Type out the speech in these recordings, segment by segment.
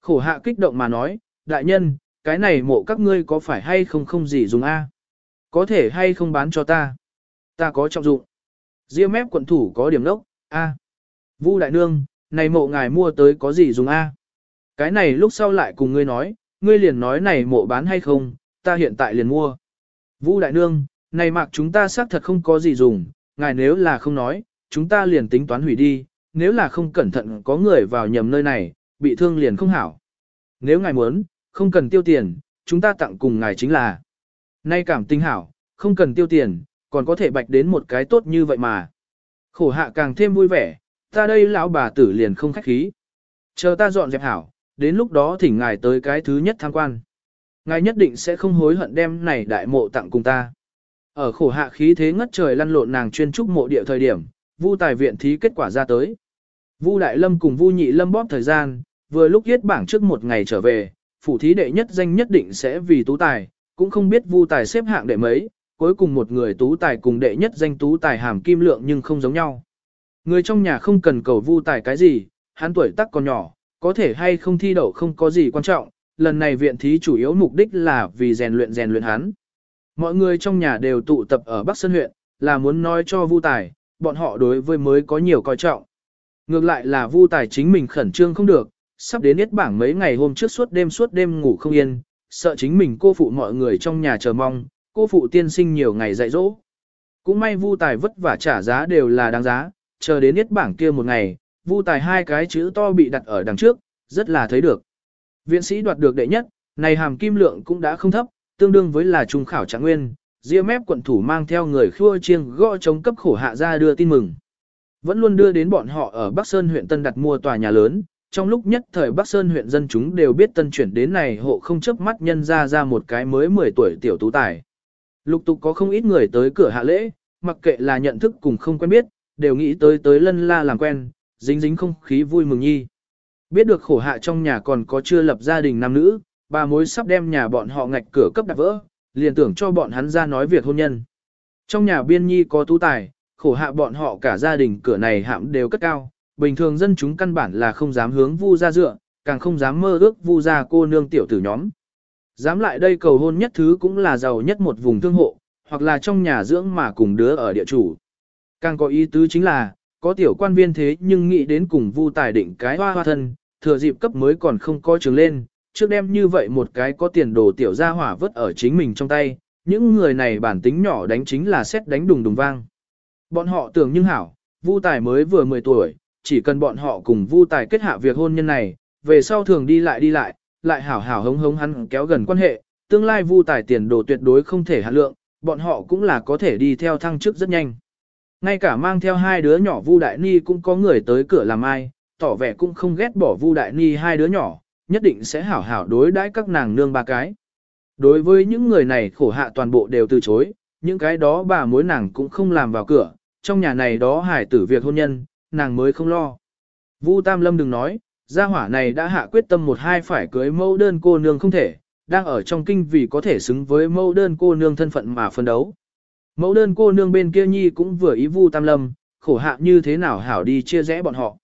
Khổ hạ kích động mà nói, đại nhân, cái này mộ các ngươi có phải hay không không gì dùng a? Có thể hay không bán cho ta? Ta có trọng dụng. Diêm mép quận thủ có điểm đốc, a. Vu đại nương, này mộ ngài mua tới có gì dùng a? Cái này lúc sau lại cùng ngươi nói, ngươi liền nói này mộ bán hay không, ta hiện tại liền mua. Vu đại nương, này mạc chúng ta xác thật không có gì dùng, ngài nếu là không nói, chúng ta liền tính toán hủy đi, nếu là không cẩn thận có người vào nhầm nơi này, bị thương liền không hảo. Nếu ngài muốn, không cần tiêu tiền, chúng ta tặng cùng ngài chính là. Nay cảm tình hảo, không cần tiêu tiền, còn có thể bạch đến một cái tốt như vậy mà. Khổ hạ càng thêm vui vẻ, ta đây lão bà tử liền không khách khí. Chờ ta dọn dẹp hảo, đến lúc đó thỉnh ngài tới cái thứ nhất tham quan. Ngài nhất định sẽ không hối hận đem này đại mộ tặng cùng ta. Ở khổ hạ khí thế ngất trời lăn lộn nàng chuyên trúc mộ địa thời điểm, Vu tài viện thí kết quả ra tới. Vu Đại Lâm cùng Vu Nhị Lâm bóp thời gian, vừa lúc yết bảng trước một ngày trở về, phủ thí đệ nhất danh nhất định sẽ vì tú tài, cũng không biết Vu tài xếp hạng đệ mấy, cuối cùng một người tú tài cùng đệ nhất danh tú tài hàm kim lượng nhưng không giống nhau. Người trong nhà không cần cầu Vu tài cái gì, hắn tuổi tác còn nhỏ, có thể hay không thi đậu không có gì quan trọng, lần này viện thí chủ yếu mục đích là vì rèn luyện rèn luyện hắn. Mọi người trong nhà đều tụ tập ở Bắc Sơn huyện, là muốn nói cho Vu Tài, bọn họ đối với mới có nhiều coi trọng. Ngược lại là Vu Tài chính mình khẩn trương không được, sắp đến yết bảng mấy ngày hôm trước suốt đêm suốt đêm ngủ không yên, sợ chính mình cô phụ mọi người trong nhà chờ mong, cô phụ tiên sinh nhiều ngày dạy dỗ. Cũng may Vu Tài vất vả trả giá đều là đáng giá, chờ đến yết bảng kia một ngày, Vu Tài hai cái chữ to bị đặt ở đằng trước, rất là thấy được. Viện sĩ đoạt được đệ nhất, này hàm kim lượng cũng đã không thấp, tương đương với là trung khảo trạng nguyên, ria mép quận thủ mang theo người khua chiêng gõ chống cấp khổ hạ ra đưa tin mừng. Vẫn luôn đưa đến bọn họ ở Bắc Sơn huyện Tân đặt mua tòa nhà lớn, trong lúc nhất thời Bắc Sơn huyện dân chúng đều biết tân chuyển đến này hộ không chấp mắt nhân ra ra một cái mới 10 tuổi tiểu tú tài. Lục tục có không ít người tới cửa hạ lễ, mặc kệ là nhận thức cùng không quen biết, đều nghĩ tới tới lân la làm quen, dính dính không khí vui mừng nhi. Biết được khổ hạ trong nhà còn có chưa lập gia đình nam nữ, bà mối sắp đem nhà bọn họ ngạch cửa cấp đạp vỡ, liền tưởng cho bọn hắn ra nói việc hôn nhân. Trong nhà biên nhi có tú tài, khổ hạ bọn họ cả gia đình cửa này hạm đều cất cao, bình thường dân chúng căn bản là không dám hướng vu ra dựa, càng không dám mơ ước vu ra cô nương tiểu tử nhóm. Dám lại đây cầu hôn nhất thứ cũng là giàu nhất một vùng thương hộ, hoặc là trong nhà dưỡng mà cùng đứa ở địa chủ. Càng có ý tứ chính là, có tiểu quan viên thế nhưng nghĩ đến cùng vu tài định cái hoa hoa thân, thừa dịp cấp mới còn không có trường lên, trước đem như vậy một cái có tiền đồ tiểu gia hỏa vứt ở chính mình trong tay, những người này bản tính nhỏ đánh chính là xét đánh đùng đùng vang. Bọn họ tưởng nhưng hảo, Vu Tài mới vừa 10 tuổi, chỉ cần bọn họ cùng Vu Tài kết hạ việc hôn nhân này, về sau thường đi lại đi lại, lại hảo hảo hống hống hắn kéo gần quan hệ, tương lai Vu Tài tiền đồ tuyệt đối không thể hạ lượng, bọn họ cũng là có thể đi theo thăng chức rất nhanh. Ngay cả mang theo hai đứa nhỏ Vu Đại Ni cũng có người tới cửa làm ai, tỏ vẻ cũng không ghét bỏ Vu Đại Ni hai đứa nhỏ, nhất định sẽ hảo hảo đối đãi các nàng nương ba cái. Đối với những người này khổ hạ toàn bộ đều từ chối, những cái đó bà mối nàng cũng không làm vào cửa, trong nhà này đó hải tử việc hôn nhân, nàng mới không lo. Vu Tam Lâm đừng nói, gia hỏa này đã hạ quyết tâm một hai phải cưới mẫu đơn cô nương không thể, đang ở trong kinh vì có thể xứng với mẫu đơn cô nương thân phận mà phân đấu. Mẫu đơn cô nương bên kia nhi cũng vừa ý Vu Tam Lâm, khổ hạ như thế nào hảo đi chia rẽ bọn họ.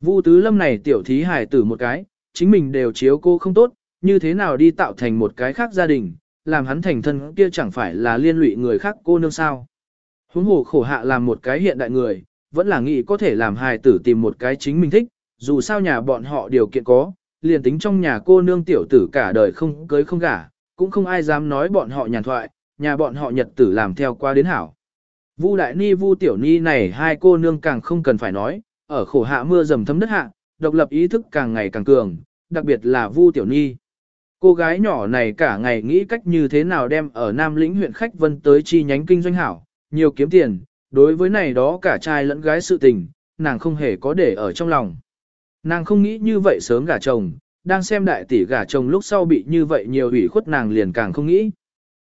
Vu Tứ Lâm này tiểu thí hải tử một cái, chính mình đều chiếu cô không tốt, như thế nào đi tạo thành một cái khác gia đình, làm hắn thành thân kia chẳng phải là liên lụy người khác cô nương sao. Huống hồ khổ hạ làm một cái hiện đại người, vẫn là nghĩ có thể làm hài tử tìm một cái chính mình thích, dù sao nhà bọn họ điều kiện có, liền tính trong nhà cô nương tiểu tử cả đời không cưới không gả, cũng không ai dám nói bọn họ nhàn thoại, nhà bọn họ nhật tử làm theo qua đến hảo. Vu Đại Ni Vu Tiểu Ni này hai cô nương càng không cần phải nói, ở khổ hạ mưa dầm thấm đất hạ, độc lập ý thức càng ngày càng cường, đặc biệt là Vu Tiểu Ni. Cô gái nhỏ này cả ngày nghĩ cách như thế nào đem ở Nam lĩnh huyện khách vân tới chi nhánh kinh doanh hảo, nhiều kiếm tiền, đối với này đó cả trai lẫn gái sự tình, nàng không hề có để ở trong lòng. Nàng không nghĩ như vậy sớm gả chồng, đang xem đại tỷ gả chồng lúc sau bị như vậy nhiều ủy khuất nàng liền càng không nghĩ.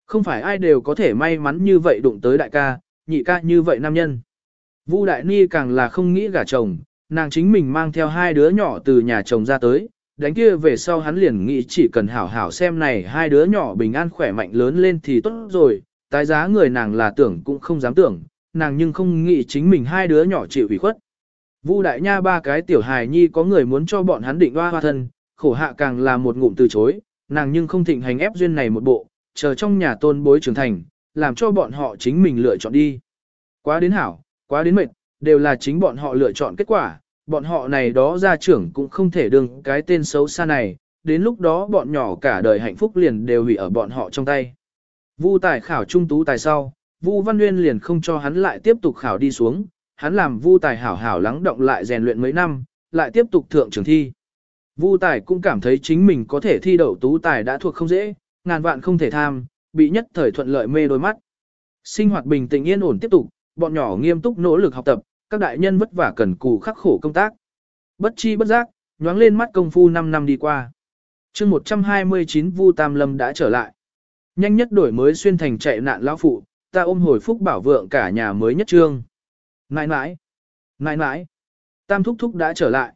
Không phải ai đều có thể may mắn như vậy đụng tới đại ca, nhị ca như vậy nam nhân. Vu Đại Ni càng là không nghĩ gả chồng, nàng chính mình mang theo hai đứa nhỏ từ nhà chồng ra tới, đánh kia về sau hắn liền nghĩ chỉ cần hảo hảo xem này hai đứa nhỏ bình an khỏe mạnh lớn lên thì tốt rồi, tái giá người nàng là tưởng cũng không dám tưởng, nàng nhưng không nghĩ chính mình hai đứa nhỏ chịu ủy khuất. Vu đại nha ba cái tiểu hài nhi có người muốn cho bọn hắn định hoa hoa thân, khổ hạ càng là một ngụm từ chối, nàng nhưng không thịnh hành ép duyên này một bộ, chờ trong nhà tôn bối trưởng thành, làm cho bọn họ chính mình lựa chọn đi. Quá đến hảo, quá đến mệt, đều là chính bọn họ lựa chọn kết quả, bọn họ này đó gia trưởng cũng không thể đương cái tên xấu xa này, đến lúc đó bọn nhỏ cả đời hạnh phúc liền đều hủy ở bọn họ trong tay. Vu tài khảo trung tú tài sau, Vu Văn Nguyên liền không cho hắn lại tiếp tục khảo đi xuống, hắn làm Vu tài hảo hảo lắng động lại rèn luyện mấy năm, lại tiếp tục thượng trường thi. Vu tài cũng cảm thấy chính mình có thể thi đậu tú tài đã thuộc không dễ, ngàn vạn không thể tham, bị nhất thời thuận lợi mê đôi mắt. Sinh hoạt bình tĩnh yên ổn tiếp tục, bọn nhỏ nghiêm túc nỗ lực học tập, các đại nhân vất vả cần cù khắc khổ công tác. Bất chi bất giác, nhoáng lên mắt công phu 5 năm đi qua. chương 129 Vu Tam Lâm đã trở lại. Nhanh nhất đổi mới xuyên thành chạy nạn lão phụ, ta ôm hồi phúc bảo vượng cả nhà mới nhất trương. Nãi nãi, nãi nãi, Tam Thúc Thúc đã trở lại.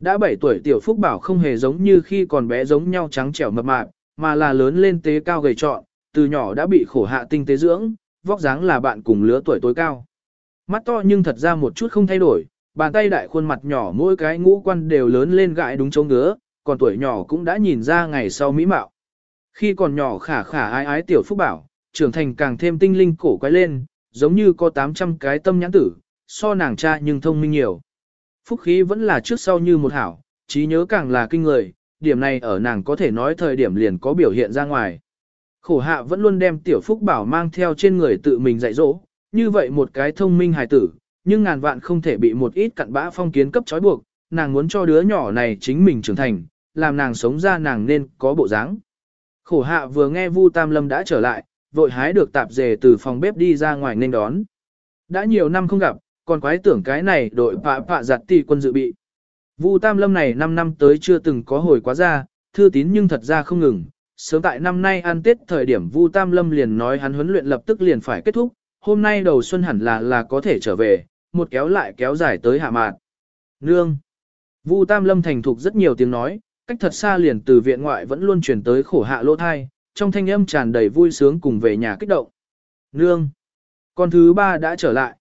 Đã 7 tuổi tiểu phúc bảo không hề giống như khi còn bé giống nhau trắng trẻo mập mạp, mà là lớn lên tế cao gầy trọn, từ nhỏ đã bị khổ hạ tinh tế dưỡng, vóc dáng là bạn cùng lứa tuổi tối cao. Mắt to nhưng thật ra một chút không thay đổi, bàn tay đại khuôn mặt nhỏ mỗi cái ngũ quan đều lớn lên gãi đúng chống ngứa, còn tuổi nhỏ cũng đã nhìn ra ngày sau mỹ mạo. Khi còn nhỏ khả khả ái ái tiểu phúc bảo, trưởng thành càng thêm tinh linh cổ quái lên, giống như có 800 cái tâm nhãn tử, so nàng cha nhưng thông minh nhiều. Phúc khí vẫn là trước sau như một hảo, trí nhớ càng là kinh người, điểm này ở nàng có thể nói thời điểm liền có biểu hiện ra ngoài. Khổ hạ vẫn luôn đem tiểu phúc bảo mang theo trên người tự mình dạy dỗ, như vậy một cái thông minh hài tử, nhưng ngàn vạn không thể bị một ít cặn bã phong kiến cấp trói buộc, nàng muốn cho đứa nhỏ này chính mình trưởng thành, làm nàng sống ra nàng nên có bộ dáng. Khổ hạ vừa nghe Vu Tam Lâm đã trở lại, vội hái được tạp dề từ phòng bếp đi ra ngoài nên đón. Đã nhiều năm không gặp, còn quái tưởng cái này đội pạ pạ giặt tỷ quân dự bị. Vu Tam Lâm này 5 năm tới chưa từng có hồi quá ra, thư tín nhưng thật ra không ngừng. Sớm tại năm nay ăn Tết thời điểm Vu Tam Lâm liền nói hắn huấn luyện lập tức liền phải kết thúc, hôm nay đầu xuân hẳn là là có thể trở về, một kéo lại kéo dài tới hạ mạn. Nương! Vu Tam Lâm thành thục rất nhiều tiếng nói, cách thật xa liền từ viện ngoại vẫn luôn truyền tới khổ hạ lỗ thai, trong thanh âm tràn đầy vui sướng cùng về nhà kích động. Nương! Con thứ ba đã trở lại.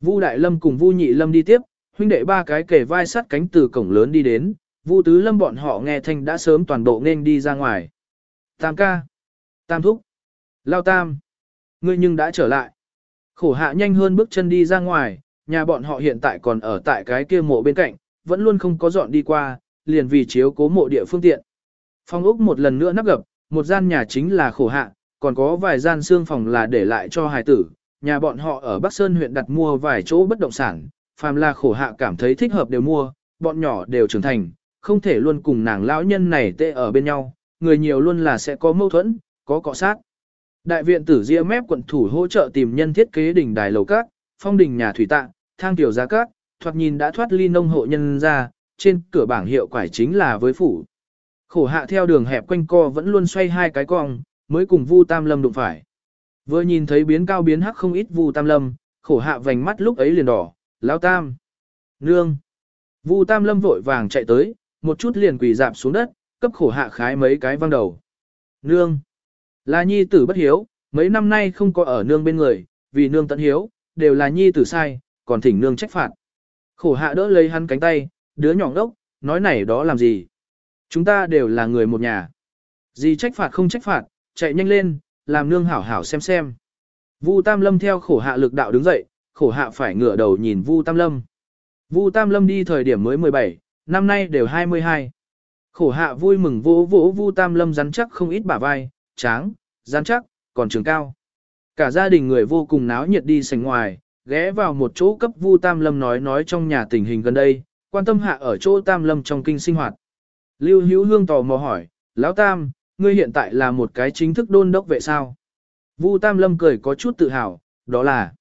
Vu Đại Lâm cùng Vu Nhị Lâm đi tiếp, huynh đệ ba cái kề vai sát cánh từ cổng lớn đi đến, Vu Tứ Lâm bọn họ nghe thanh đã sớm toàn bộ nên đi ra ngoài. Tam ca! Tam thúc! Lao Tam! Ngươi nhưng đã trở lại. Khổ hạ nhanh hơn bước chân đi ra ngoài, nhà bọn họ hiện tại còn ở tại cái kia mộ bên cạnh, vẫn luôn không có dọn đi qua, liền vì chiếu cố mộ địa phương tiện. Phong ốc một lần nữa nắp gập, một gian nhà chính là khổ hạ, còn có vài gian xương phòng là để lại cho hài tử. Nhà bọn họ ở Bắc Sơn huyện đặt mua vài chỗ bất động sản, phàm là khổ hạ cảm thấy thích hợp đều mua, bọn nhỏ đều trưởng thành, không thể luôn cùng nàng lão nhân này tê ở bên nhau, người nhiều luôn là sẽ có mâu thuẫn, có cọ sát. Đại viện tử Ria mép quận thủ hỗ trợ tìm nhân thiết kế đỉnh đài lầu các, phong đỉnh nhà thủy tạ, thang tiểu gia các, thoạt nhìn đã thoát ly nông hộ nhân ra, trên cửa bảng hiệu quải chính là với phủ. Khổ hạ theo đường hẹp quanh co vẫn luôn xoay hai cái cong, mới cùng Vu Tam Lâm đụng phải. Vừa nhìn thấy biến cao biến hắc không ít Vu Tam Lâm, khổ hạ vành mắt lúc ấy liền đỏ, lão tam, nương. Vu Tam Lâm vội vàng chạy tới, một chút liền quỳ dạp xuống đất, cấp khổ hạ khái mấy cái văng đầu. Nương. Là nhi tử bất hiếu, mấy năm nay không có ở nương bên người, vì nương tận hiếu, đều là nhi tử sai, còn thỉnh nương trách phạt. Khổ hạ đỡ lấy hắn cánh tay, đứa nhỏ đốc, nói này đó làm gì. Chúng ta đều là người một nhà. Gì trách phạt không trách phạt, chạy nhanh lên, làm nương hảo hảo xem xem. Vu Tam Lâm theo khổ hạ lực đạo đứng dậy, khổ hạ phải ngửa đầu nhìn Vu Tam Lâm. Vu Tam Lâm đi thời điểm mới 17, năm nay đều 22. Khổ hạ vui mừng vỗ vỗ Vu Tam Lâm rắn chắc không ít bả vai, tráng, rắn chắc, còn trường cao. Cả gia đình người vô cùng náo nhiệt đi sành ngoài, ghé vào một chỗ cấp Vu Tam Lâm nói nói trong nhà tình hình gần đây, quan tâm hạ ở chỗ Tam Lâm trong kinh sinh hoạt. Lưu Hữu Hương tò mò hỏi, Lão Tam, ngươi hiện tại là một cái chính thức đôn đốc vệ sao? Vu Tam Lâm cười có chút tự hào, đó là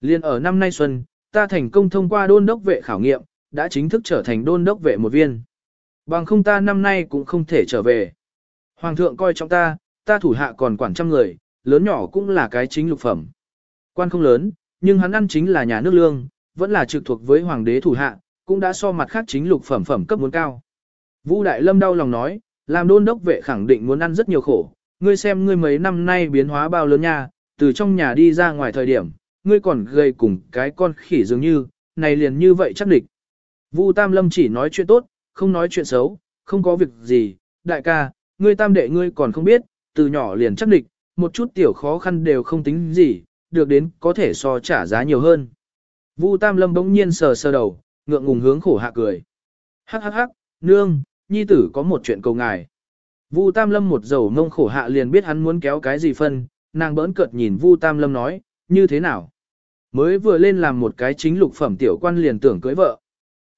Liên ở năm nay xuân, ta thành công thông qua đôn đốc vệ khảo nghiệm, đã chính thức trở thành đôn đốc vệ một viên. Bằng không ta năm nay cũng không thể trở về. Hoàng thượng coi trọng ta, ta thủ hạ còn quản trăm người, lớn nhỏ cũng là cái chính lục phẩm. Quan không lớn, nhưng hắn ăn chính là nhà nước lương, vẫn là trực thuộc với hoàng đế thủ hạ, cũng đã so mặt khác chính lục phẩm phẩm cấp muốn cao. Vũ Đại Lâm đau lòng nói, làm đôn đốc vệ khẳng định muốn ăn rất nhiều khổ, ngươi xem ngươi mấy năm nay biến hóa bao lớn nha, từ trong nhà đi ra ngoài thời điểm, ngươi còn gây cùng cái con khỉ dường như, này liền như vậy chắc địch. Vu Tam Lâm chỉ nói chuyện tốt, không nói chuyện xấu, không có việc gì, đại ca, ngươi tam đệ ngươi còn không biết, từ nhỏ liền chắc địch, một chút tiểu khó khăn đều không tính gì, được đến có thể so trả giá nhiều hơn. Vu Tam Lâm bỗng nhiên sờ sờ đầu, ngượng ngùng hướng khổ hạ cười. Hắc hắc hắc, nương, nhi tử có một chuyện cầu ngài. Vu Tam Lâm một dầu ngông khổ hạ liền biết hắn muốn kéo cái gì phân, nàng bỡn cợt nhìn Vu Tam Lâm nói, như thế nào? Mới vừa lên làm một cái chính lục phẩm tiểu quan liền tưởng cưới vợ.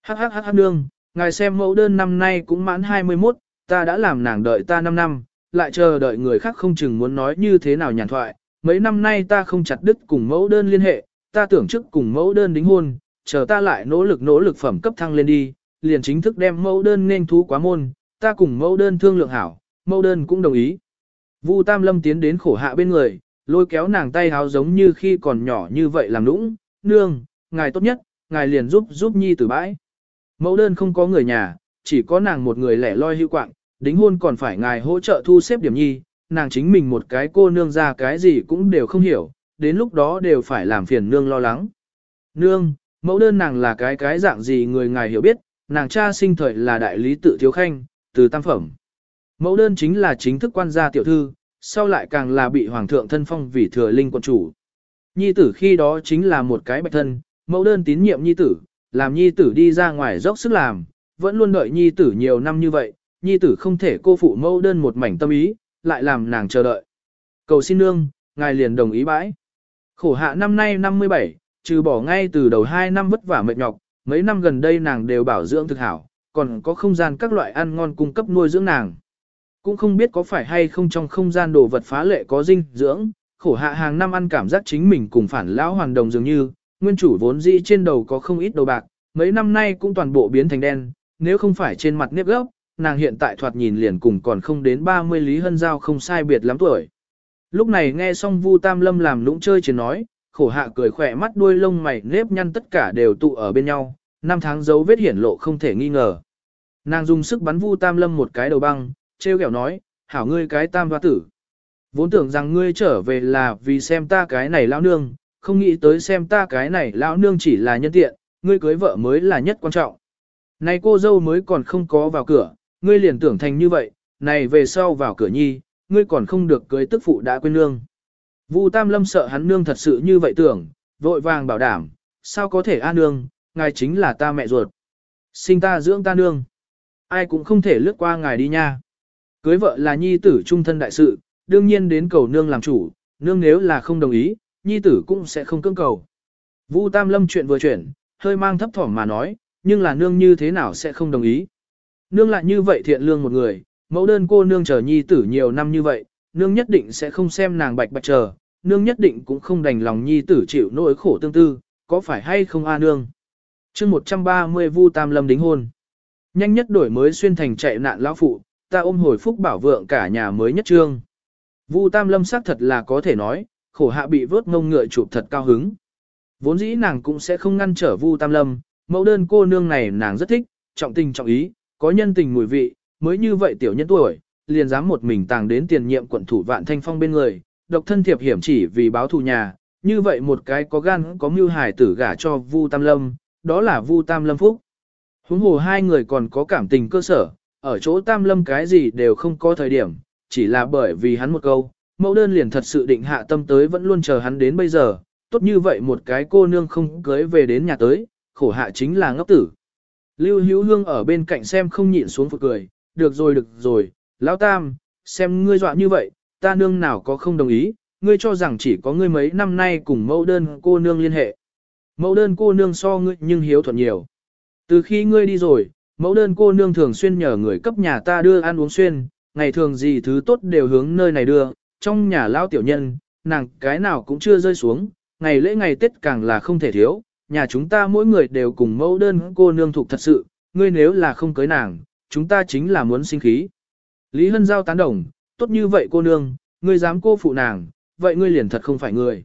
Hắc hắc hắc hắc nương, ngài xem mẫu đơn năm nay cũng mãn 21, ta đã làm nàng đợi ta 5 năm, lại chờ đợi người khác không chừng muốn nói như thế nào nhàn thoại. Mấy năm nay ta không chặt đứt cùng mẫu đơn liên hệ, ta tưởng trước cùng mẫu đơn đính hôn, chờ ta lại nỗ lực nỗ lực phẩm cấp thăng lên đi, liền chính thức đem mẫu đơn nên thú quá môn, ta cùng mẫu đơn thương lượng hảo, mẫu đơn cũng đồng ý. Vu Tam Lâm tiến đến khổ hạ bên người, lôi kéo nàng tay háo giống như khi còn nhỏ như vậy làm nũng, nương, ngài tốt nhất, ngài liền giúp giúp nhi từ bãi. Mẫu đơn không có người nhà, chỉ có nàng một người lẻ loi hữu quạng, đính hôn còn phải ngài hỗ trợ thu xếp điểm nhi, nàng chính mình một cái cô nương ra cái gì cũng đều không hiểu, đến lúc đó đều phải làm phiền nương lo lắng. Nương, mẫu đơn nàng là cái cái dạng gì người ngài hiểu biết, nàng cha sinh thời là đại lý tự thiếu khanh, từ tam phẩm. Mẫu đơn chính là chính thức quan gia tiểu thư, sau lại càng là bị hoàng thượng thân phong vì thừa linh quận chủ. Nhi tử khi đó chính là một cái bạch thân, mẫu đơn tín nhiệm nhi tử, làm nhi tử đi ra ngoài dốc sức làm, vẫn luôn đợi nhi tử nhiều năm như vậy, nhi tử không thể cô phụ mẫu đơn một mảnh tâm ý, lại làm nàng chờ đợi. Cầu xin nương, ngài liền đồng ý bãi. Khổ hạ năm nay 57, trừ bỏ ngay từ đầu 2 năm vất vả mệt nhọc, mấy năm gần đây nàng đều bảo dưỡng thực hảo, còn có không gian các loại ăn ngon cung cấp nuôi dưỡng nàng. Cũng không biết có phải hay không trong không gian đồ vật phá lệ có dinh dưỡng, khổ hạ hàng năm ăn cảm giác chính mình cùng phản lão hoàn đồng dường như, nguyên chủ vốn dĩ trên đầu có không ít đồ bạc, mấy năm nay cũng toàn bộ biến thành đen, nếu không phải trên mặt nếp gốc, nàng hiện tại thoạt nhìn liền cùng còn không đến 30 lý hân giao không sai biệt lắm tuổi. Lúc này nghe xong Vu Tam Lâm làm lũng chơi trên nói, khổ hạ cười khỏe mắt đuôi lông mày nếp nhăn tất cả đều tụ ở bên nhau, năm tháng dấu vết hiển lộ không thể nghi ngờ. Nàng dùng sức bắn Vu Tam Lâm một cái đầu băng, treo kẹo nói, hảo ngươi cái tam hoa tử. Vốn tưởng rằng ngươi trở về là vì xem ta cái này lão nương, không nghĩ tới xem ta cái này lão nương chỉ là nhân tiện, ngươi cưới vợ mới là nhất quan trọng. Này cô dâu mới còn không có vào cửa, ngươi liền tưởng thành như vậy, này về sau vào cửa nhi, ngươi còn không được cưới tức phụ đã quên nương. Vu Tam Lâm sợ hắn nương thật sự như vậy tưởng, vội vàng bảo đảm, sao có thể an nương, ngài chính là ta mẹ ruột. Sinh ta dưỡng ta nương. Ai cũng không thể lướt qua ngài đi nha. Cưới vợ là nhi tử trung thân đại sự, đương nhiên đến cầu nương làm chủ, nương nếu là không đồng ý, nhi tử cũng sẽ không cưỡng cầu. Vu Tam Lâm chuyện vừa chuyển, hơi mang thấp thỏm mà nói, nhưng là nương như thế nào sẽ không đồng ý. Nương lại như vậy thiện lương một người, mẫu đơn cô nương chờ nhi tử nhiều năm như vậy, nương nhất định sẽ không xem nàng bạch bạch chờ, nương nhất định cũng không đành lòng nhi tử chịu nỗi khổ tương tư, có phải hay không a nương chương 130 Vu Tam Lâm đính hôn. Nhanh nhất đổi mới xuyên thành chạy nạn lão phụ, ta ôm hồi phúc bảo vượng cả nhà mới nhất trương. Vu Tam Lâm xác thật là có thể nói, khổ hạ bị vớt ngông ngựa chụp thật cao hứng. Vốn dĩ nàng cũng sẽ không ngăn trở Vu Tam Lâm, mẫu đơn cô nương này nàng rất thích, trọng tình trọng ý, có nhân tình mùi vị, mới như vậy tiểu nhân tuổi, liền dám một mình tàng đến tiền nhiệm quận thủ vạn thanh phong bên người, độc thân thiệp hiểm chỉ vì báo thù nhà, như vậy một cái có gan có mưu hài tử gả cho Vu Tam Lâm, đó là Vu Tam Lâm Phúc. Huống hồ hai người còn có cảm tình cơ sở, ở chỗ Tam Lâm cái gì đều không có thời điểm, chỉ là bởi vì hắn một câu, mẫu đơn liền thật sự định hạ tâm tới vẫn luôn chờ hắn đến bây giờ, tốt như vậy một cái cô nương không cưới về đến nhà tới, khổ hạ chính là ngốc tử. Lưu Hữu Hương ở bên cạnh xem không nhịn xuống phục cười, được rồi được rồi, lão tam, xem ngươi dọa như vậy, ta nương nào có không đồng ý, ngươi cho rằng chỉ có ngươi mấy năm nay cùng mẫu đơn cô nương liên hệ. Mẫu đơn cô nương so ngươi nhưng hiếu thuận nhiều. Từ khi ngươi đi rồi, mẫu đơn cô nương thường xuyên nhờ người cấp nhà ta đưa ăn uống xuyên, ngày thường gì thứ tốt đều hướng nơi này đưa, trong nhà lao tiểu nhân, nàng cái nào cũng chưa rơi xuống, ngày lễ ngày Tết càng là không thể thiếu, nhà chúng ta mỗi người đều cùng mẫu đơn cô nương thuộc thật sự, ngươi nếu là không cưới nàng, chúng ta chính là muốn sinh khí. Lý Hân Giao tán đồng, tốt như vậy cô nương, ngươi dám cô phụ nàng, vậy ngươi liền thật không phải người.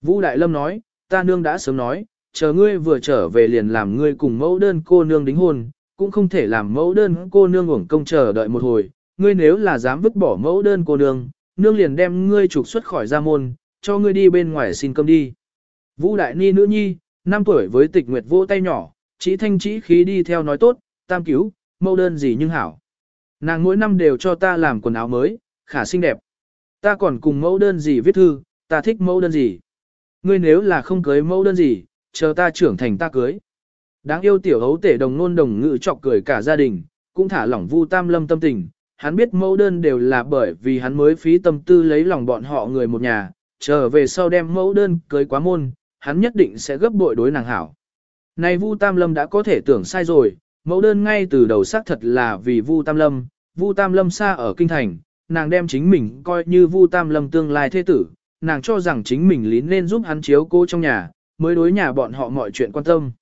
Vũ Đại Lâm nói, ta nương đã sớm nói, chờ ngươi vừa trở về liền làm ngươi cùng mẫu đơn cô nương đính hôn, cũng không thể làm mẫu đơn cô nương uổng công chờ đợi một hồi, ngươi nếu là dám vứt bỏ mẫu đơn cô nương, nương liền đem ngươi trục xuất khỏi gia môn, cho ngươi đi bên ngoài xin cơm đi. Vũ Đại Ni nữ nhi, năm tuổi với tịch nguyệt vỗ tay nhỏ, chỉ thanh chỉ khí đi theo nói tốt, tam cứu, mẫu đơn gì nhưng hảo. Nàng mỗi năm đều cho ta làm quần áo mới, khả xinh đẹp. Ta còn cùng mẫu đơn gì viết thư, ta thích mẫu đơn gì. Ngươi nếu là không cưới mẫu đơn gì, chờ ta trưởng thành ta cưới. Đáng yêu tiểu hấu tể đồng nôn đồng ngự chọc cười cả gia đình, cũng thả lỏng vu tam lâm tâm tình. Hắn biết mẫu đơn đều là bởi vì hắn mới phí tâm tư lấy lòng bọn họ người một nhà, trở về sau đem mẫu đơn cưới quá môn, hắn nhất định sẽ gấp bội đối nàng hảo. Này Vu Tam Lâm đã có thể tưởng sai rồi, mẫu đơn ngay từ đầu xác thật là vì Vu Tam Lâm, Vu Tam Lâm xa ở kinh thành, nàng đem chính mình coi như Vu Tam Lâm tương lai thế tử, nàng cho rằng chính mình lý nên giúp hắn chiếu cô trong nhà, mới đối nhà bọn họ mọi chuyện quan tâm.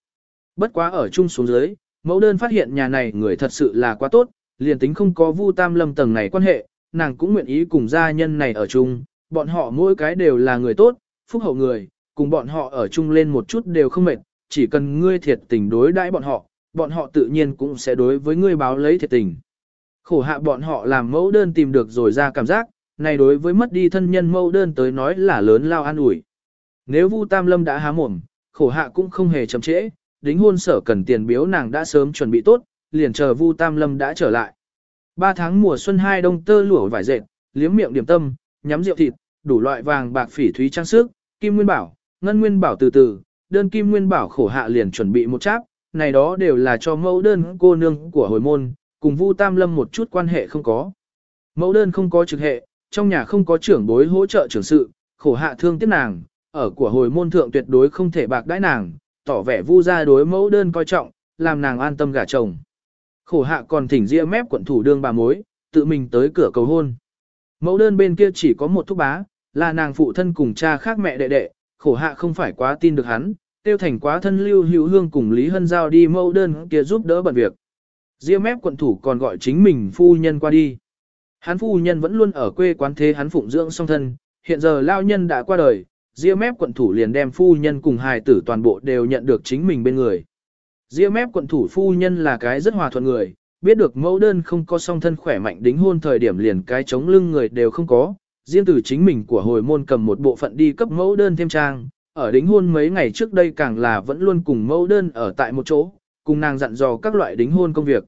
Bất quá ở chung xuống dưới, mẫu đơn phát hiện nhà này người thật sự là quá tốt, liền tính không có Vu Tam Lâm tầng này quan hệ, nàng cũng nguyện ý cùng gia nhân này ở chung, bọn họ mỗi cái đều là người tốt, phúc hậu người, cùng bọn họ ở chung lên một chút đều không mệt, chỉ cần ngươi thiệt tình đối đãi bọn họ, bọn họ tự nhiên cũng sẽ đối với ngươi báo lấy thiệt tình. Khổ hạ bọn họ làm mẫu đơn tìm được rồi ra cảm giác, này đối với mất đi thân nhân mẫu đơn tới nói là lớn lao an ủi. Nếu Vu Tam Lâm đã há mồm, khổ hạ cũng không hề chậm trễ, đính hôn sở cần tiền biếu nàng đã sớm chuẩn bị tốt, liền chờ Vu Tam Lâm đã trở lại. Ba tháng mùa xuân hai đông tơ lụa vải dệt, liếm miệng điểm tâm, nhắm rượu thịt, đủ loại vàng bạc phỉ thúy trang sức, kim nguyên bảo, ngân nguyên bảo từ từ, đơn kim nguyên bảo khổ hạ liền chuẩn bị một cháp, này đó đều là cho mẫu đơn cô nương của hồi môn, cùng Vu Tam Lâm một chút quan hệ không có. Mẫu đơn không có trực hệ, trong nhà không có trưởng bối hỗ trợ trưởng sự, khổ hạ thương tiếc nàng, ở của hồi môn thượng tuyệt đối không thể bạc đãi nàng, tỏ vẻ Vu gia đối mẫu đơn coi trọng, làm nàng an tâm gả chồng. Khổ hạ còn thỉnh ria mép quận thủ đương bà mối, tự mình tới cửa cầu hôn. Mẫu đơn bên kia chỉ có một thúc bá, là nàng phụ thân cùng cha khác mẹ đệ đệ, khổ hạ không phải quá tin được hắn, tiêu thành quá thân lưu hữu hương cùng Lý Hân Giao đi mẫu đơn kia giúp đỡ bận việc. Ria mép quận thủ còn gọi chính mình phu nhân qua đi. Hắn phu nhân vẫn luôn ở quê quán thế hắn phụng dưỡng song thân, hiện giờ lao nhân đã qua đời, Ria mép quận thủ liền đem phu nhân cùng hài tử toàn bộ đều nhận được chính mình bên người. Ria mép quận thủ phu nhân là cái rất hòa thuận người, biết được mẫu đơn không có song thân khỏe mạnh đính hôn thời điểm liền cái chống lưng người đều không có, riêng từ chính mình của hồi môn cầm một bộ phận đi cấp mẫu đơn thêm trang, ở đính hôn mấy ngày trước đây càng là vẫn luôn cùng mẫu đơn ở tại một chỗ, cùng nàng dặn dò các loại đính hôn công việc.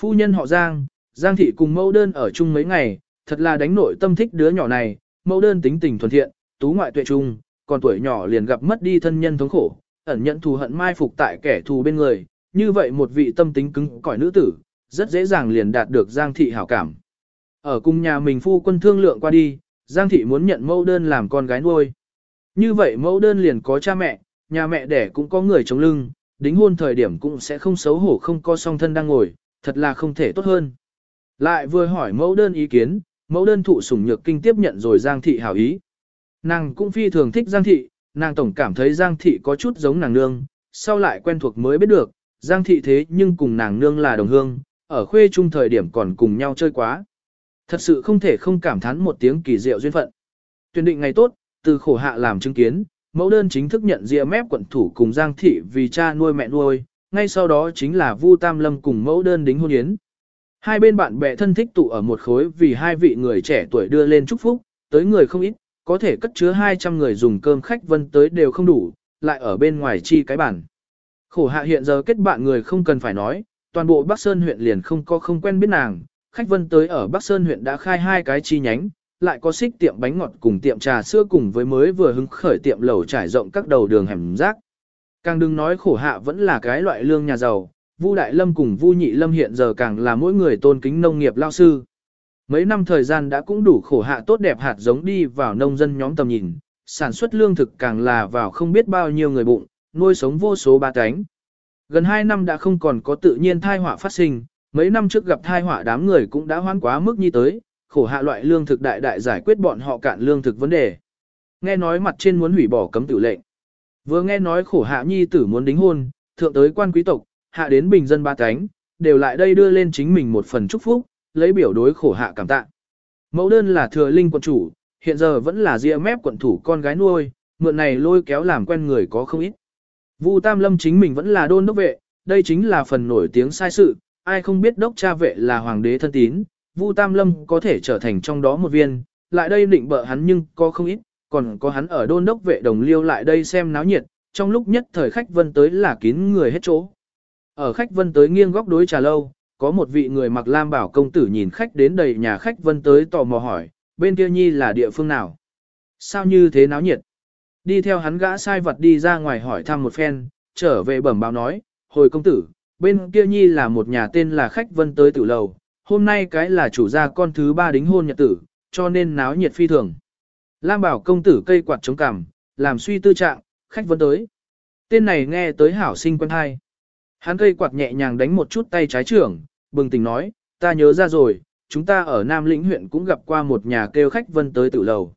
Phu nhân họ Giang, Giang thị cùng mẫu đơn ở chung mấy ngày, thật là đánh nội tâm thích đứa nhỏ này, mẫu đơn tính tình thuần thiện, tú ngoại tuệ trung, còn tuổi nhỏ liền gặp mất đi thân nhân thống khổ, ẩn nhận thù hận mai phục tại kẻ thù bên người, như vậy một vị tâm tính cứng cỏi nữ tử, rất dễ dàng liền đạt được Giang thị hảo cảm. Ở cùng nhà mình phu quân thương lượng qua đi, Giang thị muốn nhận mẫu đơn làm con gái nuôi. Như vậy mẫu đơn liền có cha mẹ, nhà mẹ đẻ cũng có người chống lưng, đính hôn thời điểm cũng sẽ không xấu hổ không có song thân đang ngồi, thật là không thể tốt hơn. Lại vừa hỏi mẫu đơn ý kiến, mẫu đơn thụ sủng nhược kinh tiếp nhận rồi Giang thị hảo ý. Nàng cũng phi thường thích Giang thị, nàng tổng cảm thấy Giang thị có chút giống nàng nương, sau lại quen thuộc mới biết được, Giang thị thế nhưng cùng nàng nương là đồng hương, ở khuê chung thời điểm còn cùng nhau chơi quá. Thật sự không thể không cảm thán một tiếng kỳ diệu duyên phận. Tuyển định ngày tốt, từ khổ hạ làm chứng kiến, mẫu đơn chính thức nhận rìa mép quận thủ cùng Giang thị vì cha nuôi mẹ nuôi, ngay sau đó chính là Vu Tam Lâm cùng mẫu đơn đính hôn yến. Hai bên bạn bè thân thích tụ ở một khối vì hai vị người trẻ tuổi đưa lên chúc phúc, tới người không ít, có thể cất chứa 200 người dùng cơm khách vân tới đều không đủ, lại ở bên ngoài chi cái bản. Khổ hạ hiện giờ kết bạn người không cần phải nói, toàn bộ Bắc Sơn huyện liền không có không quen biết nàng, khách vân tới ở Bắc Sơn huyện đã khai hai cái chi nhánh, lại có xích tiệm bánh ngọt cùng tiệm trà sữa cùng với mới vừa hứng khởi tiệm lẩu trải rộng các đầu đường hẻm rác. Càng đừng nói khổ hạ vẫn là cái loại lương nhà giàu, Vu Đại Lâm cùng Vu Nhị Lâm hiện giờ càng là mỗi người tôn kính nông nghiệp lao sư. Mấy năm thời gian đã cũng đủ khổ hạ tốt đẹp hạt giống đi vào nông dân nhóm tầm nhìn, sản xuất lương thực càng là vào không biết bao nhiêu người bụng, nuôi sống vô số ba cánh. Gần 2 năm đã không còn có tự nhiên thai họa phát sinh, mấy năm trước gặp thai họa đám người cũng đã hoán quá mức như tới, khổ hạ loại lương thực đại đại giải quyết bọn họ cạn lương thực vấn đề. Nghe nói mặt trên muốn hủy bỏ cấm tử lệnh. Vừa nghe nói khổ hạ nhi tử muốn đính hôn, thượng tới quan quý tộc, hạ đến bình dân ba cánh, đều lại đây đưa lên chính mình một phần chúc phúc, lấy biểu đối khổ hạ cảm tạ. Mẫu đơn là thừa linh quận chủ, hiện giờ vẫn là ria mép quận thủ con gái nuôi, mượn này lôi kéo làm quen người có không ít. Vu Tam Lâm chính mình vẫn là đôn đốc vệ, đây chính là phần nổi tiếng sai sự, ai không biết đốc cha vệ là hoàng đế thân tín, Vu Tam Lâm có thể trở thành trong đó một viên, lại đây định bợ hắn nhưng có không ít, còn có hắn ở đôn đốc vệ đồng liêu lại đây xem náo nhiệt, trong lúc nhất thời khách vân tới là kín người hết chỗ. Ở khách vân tới nghiêng góc đối trà lâu, có một vị người mặc lam bảo công tử nhìn khách đến đầy nhà khách vân tới tò mò hỏi, bên kia nhi là địa phương nào? Sao như thế náo nhiệt? Đi theo hắn gã sai vật đi ra ngoài hỏi thăm một phen, trở về bẩm báo nói, hồi công tử, bên kia nhi là một nhà tên là khách vân tới tử lầu, hôm nay cái là chủ gia con thứ ba đính hôn nhật tử, cho nên náo nhiệt phi thường. Lam bảo công tử cây quạt chống cằm, làm suy tư trạng, khách vân tới. Tên này nghe tới hảo sinh quân hai. Hắn cây quạt nhẹ nhàng đánh một chút tay trái trưởng, bừng tỉnh nói, ta nhớ ra rồi, chúng ta ở Nam Lĩnh huyện cũng gặp qua một nhà kêu khách vân tới tự lầu.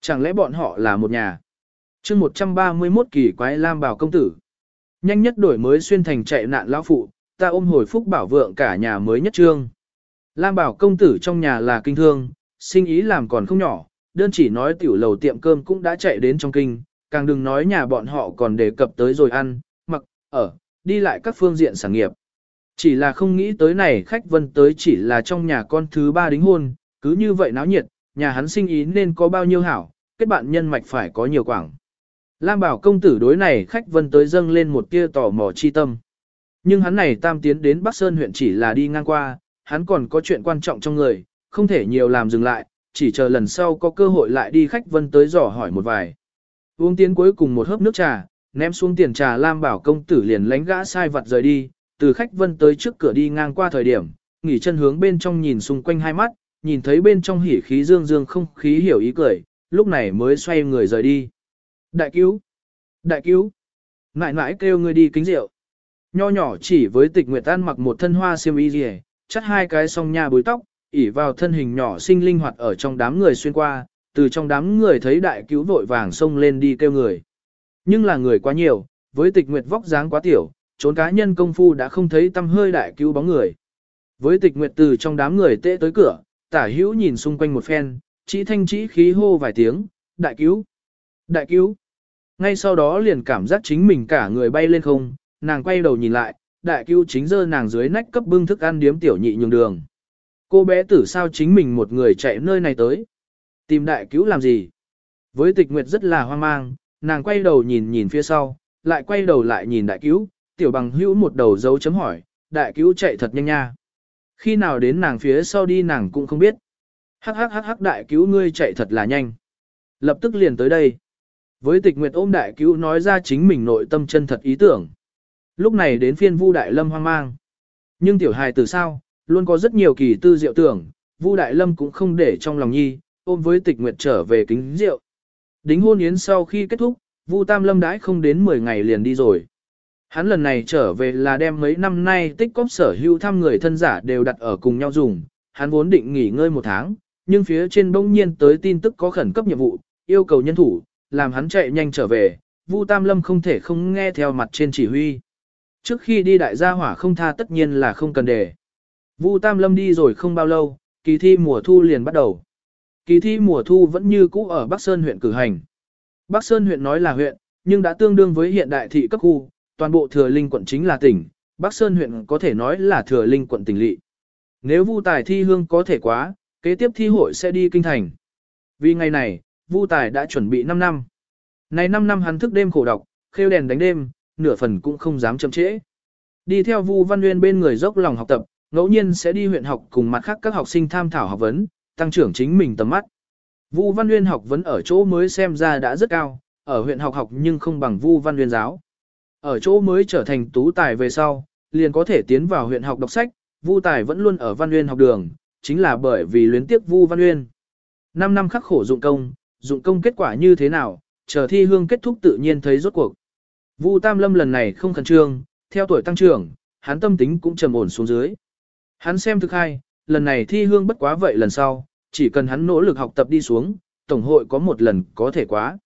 Chẳng lẽ bọn họ là một nhà? chương 131 kỳ quái Lam Bảo công tử. Nhanh nhất đổi mới xuyên thành chạy nạn lão phụ, ta ôm hồi phúc bảo vượng cả nhà mới nhất trương. Lam Bảo công tử trong nhà là kinh thương, sinh ý làm còn không nhỏ, đơn chỉ nói tiểu lầu tiệm cơm cũng đã chạy đến trong kinh, càng đừng nói nhà bọn họ còn đề cập tới rồi ăn, mặc, ở, đi lại các phương diện sản nghiệp. Chỉ là không nghĩ tới này khách vân tới chỉ là trong nhà con thứ ba đính hôn, cứ như vậy náo nhiệt, nhà hắn sinh ý nên có bao nhiêu hảo, kết bạn nhân mạch phải có nhiều quảng. Lam bảo công tử đối này khách vân tới dâng lên một tia tò mò chi tâm. Nhưng hắn này tam tiến đến Bắc Sơn huyện chỉ là đi ngang qua, hắn còn có chuyện quan trọng trong người, không thể nhiều làm dừng lại, chỉ chờ lần sau có cơ hội lại đi khách vân tới dò hỏi một vài. Uống tiến cuối cùng một hớp nước trà, ném xuống tiền trà Lam bảo công tử liền lánh gã sai vật rời đi, từ khách vân tới trước cửa đi ngang qua thời điểm, nghỉ chân hướng bên trong nhìn xung quanh hai mắt, nhìn thấy bên trong hỉ khí dương dương không khí hiểu ý cười, lúc này mới xoay người rời đi. Đại cứu! Đại cứu! Ngại ngại kêu người đi kính rượu. Nho nhỏ chỉ với tịch nguyệt tan mặc một thân hoa xiêm y rìa, chắt hai cái song nha bối tóc, ỉ vào thân hình nhỏ sinh linh hoạt ở trong đám người xuyên qua, từ trong đám người thấy đại cứu vội vàng xông lên đi kêu người. Nhưng là người quá nhiều, với tịch nguyệt vóc dáng quá tiểu, trốn cá nhân công phu đã không thấy tâm hơi đại cứu bóng người. Với tịch nguyệt từ trong đám người tệ tới cửa, tả hữu nhìn xung quanh một phen, chỉ thanh chỉ khí hô vài tiếng, đại cứu, đại cứu. Ngay sau đó liền cảm giác chính mình cả người bay lên không, nàng quay đầu nhìn lại, đại cứu chính dơ nàng dưới nách cấp bưng thức ăn điếm tiểu nhị nhường đường. Cô bé tử sao chính mình một người chạy nơi này tới. Tìm đại cứu làm gì? Với tịch nguyệt rất là hoang mang, nàng quay đầu nhìn nhìn phía sau, lại quay đầu lại nhìn đại cứu, tiểu bằng hữu một đầu dấu chấm hỏi, đại cứu chạy thật nhanh nha. Khi nào đến nàng phía sau đi nàng cũng không biết. Hắc hắc hắc hắc đại cứu ngươi chạy thật là nhanh. Lập tức liền tới đây. Với tịch nguyệt ôm đại cứu nói ra chính mình nội tâm chân thật ý tưởng. Lúc này đến phiên Vu Đại Lâm hoang mang. Nhưng tiểu hài từ sao, luôn có rất nhiều kỳ tư diệu tưởng, Vu Đại Lâm cũng không để trong lòng nhi, ôm với tịch nguyệt trở về kính rượu. Đính hôn yến sau khi kết thúc, Vu Tam Lâm đãi không đến 10 ngày liền đi rồi. Hắn lần này trở về là đem mấy năm nay tích cóp sở hữu thăm người thân giả đều đặt ở cùng nhau dùng, hắn vốn định nghỉ ngơi một tháng, nhưng phía trên bỗng nhiên tới tin tức có khẩn cấp nhiệm vụ, yêu cầu nhân thủ, làm hắn chạy nhanh trở về, Vu Tam Lâm không thể không nghe theo mặt trên chỉ huy. Trước khi đi đại gia hỏa không tha tất nhiên là không cần để. Vu Tam Lâm đi rồi không bao lâu, kỳ thi mùa thu liền bắt đầu. Kỳ thi mùa thu vẫn như cũ ở Bắc Sơn huyện cử hành. Bắc Sơn huyện nói là huyện, nhưng đã tương đương với hiện đại thị cấp khu, toàn bộ thừa linh quận chính là tỉnh, Bắc Sơn huyện có thể nói là thừa linh quận tỉnh lỵ. Nếu Vu Tài thi hương có thể quá, kế tiếp thi hội sẽ đi kinh thành. Vì ngày này, Vu Tài đã chuẩn bị 5 năm. Này 5 năm hắn thức đêm khổ đọc, khêu đèn đánh đêm, nửa phần cũng không dám chậm trễ. Đi theo Vu Văn Nguyên bên người dốc lòng học tập, ngẫu nhiên sẽ đi huyện học cùng mặt khác các học sinh tham thảo học vấn, tăng trưởng chính mình tầm mắt. Vu Văn Nguyên học vẫn ở chỗ mới xem ra đã rất cao, ở huyện học học nhưng không bằng Vu Văn Nguyên giáo. Ở chỗ mới trở thành tú tài về sau, liền có thể tiến vào huyện học đọc sách, Vu Tài vẫn luôn ở Văn Nguyên học đường, chính là bởi vì luyến tiếc Vu Văn Nguyên. 5 năm khắc khổ dụng công, dụng công kết quả như thế nào, chờ thi hương kết thúc tự nhiên thấy rốt cuộc. Vu Tam Lâm lần này không khẩn trương, theo tuổi tăng trưởng, hắn tâm tính cũng trầm ổn xuống dưới. Hắn xem thực hai, lần này thi hương bất quá vậy lần sau, chỉ cần hắn nỗ lực học tập đi xuống, tổng hội có một lần có thể quá.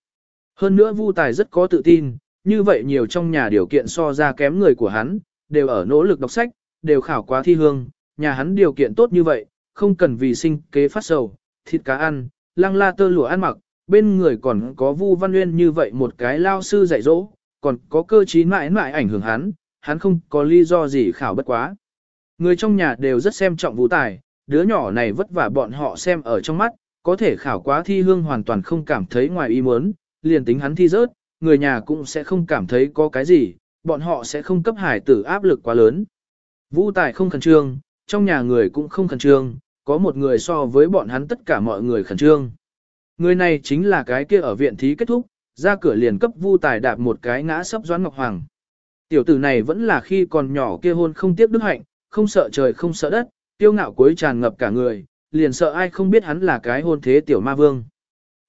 Hơn nữa Vu Tài rất có tự tin, như vậy nhiều trong nhà điều kiện so ra kém người của hắn, đều ở nỗ lực đọc sách, đều khảo quá thi hương, nhà hắn điều kiện tốt như vậy, không cần vì sinh kế phát sầu, thịt cá ăn, lăng la tơ lụa ăn mặc, bên người còn có Vu Văn Nguyên như vậy một cái lao sư dạy dỗ, còn có cơ trí mãi mãi ảnh hưởng hắn, hắn không có lý do gì khảo bất quá. Người trong nhà đều rất xem trọng Vũ Tài, đứa nhỏ này vất vả bọn họ xem ở trong mắt, có thể khảo quá thi hương hoàn toàn không cảm thấy ngoài ý muốn, liền tính hắn thi rớt, người nhà cũng sẽ không cảm thấy có cái gì, bọn họ sẽ không cấp hải tử áp lực quá lớn. Vũ Tài không khẩn trương, trong nhà người cũng không khẩn trương, có một người so với bọn hắn tất cả mọi người khẩn trương. Người này chính là cái kia ở viện thí kết thúc, ra cửa liền cấp vu tài đạp một cái ngã sấp Doãn Ngọc Hoàng. Tiểu tử này vẫn là khi còn nhỏ kia hôn không tiếc đức hạnh, không sợ trời không sợ đất, tiêu ngạo cuối tràn ngập cả người, liền sợ ai không biết hắn là cái hôn thế tiểu ma vương.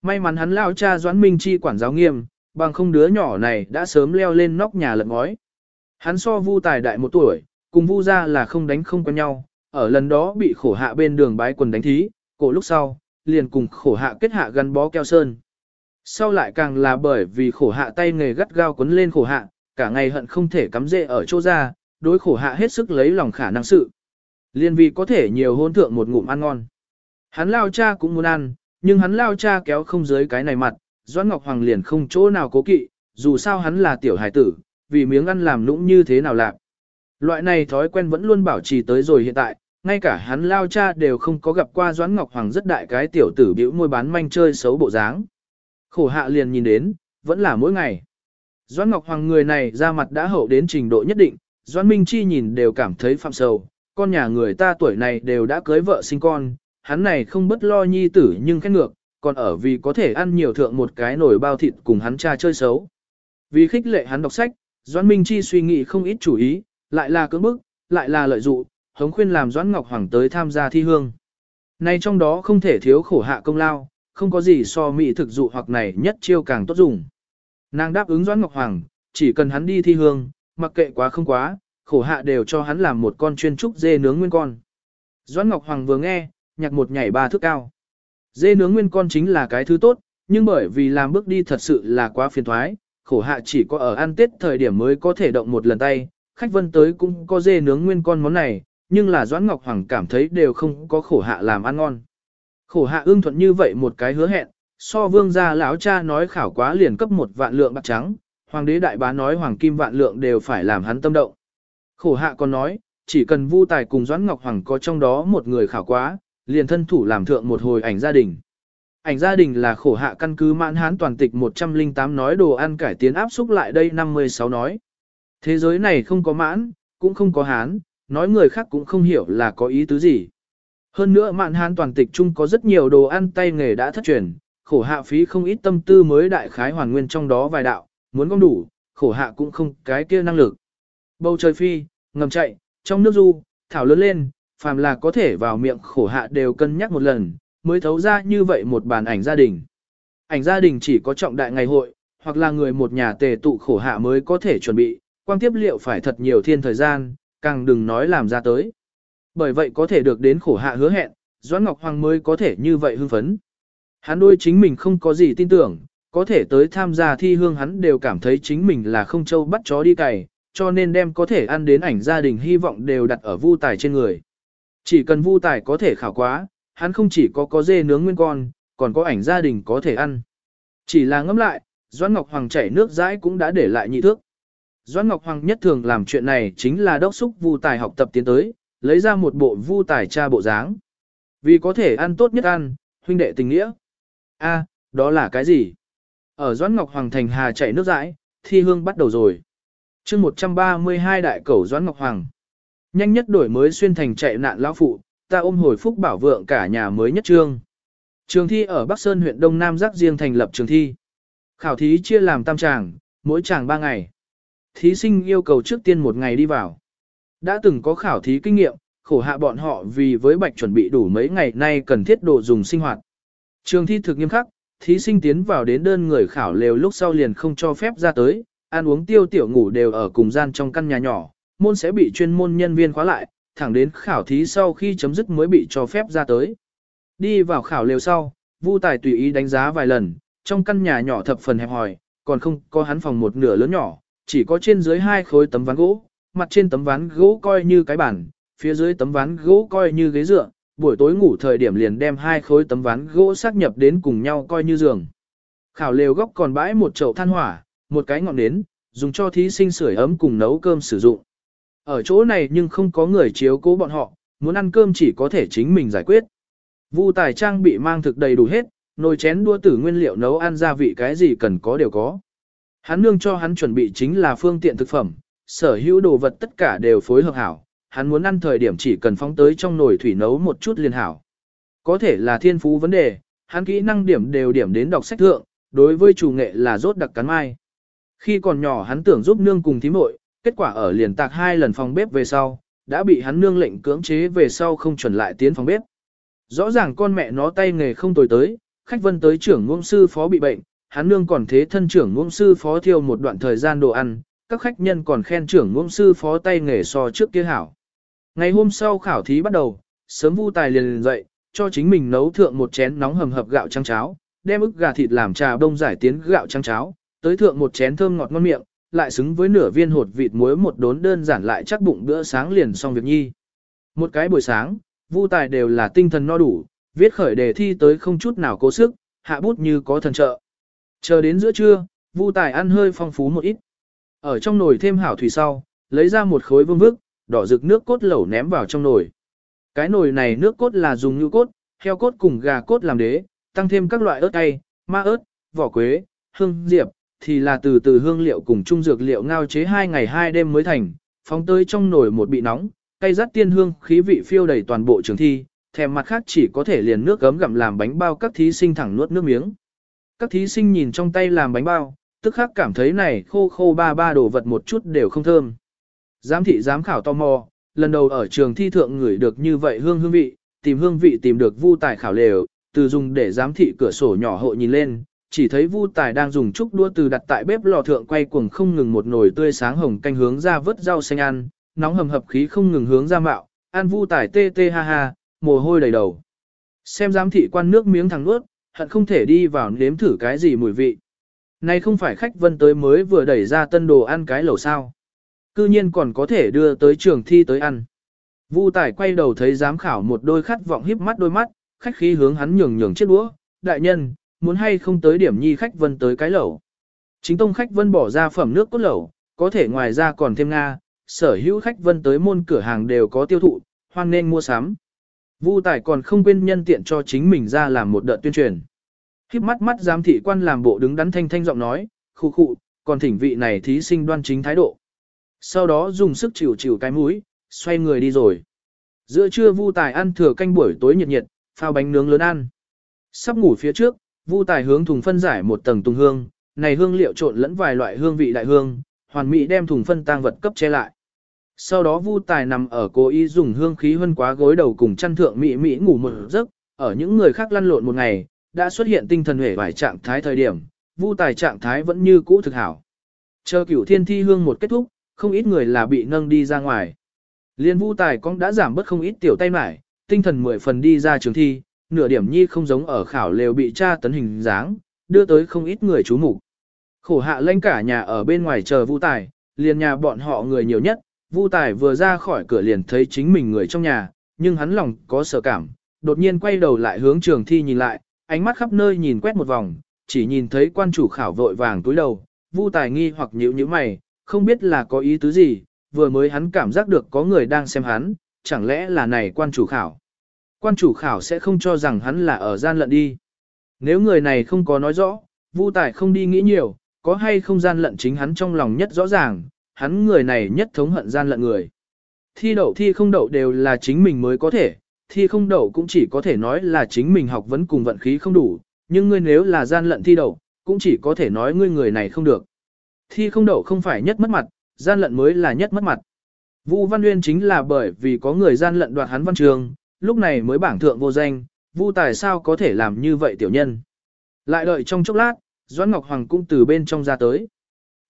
May mắn hắn lao cha Doãn Minh Chi quản giáo nghiêm, bằng không đứa nhỏ này đã sớm leo lên nóc nhà lật ngói. Hắn so vu tài đại một tuổi, cùng vu ra là không đánh không quen nhau, ở lần đó bị khổ hạ bên đường bái quần đánh thí, cổ lúc sau, liền cùng khổ hạ kết hạ gắn bó keo sơn. Sau lại càng là bởi vì khổ hạ tay nghề gắt gao quấn lên khổ hạ, cả ngày hận không thể cắm rễ ở chỗ ra, đối khổ hạ hết sức lấy lòng khả năng sự. Liên vì có thể nhiều hôn thượng một ngụm ăn ngon. Hắn lao cha cũng muốn ăn, nhưng hắn lao cha kéo không dưới cái này mặt, Doãn Ngọc Hoàng liền không chỗ nào cố kỵ, dù sao hắn là tiểu hải tử, vì miếng ăn làm lũng như thế nào lạc. Loại này thói quen vẫn luôn bảo trì tới rồi hiện tại, ngay cả hắn lao cha đều không có gặp qua Doãn Ngọc Hoàng rất đại cái tiểu tử biểu môi bán manh chơi xấu bộ dáng. Khổ hạ liền nhìn đến, vẫn là mỗi ngày. Doãn Ngọc Hoàng người này ra mặt đã hậu đến trình độ nhất định, Doãn Minh Chi nhìn đều cảm thấy phạm sầu, con nhà người ta tuổi này đều đã cưới vợ sinh con, hắn này không bất lo nhi tử nhưng khét ngược, còn ở vì có thể ăn nhiều thượng một cái nồi bao thịt cùng hắn cha chơi xấu. Vì khích lệ hắn đọc sách, Doãn Minh Chi suy nghĩ không ít chủ ý, lại là cưỡng bức, lại là lợi dụ, hống khuyên làm Doãn Ngọc Hoàng tới tham gia thi hương. Nay trong đó không thể thiếu khổ hạ công lao, không có gì so mỹ thực dụ hoặc này nhất chiêu càng tốt dùng. Nàng đáp ứng Doãn Ngọc Hoàng, chỉ cần hắn đi thi hương, mặc kệ quá không quá, khổ hạ đều cho hắn làm một con chuyên trúc dê nướng nguyên con. Doãn Ngọc Hoàng vừa nghe, nhạc một nhảy ba thước cao. Dê nướng nguyên con chính là cái thứ tốt, nhưng bởi vì làm bước đi thật sự là quá phiền thoái, khổ hạ chỉ có ở ăn tết thời điểm mới có thể động một lần tay, khách vân tới cũng có dê nướng nguyên con món này, nhưng là Doãn Ngọc Hoàng cảm thấy đều không có khổ hạ làm ăn ngon. Khổ hạ ương thuận như vậy một cái hứa hẹn, so vương gia lão cha nói khảo quá liền cấp một vạn lượng bạc trắng, hoàng đế đại bá nói hoàng kim vạn lượng đều phải làm hắn tâm động. Khổ hạ còn nói, chỉ cần Vu Tài cùng Doãn Ngọc Hoàng có trong đó một người khảo quá, liền thân thủ làm thượng một hồi ảnh gia đình. Ảnh gia đình là khổ hạ căn cứ mãn hán toàn tịch 108 nói đồ ăn cải tiến áp xúc lại đây 56 nói. Thế giới này không có mãn, cũng không có hán, nói người khác cũng không hiểu là có ý tứ gì. Hơn nữa mạn hán toàn tịch chung có rất nhiều đồ ăn tay nghề đã thất truyền, khổ hạ phí không ít tâm tư mới đại khái hoàn nguyên trong đó vài đạo, muốn gom đủ, khổ hạ cũng không cái kia năng lực. Bầu trời phi, ngầm chạy, trong nước du, thảo lớn lên, phàm là có thể vào miệng khổ hạ đều cân nhắc một lần, mới thấu ra như vậy một bản ảnh gia đình. Ảnh gia đình chỉ có trọng đại ngày hội, hoặc là người một nhà tề tụ khổ hạ mới có thể chuẩn bị, quang tiếp liệu phải thật nhiều thiên thời gian, càng đừng nói làm ra tới. Bởi vậy có thể được đến khổ hạ hứa hẹn, Doãn Ngọc Hoàng mới có thể như vậy hưng phấn. Hắn đôi chính mình không có gì tin tưởng, có thể tới tham gia thi hương hắn đều cảm thấy chính mình là không châu bắt chó đi cày, cho nên đem có thể ăn đến ảnh gia đình hy vọng đều đặt ở vu tài trên người. Chỉ cần vu tài có thể khảo quá, hắn không chỉ có có dê nướng nguyên con, còn có ảnh gia đình có thể ăn. Chỉ là ngẫm lại, Doãn Ngọc Hoàng chảy nước dãi cũng đã để lại nhị thước. Doãn Ngọc Hoàng nhất thường làm chuyện này chính là đốc xúc vu tài học tập tiến tới, lấy ra một bộ vu tài cha bộ dáng. Vì có thể ăn tốt nhất ăn, huynh đệ tình nghĩa. A, đó là cái gì? Ở Doãn Ngọc Hoàng thành hà chảy nước dãi, thi hương bắt đầu rồi chương 132 đại cầu Doãn Ngọc Hoàng. Nhanh nhất đổi mới xuyên thành chạy nạn lão phụ, ta ôm hồi phúc bảo vượng cả nhà mới nhất trương. Trường thi ở Bắc Sơn huyện Đông Nam Giác riêng thành lập trường thi. Khảo thí chia làm tam tràng, mỗi tràng 3 ngày. Thí sinh yêu cầu trước tiên một ngày đi vào. Đã từng có khảo thí kinh nghiệm, khổ hạ bọn họ vì với bạch chuẩn bị đủ mấy ngày nay cần thiết đồ dùng sinh hoạt. Trường thi thực nghiêm khắc, thí sinh tiến vào đến đơn người khảo lều lúc sau liền không cho phép ra tới, ăn uống tiêu tiểu ngủ đều ở cùng gian trong căn nhà nhỏ, môn sẽ bị chuyên môn nhân viên khóa lại, thẳng đến khảo thí sau khi chấm dứt mới bị cho phép ra tới. Đi vào khảo lều sau, Vu Tài tùy ý đánh giá vài lần, trong căn nhà nhỏ thập phần hẹp hòi, còn không có hắn phòng một nửa lớn nhỏ, chỉ có trên dưới hai khối tấm ván gỗ, mặt trên tấm ván gỗ coi như cái bàn, phía dưới tấm ván gỗ coi như ghế dựa, buổi tối ngủ thời điểm liền đem hai khối tấm ván gỗ xác nhập đến cùng nhau coi như giường. Khảo lều góc còn bãi một chậu than hỏa, một cái ngọn nến, dùng cho thí sinh sưởi ấm cùng nấu cơm sử dụng. Ở chỗ này nhưng không có người chiếu cố bọn họ, muốn ăn cơm chỉ có thể chính mình giải quyết. Vu tài trang bị mang thực đầy đủ hết, nồi chén đua tử nguyên liệu nấu ăn gia vị cái gì cần có đều có. Hắn nương cho hắn chuẩn bị chính là phương tiện thực phẩm, sở hữu đồ vật tất cả đều phối hợp hảo, hắn muốn ăn thời điểm chỉ cần phóng tới trong nồi thủy nấu một chút liền hảo. Có thể là thiên phú vấn đề, hắn kỹ năng điểm đều điểm đến đọc sách thượng, đối với chủ nghệ là rốt đặc cắn mai. Khi còn nhỏ hắn tưởng giúp nương cùng thím muội, kết quả ở liền tạc hai lần phòng bếp về sau, đã bị hắn nương lệnh cưỡng chế về sau không chuẩn lại tiến phòng bếp. Rõ ràng con mẹ nó tay nghề không tồi tới, khách vân tới trưởng ngôn sư phó bị bệnh, hắn nương còn thế thân trưởng ngôn sư phó thiêu một đoạn thời gian đồ ăn, các khách nhân còn khen trưởng ngôn sư phó tay nghề so trước kia hảo. Ngày hôm sau khảo thí bắt đầu, sớm vu tài liền dậy, cho chính mình nấu thượng một chén nóng hầm hập gạo trắng cháo, đem ức gà thịt làm trà đông giải tiến gạo trắng cháo, tới thượng một chén thơm ngọt ngon miệng, lại xứng với nửa viên hột vịt muối một đốn đơn giản lại chắc bụng bữa sáng liền xong việc nhi. Một cái buổi sáng, Vu Tài đều là tinh thần no đủ, viết khởi đề thi tới không chút nào cố sức, hạ bút như có thần trợ. Chờ đến giữa trưa, Vu Tài ăn hơi phong phú một ít. Ở trong nồi thêm hảo thủy sau, lấy ra một khối vương vức, đỏ rực nước cốt lẩu ném vào trong nồi. Cái nồi này nước cốt là dùng như cốt, heo cốt cùng gà cốt làm đế, tăng thêm các loại ớt cay, ma ớt, vỏ quế, hương diệp, thì là từ từ hương liệu cùng trung dược liệu ngao chế hai ngày hai đêm mới thành, phóng tới trong nồi một bị nóng, cay rắt tiên hương, khí vị phiêu đầy toàn bộ trường thi, thèm mặt khác chỉ có thể liền nước gấm gặm làm bánh bao các thí sinh thẳng nuốt nước miếng. Các thí sinh nhìn trong tay làm bánh bao, tức khắc cảm thấy này khô khô ba ba đồ vật một chút đều không thơm. Giám thị giám khảo tò mò, lần đầu ở trường thi thượng ngửi được như vậy hương hương vị, tìm hương vị tìm được vu tài khảo lều, từ dùng để giám thị cửa sổ nhỏ hộ nhìn lên, chỉ thấy Vu Tài đang dùng trúc đua từ đặt tại bếp lò thượng quay cuồng không ngừng một nồi tươi sáng hồng canh hướng ra vớt rau xanh ăn, nóng hầm hập khí không ngừng hướng ra mạo, ăn Vu Tài tê tê ha ha, mồ hôi đầy đầu. Xem giám thị quan nước miếng thẳng nuốt, hận không thể đi vào nếm thử cái gì mùi vị. Này không phải khách vân tới mới vừa đẩy ra tân đồ ăn cái lẩu sao. Cư nhiên còn có thể đưa tới trường thi tới ăn. Vu Tài quay đầu thấy giám khảo một đôi khát vọng híp mắt đôi mắt, khách khí hướng hắn nhường nhường chiếc đũa, đại nhân, muốn hay không tới điểm nhi khách vân tới cái lẩu. Chính tông khách vân bỏ ra phẩm nước cốt lẩu, có thể ngoài ra còn thêm Nga, sở hữu khách vân tới môn cửa hàng đều có tiêu thụ, hoan nên mua sắm. Vu Tài còn không quên nhân tiện cho chính mình ra làm một đợt tuyên truyền. Khiếp mắt mắt giám thị quan làm bộ đứng đắn thanh thanh giọng nói, khu khụ, còn thỉnh vị này thí sinh đoan chính thái độ. Sau đó dùng sức chịu chịu cái mũi, xoay người đi rồi. Giữa trưa Vu Tài ăn thừa canh buổi tối nhiệt nhiệt, phao bánh nướng lớn ăn. Sắp ngủ phía trước, Vu Tài hướng thùng phân giải một tầng tùng hương, này hương liệu trộn lẫn vài loại hương vị đại hương, hoàn mỹ đem thùng phân tang vật cấp che lại. Sau đó Vu Tài nằm ở cố ý dùng hương khí hơn quá gối đầu cùng chăn thượng mỹ mỹ ngủ một giấc, ở những người khác lăn lộn một ngày, đã xuất hiện tinh thần hể vài trạng thái thời điểm, Vu Tài trạng thái vẫn như cũ thực hảo. Chờ cửu thiên thi hương một kết thúc, không ít người là bị nâng đi ra ngoài. Liên Vu Tài cũng đã giảm bớt không ít tiểu tay mải, tinh thần mười phần đi ra trường thi, nửa điểm nhi không giống ở khảo lều bị tra tấn hình dáng, đưa tới không ít người chú mục. Khổ hạ lanh cả nhà ở bên ngoài chờ Vu Tài, liền nhà bọn họ người nhiều nhất, Vu Tài vừa ra khỏi cửa liền thấy chính mình người trong nhà, nhưng hắn lòng có sợ cảm, đột nhiên quay đầu lại hướng trường thi nhìn lại, ánh mắt khắp nơi nhìn quét một vòng, chỉ nhìn thấy quan chủ khảo vội vàng túi đầu, Vu Tài nghi hoặc nhíu nhíu mày, không biết là có ý tứ gì, vừa mới hắn cảm giác được có người đang xem hắn, chẳng lẽ là này quan chủ khảo. Quan chủ khảo sẽ không cho rằng hắn là ở gian lận đi. Nếu người này không có nói rõ, Vu Tài không đi nghĩ nhiều, có hay không gian lận chính hắn trong lòng nhất rõ ràng, hắn người này nhất thống hận gian lận người. Thi đậu thi không đậu đều là chính mình mới có thể, thi không đậu cũng chỉ có thể nói là chính mình học vấn cùng vận khí không đủ, nhưng ngươi nếu là gian lận thi đậu, cũng chỉ có thể nói ngươi người này không được. Thi không đậu không phải nhất mất mặt, gian lận mới là nhất mất mặt. Vu Văn Nguyên chính là bởi vì có người gian lận đoạt hắn văn trường, lúc này mới bảng thượng vô danh, Vu Tài sao có thể làm như vậy tiểu nhân. Lại đợi trong chốc lát, Doãn Ngọc Hoàng cũng từ bên trong ra tới.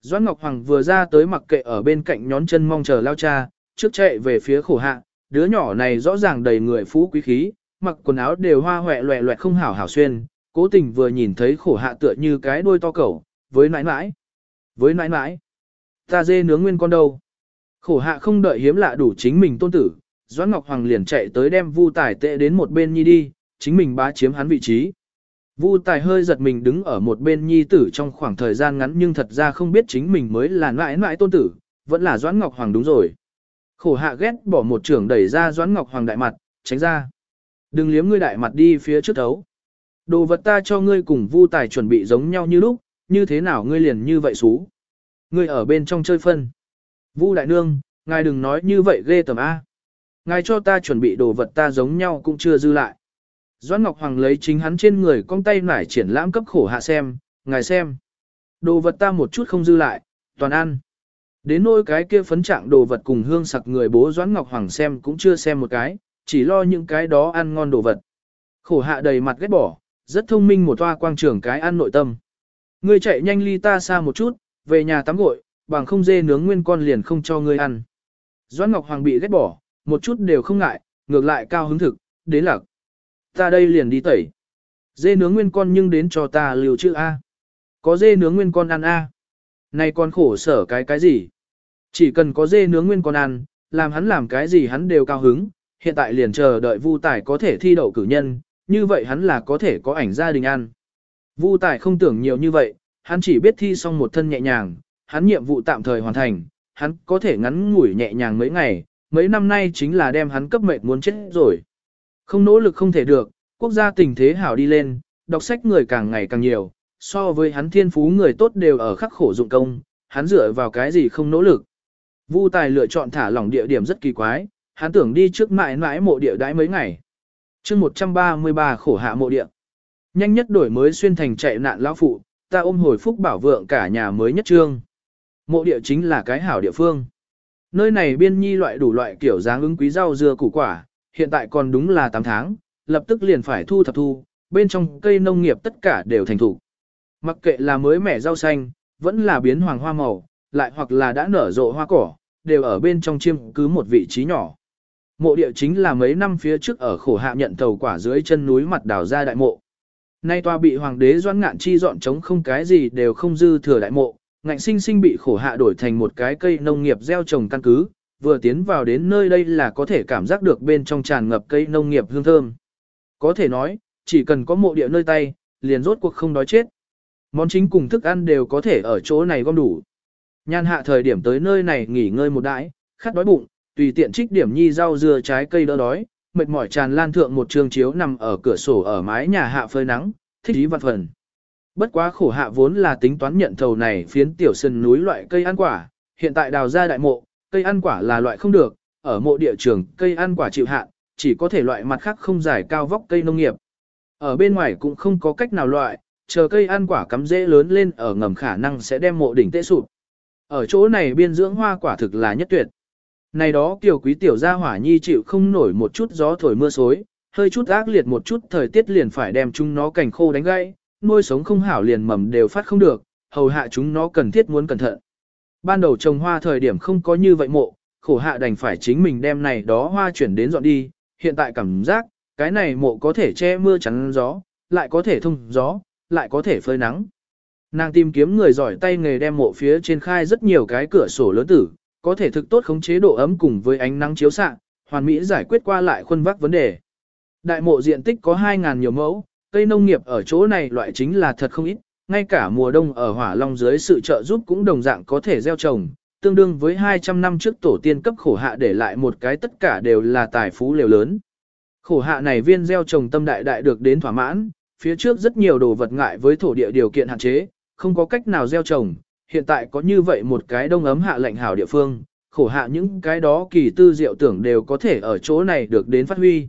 Doãn Ngọc Hoàng vừa ra tới mặc kệ ở bên cạnh nhón chân mong chờ lao cha, trước chạy về phía khổ hạ, đứa nhỏ này rõ ràng đầy người phú quý khí, mặc quần áo đều hoa hoẹ loẹ loẹt không hảo hảo xuyên, cố tình vừa nhìn thấy khổ hạ tựa như cái đuôi to cẩu, với nãi nãi. Với nãi nãi, ta dê nướng nguyên con đâu. Khổ hạ không đợi hiếm lạ đủ chính mình tôn tử, Doãn Ngọc Hoàng liền chạy tới đem Vu Tài tệ đến một bên nhi đi, chính mình bá chiếm hắn vị trí. Vu Tài hơi giật mình đứng ở một bên nhi tử trong khoảng thời gian ngắn nhưng thật ra không biết chính mình mới là mãi mãi tôn tử, vẫn là Doãn Ngọc Hoàng đúng rồi. Khổ hạ ghét bỏ một trưởng đẩy ra Doãn Ngọc Hoàng đại mặt, tránh ra. Đừng liếm ngươi đại mặt đi phía trước thấu. Đồ vật ta cho ngươi cùng Vu Tài chuẩn bị giống nhau như lúc, như thế nào ngươi liền như vậy xú. Ngươi ở bên trong chơi phân. Vu đại nương, ngài đừng nói như vậy ghê tầm A. Ngài cho ta chuẩn bị đồ vật ta giống nhau cũng chưa dư lại. Doãn Ngọc Hoàng lấy chính hắn trên người con tay nải triển lãm cấp khổ hạ xem, ngài xem. Đồ vật ta một chút không dư lại, toàn ăn. Đến nỗi cái kia phấn trạng đồ vật cùng hương sặc người bố Doãn Ngọc Hoàng xem cũng chưa xem một cái, chỉ lo những cái đó ăn ngon đồ vật. Khổ hạ đầy mặt ghét bỏ, rất thông minh một toa quang trưởng cái ăn nội tâm. Ngươi chạy nhanh ly ta xa một chút, về nhà tắm gội, bằng không dê nướng nguyên con liền không cho ngươi ăn. Doãn Ngọc Hoàng bị ghét bỏ, một chút đều không ngại, ngược lại cao hứng thực, đến lạc. Ta đây liền đi tẩy. Dê nướng nguyên con nhưng đến cho ta liều chữ A. Có dê nướng nguyên con ăn A. Này con khổ sở cái cái gì? Chỉ cần có dê nướng nguyên con ăn, làm hắn làm cái gì hắn đều cao hứng, hiện tại liền chờ đợi Vu Tài có thể thi đậu cử nhân, như vậy hắn là có thể có ảnh gia đình ăn. Vu Tài không tưởng nhiều như vậy, hắn chỉ biết thi xong một thân nhẹ nhàng, hắn nhiệm vụ tạm thời hoàn thành, hắn có thể ngắn ngủi nhẹ nhàng mấy ngày, mấy năm nay chính là đem hắn cấp mệnh muốn chết rồi. Không nỗ lực không thể được, quốc gia tình thế hảo đi lên, đọc sách người càng ngày càng nhiều, so với hắn thiên phú người tốt đều ở khắc khổ dụng công, hắn dựa vào cái gì không nỗ lực. Vu Tài lựa chọn thả lỏng địa điểm rất kỳ quái, hắn tưởng đi trước mãi mãi mộ địa đãi mấy ngày. chương 133 khổ hạ mộ địa. Nhanh nhất đổi mới xuyên thành chạy nạn lão phụ, ta ôm hồi phúc bảo vượng cả nhà mới nhất trương. Mộ địa chính là cái hảo địa phương. Nơi này biên nhi loại đủ loại kiểu dáng ứng quý rau dưa củ quả, hiện tại còn đúng là 8 tháng, lập tức liền phải thu thập thu, bên trong cây nông nghiệp tất cả đều thành thủ. Mặc kệ là mới mẻ rau xanh, vẫn là biến hoàng hoa màu, lại hoặc là đã nở rộ hoa cỏ, đều ở bên trong chiêm cứ một vị trí nhỏ. Mộ địa chính là mấy năm phía trước ở khổ hạ nhận tàu quả dưới chân núi mặt đào ra đại mộ. Nay tòa bị hoàng đế doan ngạn chi dọn trống không cái gì đều không dư thừa đại mộ, ngạnh sinh sinh bị khổ hạ đổi thành một cái cây nông nghiệp gieo trồng căn cứ, vừa tiến vào đến nơi đây là có thể cảm giác được bên trong tràn ngập cây nông nghiệp hương thơm. Có thể nói, chỉ cần có mộ địa nơi tay, liền rốt cuộc không đói chết. Món chính cùng thức ăn đều có thể ở chỗ này gom đủ. Nhan hạ thời điểm tới nơi này nghỉ ngơi một đãi, khát đói bụng, tùy tiện trích điểm nhi rau dưa trái cây đỡ đói, mệt mỏi tràn lan thượng một trường chiếu nằm ở cửa sổ ở mái nhà hạ phơi nắng, thích ý vạn phần. Bất quá khổ hạ vốn là tính toán nhận thầu này phiến tiểu sân núi loại cây ăn quả, hiện tại đào ra đại mộ, cây ăn quả là loại không được, ở mộ địa trường cây ăn quả chịu hạn, chỉ có thể loại mặt khác không giải cao vóc cây nông nghiệp. Ở bên ngoài cũng không có cách nào loại, chờ cây ăn quả cắm dễ lớn lên ở ngầm khả năng sẽ đem mộ đỉnh tê sụp. Ở chỗ này biên dưỡng hoa quả thực là nhất tuyệt. Này đó tiểu quý tiểu gia hỏa nhi chịu không nổi một chút gió thổi mưa xối, hơi chút ác liệt một chút thời tiết liền phải đem chúng nó cảnh khô đánh gãy, nuôi sống không hảo liền mầm đều phát không được, hầu hạ chúng nó cần thiết muốn cẩn thận. Ban đầu trồng hoa thời điểm không có như vậy mộ, khổ hạ đành phải chính mình đem này đó hoa chuyển đến dọn đi, hiện tại cảm giác, cái này mộ có thể che mưa chắn gió, lại có thể thông gió, lại có thể phơi nắng. Nàng tìm kiếm người giỏi tay nghề đem mộ phía trên khai rất nhiều cái cửa sổ lớn tử, có thể thực tốt khống chế độ ấm cùng với ánh nắng chiếu xạ, hoàn mỹ giải quyết qua lại khuôn vác vấn đề. Đại mộ diện tích có 2.000 nhiều mẫu, cây nông nghiệp ở chỗ này loại chính là thật không ít, ngay cả mùa đông ở hỏa long dưới sự trợ giúp cũng đồng dạng có thể gieo trồng, tương đương với 200 năm trước tổ tiên cấp khổ hạ để lại một cái tất cả đều là tài phú liều lớn. Khổ hạ này viên gieo trồng tâm đại đại được đến thỏa mãn, phía trước rất nhiều đồ vật ngại với thổ địa điều kiện hạn chế, không có cách nào gieo trồng, hiện tại có như vậy một cái đông ấm hạ lạnh hảo địa phương, khổ hạ những cái đó kỳ tư diệu tưởng đều có thể ở chỗ này được đến phát huy.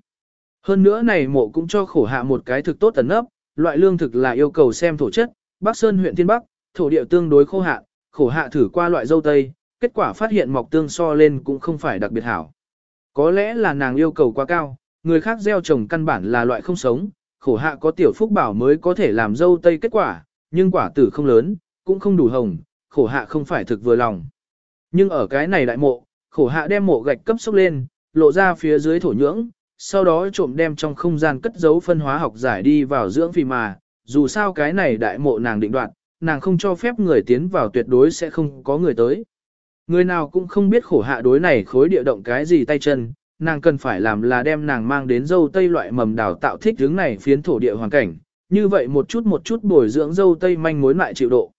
Hơn nữa này mộ cũng cho khổ hạ một cái thực tốt tấn ấp, loại lương thực là yêu cầu xem thổ chất, Bắc Sơn huyện Thiên Bắc, thổ địa tương đối khô hạ, khổ hạ thử qua loại dâu tây, kết quả phát hiện mọc tương so lên cũng không phải đặc biệt hảo. Có lẽ là nàng yêu cầu quá cao, người khác gieo trồng căn bản là loại không sống, khổ hạ có tiểu phúc bảo mới có thể làm dâu tây kết quả, nhưng quả tử không lớn, cũng không đủ hồng, khổ hạ không phải thực vừa lòng. Nhưng ở cái này đại mộ, khổ hạ đem mộ gạch cấp sốc lên, lộ ra phía dưới thổ nhưỡng, sau đó trộm đem trong không gian cất giấu phân hóa học giải đi vào dưỡng phì mà, dù sao cái này đại mộ nàng định đoạt, nàng không cho phép người tiến vào tuyệt đối sẽ không có người tới. Người nào cũng không biết khổ hạ đối này khối địa động cái gì tay chân, nàng cần phải làm là đem nàng mang đến dâu tây loại mầm đào tạo thích hướng này phiến thổ địa hoàn cảnh, như vậy một chút một chút bồi dưỡng dâu tây manh mối lại chịu độ.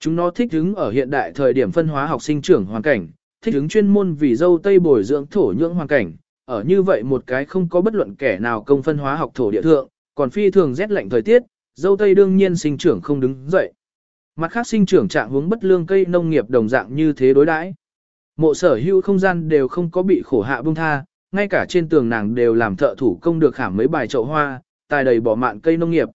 Chúng nó thích ứng ở hiện đại thời điểm phân hóa học sinh trưởng hoàn cảnh, thích ứng chuyên môn vì dâu tây bồi dưỡng thổ nhưỡng hoàn cảnh, ở như vậy một cái không có bất luận kẻ nào công phân hóa học thổ địa thượng, còn phi thường rét lạnh thời tiết, dâu tây đương nhiên sinh trưởng không đứng dậy. Mặt khác sinh trưởng trạng hướng bất lương cây nông nghiệp đồng dạng như thế đối đãi. Mộ sở hữu không gian đều không có bị khổ hạ bông tha, ngay cả trên tường nàng đều làm thợ thủ công được khảm mấy bài chậu hoa, tài đầy bỏ mạn cây nông nghiệp.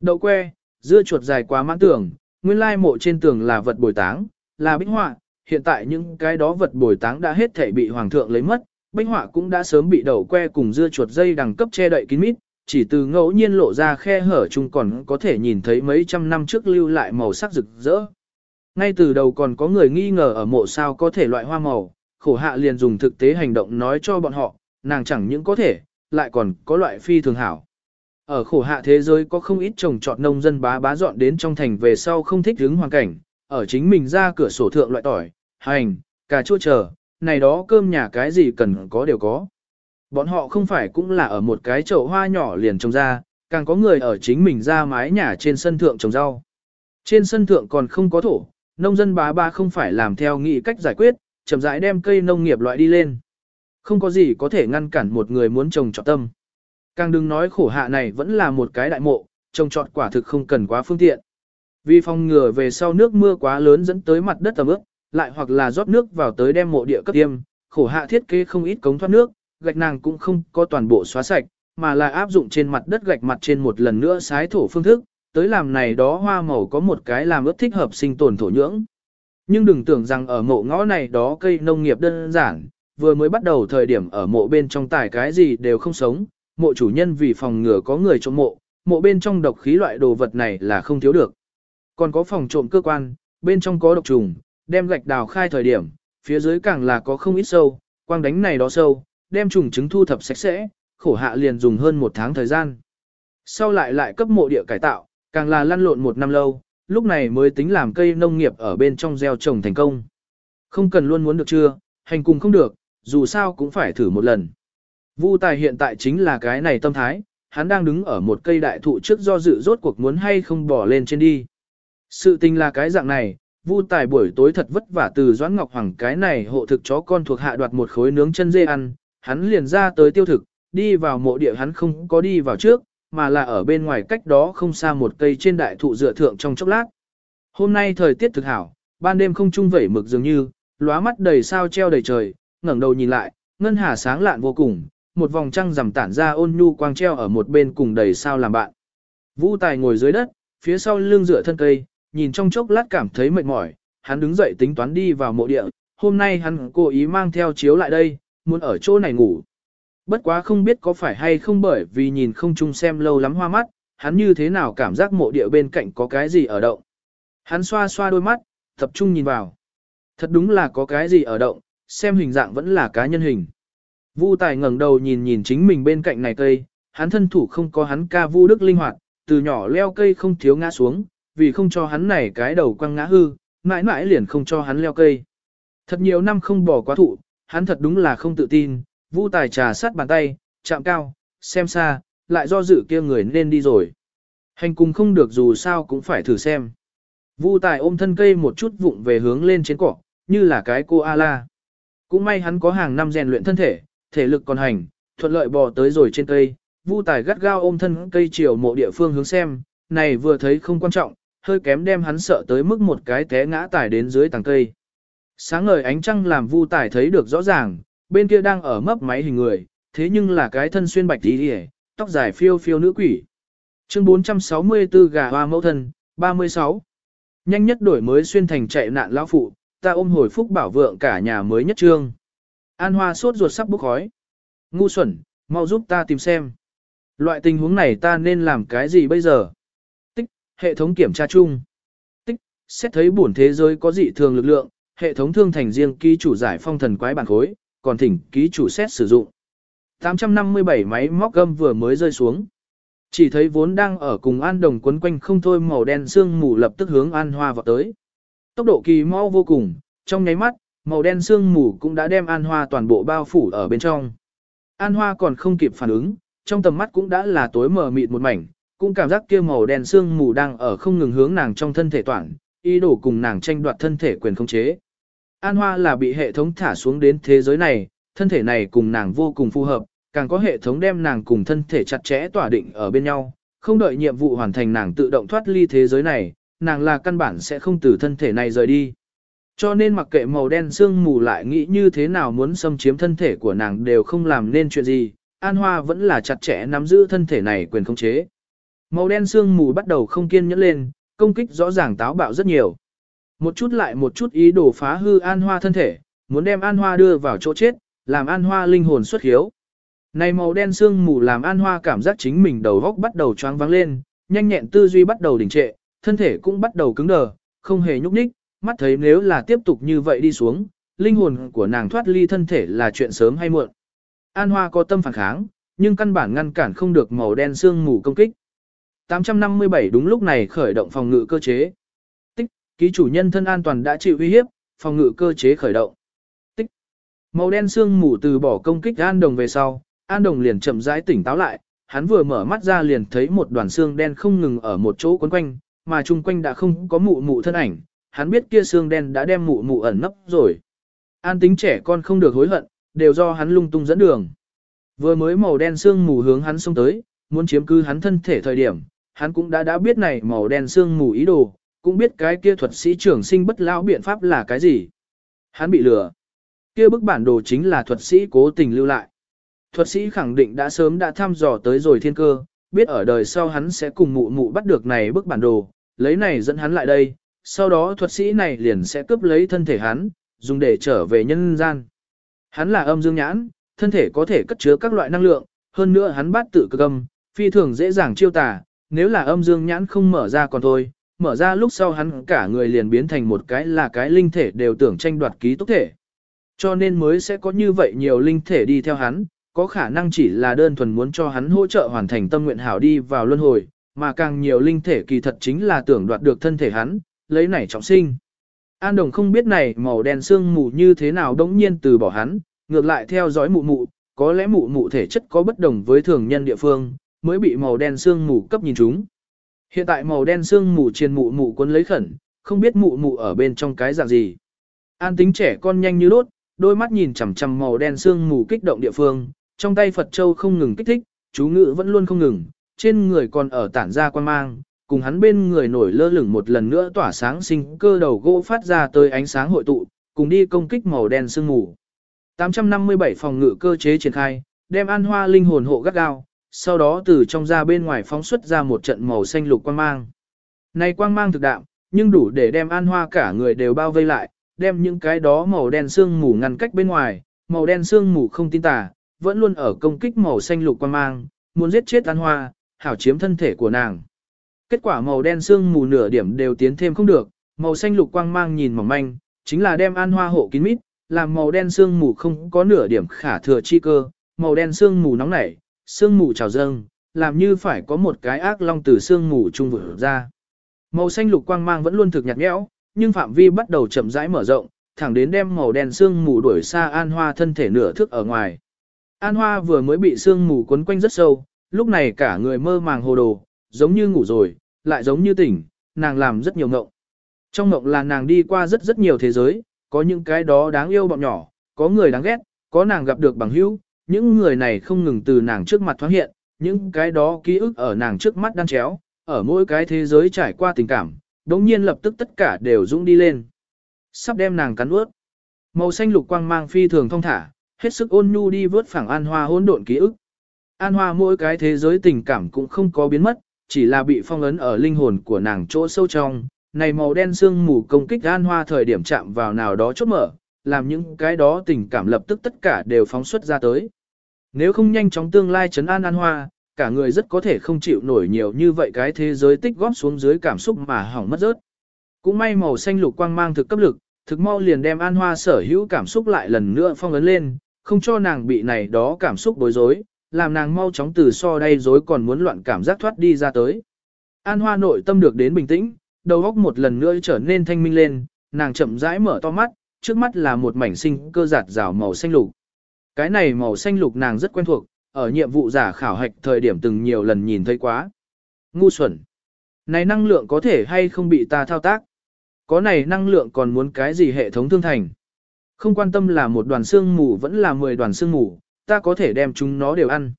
Đậu que, dưa chuột dài quá mãn tường, nguyên lai mộ trên tường là vật bồi táng, là bích họa, hiện tại những cái đó vật bồi táng đã hết thể bị hoàng thượng lấy mất, bánh họa cũng đã sớm bị đậu que cùng dưa chuột dây đằng cấp che đậy kín mít, chỉ từ ngẫu nhiên lộ ra khe hở chung còn có thể nhìn thấy mấy trăm năm trước lưu lại màu sắc rực rỡ. Ngay từ đầu còn có người nghi ngờ ở mộ sao có thể loại hoa màu, khổ hạ liền dùng thực tế hành động nói cho bọn họ, nàng chẳng những có thể, lại còn có loại phi thường hảo. Ở khổ hạ thế giới có không ít trồng trọt nông dân bá bá dọn đến trong thành về sau không thích hứng hoàn cảnh, ở chính mình ra cửa sổ thượng loại tỏi, hành, cà chua chờ, này đó cơm nhà cái gì cần có đều có. Bọn họ không phải cũng là ở một cái chậu hoa nhỏ liền trồng ra, càng có người ở chính mình ra mái nhà trên sân thượng trồng rau. Trên sân thượng còn không có thổ, nông dân bá ba không phải làm theo nghị cách giải quyết, chậm rãi đem cây nông nghiệp loại đi lên. Không có gì có thể ngăn cản một người muốn trồng trọt tâm. Càng đừng nói khổ hạ này vẫn là một cái đại mộ, trồng trọt quả thực không cần quá phương tiện. Vì phòng ngừa về sau nước mưa quá lớn dẫn tới mặt đất tầm ướp, lại hoặc là rót nước vào tới đem mộ địa cấp tiêm, khổ hạ thiết kế không ít cống thoát nước, gạch nàng cũng không có toàn bộ xóa sạch, mà là áp dụng trên mặt đất gạch mặt trên một lần nữa sái thổ phương thức, tới làm này đó hoa màu có một cái làm ướt thích hợp sinh tồn thổ nhưỡng. Nhưng đừng tưởng rằng ở mộ ngõ này đó cây nông nghiệp đơn giản, vừa mới bắt đầu thời điểm ở mộ bên trong tải cái gì đều không sống, mộ chủ nhân vì phòng ngừa có người trộm mộ, mộ bên trong độc khí loại đồ vật này là không thiếu được. Còn có phòng trộm cơ quan, bên trong có độc trùng, đem gạch đào khai thời điểm, phía dưới càng là có không ít sâu, quang đánh này đó sâu, đem trùng trứng thu thập sạch sẽ, khổ hạ liền dùng hơn một tháng thời gian. Sau lại lại cấp mộ địa cải tạo, càng là lăn lộn một năm lâu, lúc này mới tính làm cây nông nghiệp ở bên trong gieo trồng thành công. Không cần luôn muốn được chưa, hành cùng không được, dù sao cũng phải thử một lần. Vu tài hiện tại chính là cái này tâm thái, hắn đang đứng ở một cây đại thụ trước do dự rốt cuộc muốn hay không bỏ lên trên đi. Sự tình là cái dạng này, Vu Tài buổi tối thật vất vả từ Doãn Ngọc Hoàng cái này hộ thực chó con thuộc hạ đoạt một khối nướng chân dê ăn, hắn liền ra tới tiêu thực, đi vào mộ địa hắn không có đi vào trước, mà là ở bên ngoài cách đó không xa một cây trên đại thụ dựa thượng trong chốc lát. Hôm nay thời tiết thực hảo, ban đêm không trung vẩy mực dường như, lóa mắt đầy sao treo đầy trời, ngẩng đầu nhìn lại, ngân hà sáng lạn vô cùng, một vòng trăng rằm tản ra ôn nhu quang treo ở một bên cùng đầy sao làm bạn. Vũ Tài ngồi dưới đất, phía sau lưng dựa thân cây, nhìn trong chốc lát cảm thấy mệt mỏi, hắn đứng dậy tính toán đi vào mộ địa, hôm nay hắn cố ý mang theo chiếu lại đây, muốn ở chỗ này ngủ. Bất quá không biết có phải hay không bởi vì nhìn không chung xem lâu lắm hoa mắt, hắn như thế nào cảm giác mộ địa bên cạnh có cái gì ở động. Hắn xoa xoa đôi mắt, tập trung nhìn vào. Thật đúng là có cái gì ở động, xem hình dạng vẫn là cá nhân hình. Vu Tài ngẩng đầu nhìn nhìn chính mình bên cạnh này cây, hắn thân thủ không có hắn ca Vu Đức linh hoạt, từ nhỏ leo cây không thiếu ngã xuống, vì không cho hắn này cái đầu quăng ngã hư, mãi mãi liền không cho hắn leo cây. Thật nhiều năm không bỏ quá thụ, hắn thật đúng là không tự tin, Vu Tài trà sát bàn tay, chạm cao, xem xa, lại do dự kia người nên đi rồi. Hành cùng không được dù sao cũng phải thử xem. Vu Tài ôm thân cây một chút vụng về hướng lên trên cỏ, như là cái cô A-la. Cũng may hắn có hàng năm rèn luyện thân thể, thể lực còn hành, thuận lợi bò tới rồi trên cây. Vu Tài gắt gao ôm thân cây chiều mộ địa phương hướng xem, này vừa thấy không quan trọng, hơi kém đem hắn sợ tới mức một cái té ngã tải đến dưới tàng cây. Sáng ngời ánh trăng làm Vu Tài thấy được rõ ràng, bên kia đang ở mấp máy hình người, thế nhưng là cái thân xuyên bạch tí hề, tóc dài phiêu phiêu nữ quỷ. Chương 464 gà hoa mẫu thân, 36. Nhanh nhất đổi mới xuyên thành chạy nạn lão phụ, ta ôm hồi phúc bảo vượng cả nhà mới nhất trương. An hoa sốt ruột sắp bốc khói. Ngu xuẩn, mau giúp ta tìm xem. Loại tình huống này ta nên làm cái gì bây giờ? Hệ thống kiểm tra chung. Tích, xét thấy bổn thế giới có dị thường lực lượng, hệ thống thương thành riêng ký chủ giải phong thần quái bản khối, còn thỉnh ký chủ xét sử dụng. 857 máy móc gâm vừa mới rơi xuống. Chỉ thấy vốn đang ở cùng An Đồng quấn quanh không thôi màu đen xương mù lập tức hướng An Hoa vào tới. Tốc độ kỳ mau vô cùng, trong nháy mắt, màu đen xương mù cũng đã đem An Hoa toàn bộ bao phủ ở bên trong. An Hoa còn không kịp phản ứng, trong tầm mắt cũng đã là tối mờ mịt một mảnh, cũng cảm giác kia màu đen xương mù đang ở không ngừng hướng nàng trong thân thể toàn, ý đồ cùng nàng tranh đoạt thân thể quyền khống chế. An Hoa là bị hệ thống thả xuống đến thế giới này, thân thể này cùng nàng vô cùng phù hợp, càng có hệ thống đem nàng cùng thân thể chặt chẽ tỏa định ở bên nhau, không đợi nhiệm vụ hoàn thành nàng tự động thoát ly thế giới này, nàng là căn bản sẽ không từ thân thể này rời đi. Cho nên mặc kệ màu đen sương mù lại nghĩ như thế nào muốn xâm chiếm thân thể của nàng đều không làm nên chuyện gì, An Hoa vẫn là chặt chẽ nắm giữ thân thể này quyền khống chế. Màu đen sương mù bắt đầu không kiên nhẫn lên, công kích rõ ràng táo bạo rất nhiều. Một chút lại một chút ý đồ phá hư An Hoa thân thể, muốn đem An Hoa đưa vào chỗ chết, làm An Hoa linh hồn xuất hiếu. Này màu đen sương mù làm An Hoa cảm giác chính mình đầu góc bắt đầu choáng váng lên, nhanh nhẹn tư duy bắt đầu đình trệ, thân thể cũng bắt đầu cứng đờ, không hề nhúc nhích, mắt thấy nếu là tiếp tục như vậy đi xuống, linh hồn của nàng thoát ly thân thể là chuyện sớm hay muộn. An Hoa có tâm phản kháng, nhưng căn bản ngăn cản không được màu đen sương mù công kích. 857 đúng lúc này khởi động phòng ngự cơ chế. Tích, ký chủ nhân thân an toàn đã chịu uy hiếp, phòng ngự cơ chế khởi động. Tích. Màu đen xương mù từ bỏ công kích An Đồng về sau, An Đồng liền chậm rãi tỉnh táo lại, hắn vừa mở mắt ra liền thấy một đoàn xương đen không ngừng ở một chỗ quấn quanh, mà chung quanh đã không có mụ mụ thân ảnh, hắn biết kia xương đen đã đem mụ mụ ẩn nấp rồi. An tính trẻ con không được hối hận, đều do hắn lung tung dẫn đường. Vừa mới màu đen xương mù hướng hắn xông tới, muốn chiếm cứ hắn thân thể thời điểm, hắn cũng đã đã biết này màu đen xương mù ý đồ, cũng biết cái kia thuật sĩ trưởng sinh bất lão biện pháp là cái gì. Hắn bị lừa. Kia bức bản đồ chính là thuật sĩ cố tình lưu lại. Thuật sĩ khẳng định đã sớm đã thăm dò tới rồi thiên cơ, biết ở đời sau hắn sẽ cùng mụ mụ bắt được này bức bản đồ, lấy này dẫn hắn lại đây, sau đó thuật sĩ này liền sẽ cướp lấy thân thể hắn, dùng để trở về nhân gian. Hắn là âm dương nhãn, thân thể có thể cất chứa các loại năng lượng, hơn nữa hắn bát tự cực âm, phi thường dễ dàng chiêu tà, nếu là âm dương nhãn không mở ra còn thôi, mở ra lúc sau hắn cả người liền biến thành một cái là cái linh thể đều tưởng tranh đoạt ký túc thể. Cho nên mới sẽ có như vậy nhiều linh thể đi theo hắn, có khả năng chỉ là đơn thuần muốn cho hắn hỗ trợ hoàn thành tâm nguyện hảo đi vào luân hồi, mà càng nhiều linh thể kỳ thật chính là tưởng đoạt được thân thể hắn, lấy này trọng sinh. An Đồng không biết này màu đen xương mù như thế nào đống nhiên từ bỏ hắn, ngược lại theo dõi mụ mụ, có lẽ mụ mụ thể chất có bất đồng với thường nhân địa phương, mới bị màu đen xương mù cấp nhìn chúng. Hiện tại màu đen xương mù trên mụ mụ cuốn lấy khẩn, không biết mụ mụ ở bên trong cái dạng gì. An tính trẻ con nhanh như đốt, đôi mắt nhìn chằm chằm màu đen xương mù kích động địa phương, trong tay Phật Châu không ngừng kích thích, chú ngữ vẫn luôn không ngừng, trên người còn ở tản ra quan mang, cùng hắn bên người nổi lơ lửng một lần nữa tỏa sáng sinh cơ đầu gỗ phát ra tới ánh sáng hội tụ, cùng đi công kích màu đen sương mù. 857 phòng ngự cơ chế triển khai, đem an hoa linh hồn hộ gắt gao, sau đó từ trong ra bên ngoài phóng xuất ra một trận màu xanh lục quang mang. Này quang mang thực đạm, nhưng đủ để đem an hoa cả người đều bao vây lại, đem những cái đó màu đen sương mù ngăn cách bên ngoài, màu đen sương mù không tin tà, vẫn luôn ở công kích màu xanh lục quang mang, muốn giết chết an hoa, hảo chiếm thân thể của nàng. Kết quả màu đen sương mù nửa điểm đều tiến thêm không được, màu xanh lục quang mang nhìn mỏng manh, chính là đem an hoa hộ kín mít, làm màu đen sương mù không có nửa điểm khả thừa chi cơ, màu đen sương mù nóng nảy, sương mù trào dâng, làm như phải có một cái ác long từ sương mù trung vừa ra. Màu xanh lục quang mang vẫn luôn thực nhạt nhẽo, nhưng phạm vi bắt đầu chậm rãi mở rộng, thẳng đến đem màu đen sương mù đuổi xa An Hoa thân thể nửa thước ở ngoài. An Hoa vừa mới bị sương mù quấn quanh rất sâu, lúc này cả người mơ màng hồ đồ, giống như ngủ rồi, lại giống như tỉnh, nàng làm rất nhiều ngộng. Trong ngộng là nàng đi qua rất rất nhiều thế giới, có những cái đó đáng yêu bọn nhỏ, có người đáng ghét, có nàng gặp được bằng hữu, những người này không ngừng từ nàng trước mặt thoáng hiện, những cái đó ký ức ở nàng trước mắt đan chéo, ở mỗi cái thế giới trải qua tình cảm, đống nhiên lập tức tất cả đều dũng đi lên. Sắp đem nàng cắn ướt. Màu xanh lục quang mang phi thường thông thả, hết sức ôn nhu đi vớt phẳng an hoa hỗn độn ký ức. An Hoa mỗi cái thế giới tình cảm cũng không có biến mất, chỉ là bị phong ấn ở linh hồn của nàng chỗ sâu trong. Này màu đen sương mù công kích An Hoa thời điểm chạm vào nào đó chốt mở, làm những cái đó tình cảm lập tức tất cả đều phóng xuất ra tới. Nếu không nhanh chóng tương lai chấn an An Hoa, cả người rất có thể không chịu nổi nhiều như vậy cái thế giới tích góp xuống dưới cảm xúc mà hỏng mất rớt. Cũng may màu xanh lục quang mang thực cấp lực, thực mau liền đem An Hoa sở hữu cảm xúc lại lần nữa phong ấn lên, không cho nàng bị này đó cảm xúc bối rối, làm nàng mau chóng từ so đây rối còn muốn loạn cảm giác thoát đi ra tới. An Hoa nội tâm được đến bình tĩnh, đầu óc một lần nữa trở nên thanh minh lên, nàng chậm rãi mở to mắt, trước mắt là một mảnh sinh cơ giạt rào màu xanh lục. Cái này màu xanh lục nàng rất quen thuộc, ở nhiệm vụ giả khảo hạch thời điểm từng nhiều lần nhìn thấy quá. Ngu xuẩn. Này năng lượng có thể hay không bị ta thao tác? Có này năng lượng còn muốn cái gì hệ thống thương thành? Không quan tâm là một đoàn xương mù vẫn là 10 đoàn xương mù, ta có thể đem chúng nó đều ăn.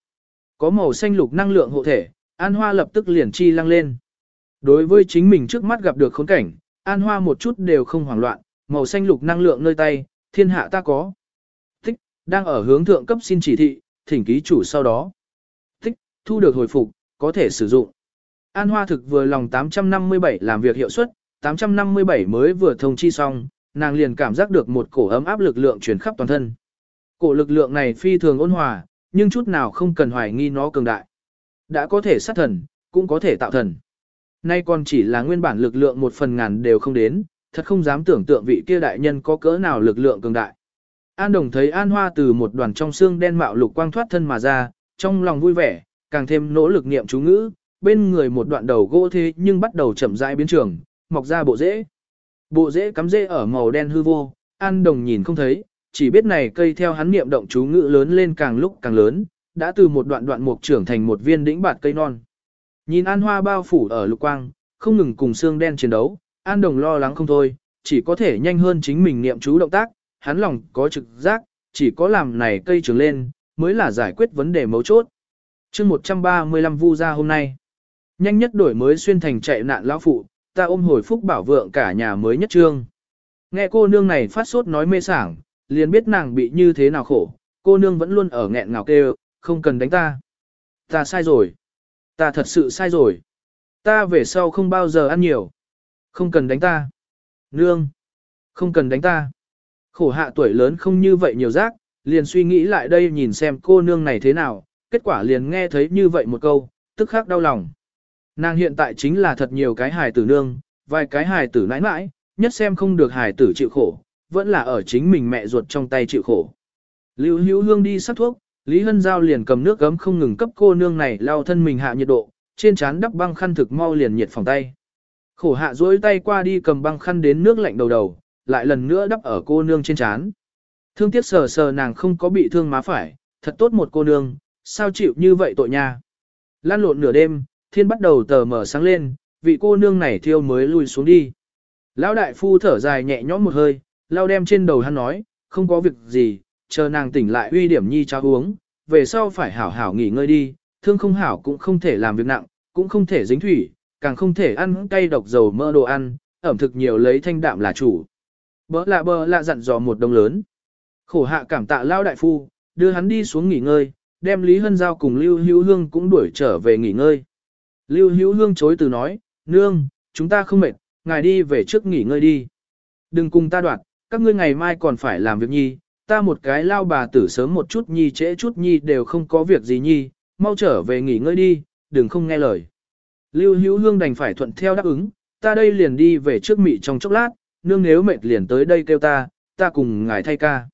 Có màu xanh lục năng lượng hộ thể, An Hoa lập tức liền chi lăng lên. Đối với chính mình trước mắt gặp được khốn cảnh, An Hoa một chút đều không hoảng loạn, màu xanh lục năng lượng nơi tay, thiên hạ ta có. Đang ở hướng thượng cấp xin chỉ thị, thỉnh ký chủ sau đó. Thích, thu được hồi phục, có thể sử dụng. An Hoa thực vừa lòng 857 làm việc hiệu suất, 857 mới vừa thông chi xong, nàng liền cảm giác được một cổ ấm áp lực lượng truyền khắp toàn thân. Cổ lực lượng này phi thường ôn hòa, nhưng chút nào không cần hoài nghi nó cường đại. Đã có thể sát thần, cũng có thể tạo thần. Nay còn chỉ là nguyên bản lực lượng một phần ngàn đều không đến, thật không dám tưởng tượng vị kia đại nhân có cỡ nào lực lượng cường đại. An Đồng thấy An Hoa từ một đoàn trong xương đen mạo lục quang thoát thân mà ra, trong lòng vui vẻ, càng thêm nỗ lực niệm chú ngữ, bên người một đoạn đầu gỗ thế nhưng bắt đầu chậm rãi biến trường, mọc ra bộ rễ. Bộ rễ cắm rễ ở màu đen hư vô, An Đồng nhìn không thấy, chỉ biết này cây theo hắn niệm động chú ngữ lớn lên càng lúc càng lớn, đã từ một đoạn đoạn mục trưởng thành một viên đĩnh bạt cây non. Nhìn An Hoa bao phủ ở lục quang, không ngừng cùng xương đen chiến đấu, An Đồng lo lắng không thôi, chỉ có thể nhanh hơn chính mình niệm chú động tác, hắn lòng có trực giác, chỉ có làm này cây trưởng lên, mới là giải quyết vấn đề mấu chốt. chương 135 vu ra hôm nay, nhanh nhất đổi mới xuyên thành chạy nạn lão phụ, ta ôm hồi phúc bảo vượng cả nhà mới nhất trương. Nghe cô nương này phát sốt nói mê sảng, liền biết nàng bị như thế nào khổ, cô nương vẫn luôn ở nghẹn ngào kêu, không cần đánh ta. Ta sai rồi. Ta thật sự sai rồi. Ta về sau không bao giờ ăn nhiều. Không cần đánh ta. Nương. Không cần đánh ta. Khổ hạ tuổi lớn không như vậy nhiều rác, liền suy nghĩ lại đây nhìn xem cô nương này thế nào, kết quả liền nghe thấy như vậy một câu, tức khắc đau lòng. Nàng hiện tại chính là thật nhiều cái hài tử nương, vài cái hài tử nãi nãi, nhất xem không được hài tử chịu khổ, vẫn là ở chính mình mẹ ruột trong tay chịu khổ. Lưu hữu hương đi sắc thuốc, Lý Hân Giao liền cầm nước gấm không ngừng cấp cô nương này lau thân mình hạ nhiệt độ, trên trán đắp băng khăn thực mau liền nhiệt phòng tay. Khổ hạ duỗi tay qua đi cầm băng khăn đến nước lạnh đầu đầu, lại lần nữa đắp ở cô nương trên trán. Thương tiếc sờ sờ nàng không có bị thương má phải, thật tốt một cô nương, sao chịu như vậy tội nha. Lan lộn nửa đêm, thiên bắt đầu tờ mở sáng lên, vị cô nương này thiêu mới lùi xuống đi. Lão đại phu thở dài nhẹ nhõm một hơi, lao đem trên đầu hắn nói, không có việc gì, chờ nàng tỉnh lại uy điểm nhi cho uống, về sau phải hảo hảo nghỉ ngơi đi, thương không hảo cũng không thể làm việc nặng, cũng không thể dính thủy, càng không thể ăn cay độc dầu mỡ đồ ăn, ẩm thực nhiều lấy thanh đạm là chủ. Bỡ lạ bờ lạ dặn dò một đồng lớn. Khổ hạ cảm tạ lao đại phu, đưa hắn đi xuống nghỉ ngơi, đem Lý Hân Giao cùng Lưu Hữu Hương cũng đuổi trở về nghỉ ngơi. Lưu Hữu Hương chối từ nói, nương, chúng ta không mệt, ngài đi về trước nghỉ ngơi đi. Đừng cùng ta đoạt, các ngươi ngày mai còn phải làm việc nhi, ta một cái lao bà tử sớm một chút nhi trễ chút nhi đều không có việc gì nhi, mau trở về nghỉ ngơi đi, đừng không nghe lời. Lưu Hữu Hương đành phải thuận theo đáp ứng, ta đây liền đi về trước mị trong chốc lát, nương nếu mệt liền tới đây kêu ta, ta cùng ngài thay ca.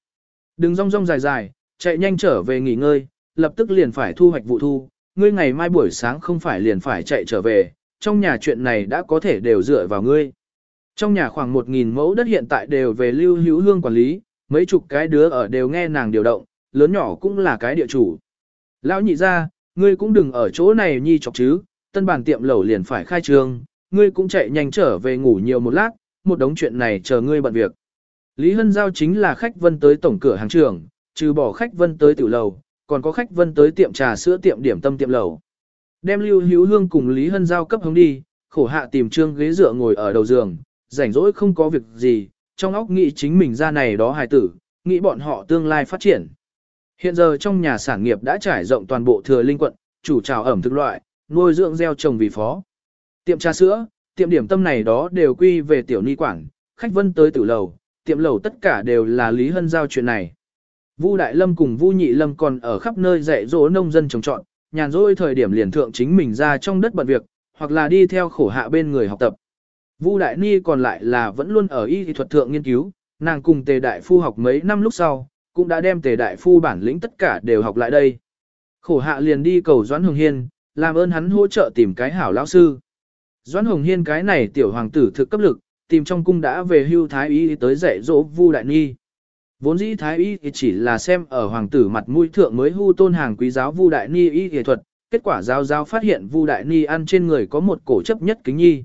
Đừng rong rong dài dài, chạy nhanh trở về nghỉ ngơi, lập tức liền phải thu hoạch vụ thu, ngươi ngày mai buổi sáng không phải liền phải chạy trở về, trong nhà chuyện này đã có thể đều dựa vào ngươi. Trong nhà khoảng 1.000 mẫu đất hiện tại đều về lưu hữu hương quản lý, mấy chục cái đứa ở đều nghe nàng điều động, lớn nhỏ cũng là cái địa chủ. Lão nhị ra, ngươi cũng đừng ở chỗ này nhi chọc chứ, tân bản tiệm lẩu liền phải khai trương, ngươi cũng chạy nhanh trở về ngủ nhiều một lát, một đống chuyện này chờ ngươi bận việc. Lý Hân Giao chính là khách vân tới tổng cửa hàng trưởng, trừ bỏ khách vân tới tiểu lầu, còn có khách vân tới tiệm trà sữa tiệm điểm tâm tiệm lầu. Đem Lưu Hữu Hương cùng Lý Hân Giao cấp hướng đi, khổ hạ tìm trương ghế dựa ngồi ở đầu giường, rảnh rỗi không có việc gì, trong óc nghĩ chính mình ra này đó hài tử, nghĩ bọn họ tương lai phát triển. Hiện giờ trong nhà sản nghiệp đã trải rộng toàn bộ thừa linh quận, chủ trào ẩm thực loại, nuôi dưỡng gieo trồng vì phó. Tiệm trà sữa, tiệm điểm tâm này đó đều quy về tiểu ni quản, khách vân tới tử lầu, tiệm lầu tất cả đều là Lý Hân giao chuyện này. Vu Đại Lâm cùng Vu Nhị Lâm còn ở khắp nơi dạy dỗ nông dân trồng trọt, nhàn rỗi thời điểm liền thượng chính mình ra trong đất bận việc, hoặc là đi theo khổ hạ bên người học tập. Vu Đại Ni còn lại là vẫn luôn ở y thuật thượng nghiên cứu, nàng cùng Tề Đại Phu học mấy năm lúc sau, cũng đã đem Tề Đại Phu bản lĩnh tất cả đều học lại đây. Khổ hạ liền đi cầu Doãn Hồng Hiên, làm ơn hắn hỗ trợ tìm cái hảo lão sư. Doãn Hồng Hiên cái này tiểu hoàng tử thực cấp lực, tìm trong cung đã về hưu thái y tới dạy dỗ Vu Đại Ni. Vốn dĩ thái y chỉ là xem ở hoàng tử mặt mũi thượng mới hưu tôn hàng quý giáo Vu Đại Ni y y thuật, kết quả giáo giáo phát hiện Vu Đại Ni ăn trên người có một cổ chấp nhất kính nhi.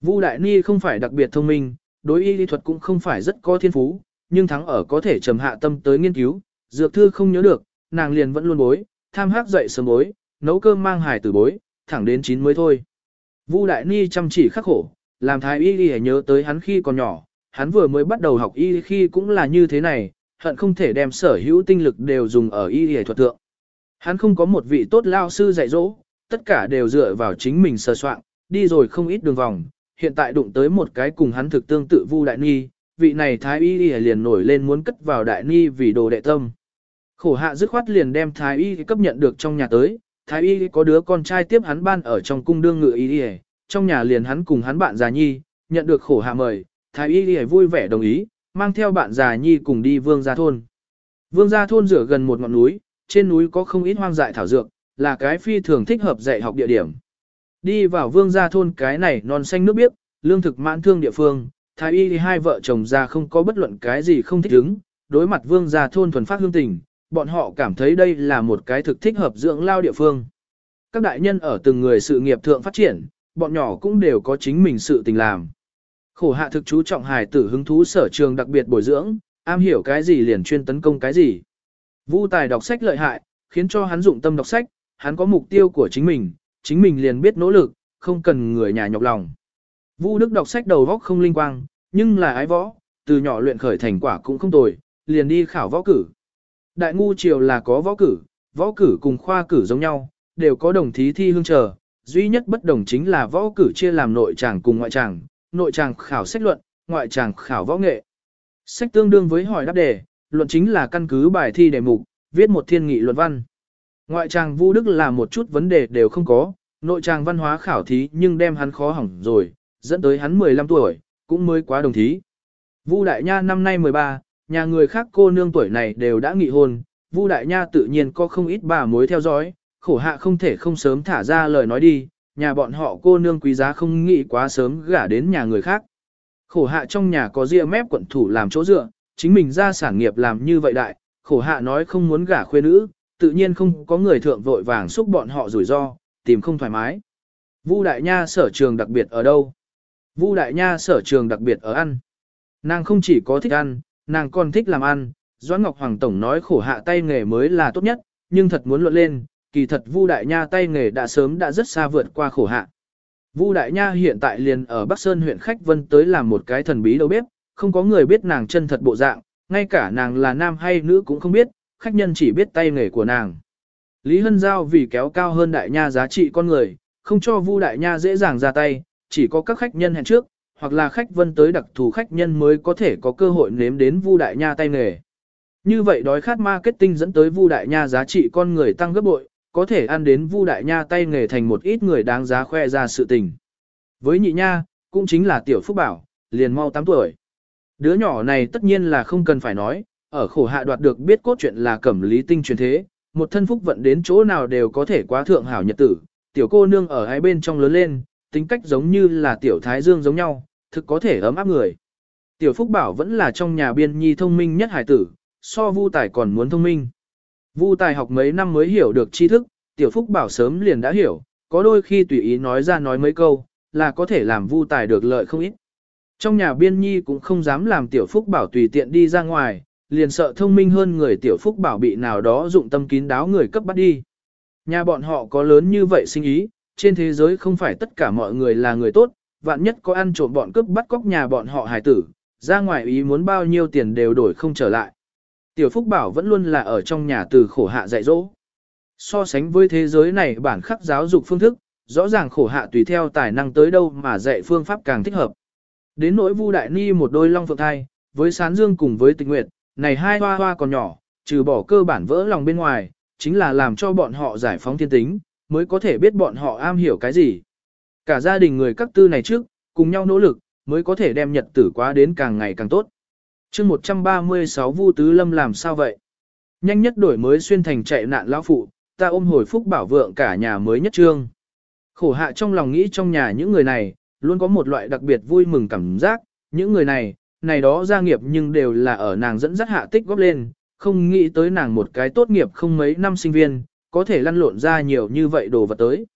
Vu Đại Ni không phải đặc biệt thông minh, đối y y thuật cũng không phải rất có thiên phú, nhưng thắng ở có thể trầm hạ tâm tới nghiên cứu, dược thư không nhớ được, nàng liền vẫn luôn bối, tham hát dậy sớm bối, nấu cơm mang hài tử bối, thẳng đến chín mới thôi. Vu Đại Ni chăm chỉ khắc khổ, làm thái y y nhớ tới hắn khi còn nhỏ, hắn vừa mới bắt đầu học y khi cũng là như thế này, hận không thể đem sở hữu tinh lực đều dùng ở y y thuật tượng. Hắn không có một vị tốt lao sư dạy dỗ, tất cả đều dựa vào chính mình sơ soạn, đi rồi không ít đường vòng, hiện tại đụng tới một cái cùng hắn thực tương tự Vu Đại Ni, vị này Thái Y liền nổi lên muốn cất vào Đại Ni vì đồ đệ tâm. Khổ hạ dứt khoát liền đem Thái Y cấp nhận được trong nhà tới, Thái Y có đứa con trai tiếp hắn ban ở trong cung đương ngự y trong nhà liền hắn cùng hắn bạn già nhi, nhận được khổ hạ mời, Thái Y vui vẻ đồng ý, mang theo bạn già nhi cùng đi vương gia thôn. Vương gia thôn rửa gần một ngọn núi, trên núi có không ít hoang dại thảo dược, là cái phi thường thích hợp dạy học địa điểm. Đi vào vương gia thôn cái này non xanh nước biếc, lương thực mãn thương địa phương, thái y hai vợ chồng ra không có bất luận cái gì không thích ứng, đối mặt vương gia thôn thuần phát hương tình, bọn họ cảm thấy đây là một cái thực thích hợp dưỡng lao địa phương. Các đại nhân ở từng người sự nghiệp thượng phát triển, bọn nhỏ cũng đều có chính mình sự tình làm. Khổ hạ thực chú trọng hài tử hứng thú sở trường đặc biệt bồi dưỡng, am hiểu cái gì liền chuyên tấn công cái gì. Vu tài đọc sách lợi hại, khiến cho hắn dụng tâm đọc sách, hắn có mục tiêu của chính mình, chính mình liền biết nỗ lực, không cần người nhà nhọc lòng. Vu Đức đọc sách đầu góc không linh quang, nhưng là ái võ, từ nhỏ luyện khởi thành quả cũng không tồi, liền đi khảo võ cử. Đại ngu triều là có võ cử, võ cử cùng khoa cử giống nhau, đều có đồng thí thi hương chờ, duy nhất bất đồng chính là võ cử chia làm nội tràng cùng ngoại tràng, nội tràng khảo sách luận, ngoại tràng khảo võ nghệ. Sách tương đương với hỏi đáp đề, luận chính là căn cứ bài thi đề mục, viết một thiên nghị luận văn. Ngoại tràng Vu Đức là một chút vấn đề đều không có, nội tràng văn hóa khảo thí nhưng đem hắn khó hỏng rồi, dẫn tới hắn 15 tuổi, cũng mới quá đồng thí. Vu Đại Nha năm nay 13, nhà người khác cô nương tuổi này đều đã nghị hôn, Vu Đại Nha tự nhiên có không ít bà mối theo dõi, khổ hạ không thể không sớm thả ra lời nói đi, nhà bọn họ cô nương quý giá không nghĩ quá sớm gả đến nhà người khác. Khổ hạ trong nhà có ria mép quận thủ làm chỗ dựa, chính mình ra sản nghiệp làm như vậy đại, khổ hạ nói không muốn gả khuê nữ, tự nhiên không có người thượng vội vàng xúc bọn họ rủi ro, tìm không thoải mái. Vu Đại Nha sở trường đặc biệt ở đâu? Vu Đại Nha sở trường đặc biệt ở ăn. Nàng không chỉ có thích ăn, nàng còn thích làm ăn. Doãn Ngọc Hoàng Tổng nói khổ hạ tay nghề mới là tốt nhất, nhưng thật muốn luận lên, kỳ thật Vu Đại Nha tay nghề đã sớm đã rất xa vượt qua khổ hạ. Vu Đại Nha hiện tại liền ở Bắc Sơn huyện Khách Vân tới làm một cái thần bí đầu bếp, không có người biết nàng chân thật bộ dạng, ngay cả nàng là nam hay nữ cũng không biết, khách nhân chỉ biết tay nghề của nàng. Lý Hân Giao vì kéo cao hơn đại nha giá trị con người, không cho Vu đại nha dễ dàng ra tay, chỉ có các khách nhân hẹn trước, hoặc là khách vân tới đặc thù khách nhân mới có thể có cơ hội nếm đến Vu đại nha tay nghề. Như vậy đói khát marketing dẫn tới Vu đại nha giá trị con người tăng gấp bội, có thể ăn đến Vu đại nha tay nghề thành một ít người đáng giá khoe ra sự tình. Với nhị nha, cũng chính là tiểu phúc bảo, liền mau 8 tuổi. Đứa nhỏ này tất nhiên là không cần phải nói, ở khổ hạ đoạt được biết cốt truyện là cẩm lý tinh truyền thế, một thân phúc vận đến chỗ nào đều có thể quá thượng hảo nhật tử, tiểu cô nương ở hai bên trong lớn lên, tính cách giống như là tiểu thái dương giống nhau, thực có thể ấm áp người. Tiểu phúc bảo vẫn là trong nhà biên nhi thông minh nhất hải tử, so vu tài còn muốn thông minh. Vu tài học mấy năm mới hiểu được tri thức, tiểu phúc bảo sớm liền đã hiểu, có đôi khi tùy ý nói ra nói mấy câu, là có thể làm vu tài được lợi không ít. Trong nhà biên nhi cũng không dám làm tiểu phúc bảo tùy tiện đi ra ngoài, liền sợ thông minh hơn người tiểu phúc bảo bị nào đó dụng tâm kín đáo người cấp bắt đi. Nhà bọn họ có lớn như vậy sinh ý, trên thế giới không phải tất cả mọi người là người tốt, vạn nhất có ăn trộm bọn cướp bắt cóc nhà bọn họ hài tử, ra ngoài ý muốn bao nhiêu tiền đều đổi không trở lại. Tiểu Phúc Bảo vẫn luôn là ở trong nhà từ khổ hạ dạy dỗ. So sánh với thế giới này bản khắc giáo dục phương thức, rõ ràng khổ hạ tùy theo tài năng tới đâu mà dạy phương pháp càng thích hợp. Đến nỗi Vu Đại Ni một đôi long phượng thai, với Sán Dương cùng với Tịch Nguyệt, này hai hoa hoa còn nhỏ, trừ bỏ cơ bản vỡ lòng bên ngoài, chính là làm cho bọn họ giải phóng thiên tính, mới có thể biết bọn họ am hiểu cái gì. Cả gia đình người các tư này trước, cùng nhau nỗ lực, mới có thể đem nhật tử quá đến càng ngày càng tốt. chương 136 Vu Tứ Lâm làm sao vậy? Nhanh nhất đổi mới xuyên thành chạy nạn lão phụ, ta ôm hồi phúc bảo vượng cả nhà mới nhất trương. Khổ hạ trong lòng nghĩ trong nhà những người này, luôn có một loại đặc biệt vui mừng cảm giác, những người này, này đó gia nghiệp nhưng đều là ở nàng dẫn dắt hạ tích góp lên, không nghĩ tới nàng một cái tốt nghiệp không mấy năm sinh viên, có thể lăn lộn ra nhiều như vậy đồ vật tới.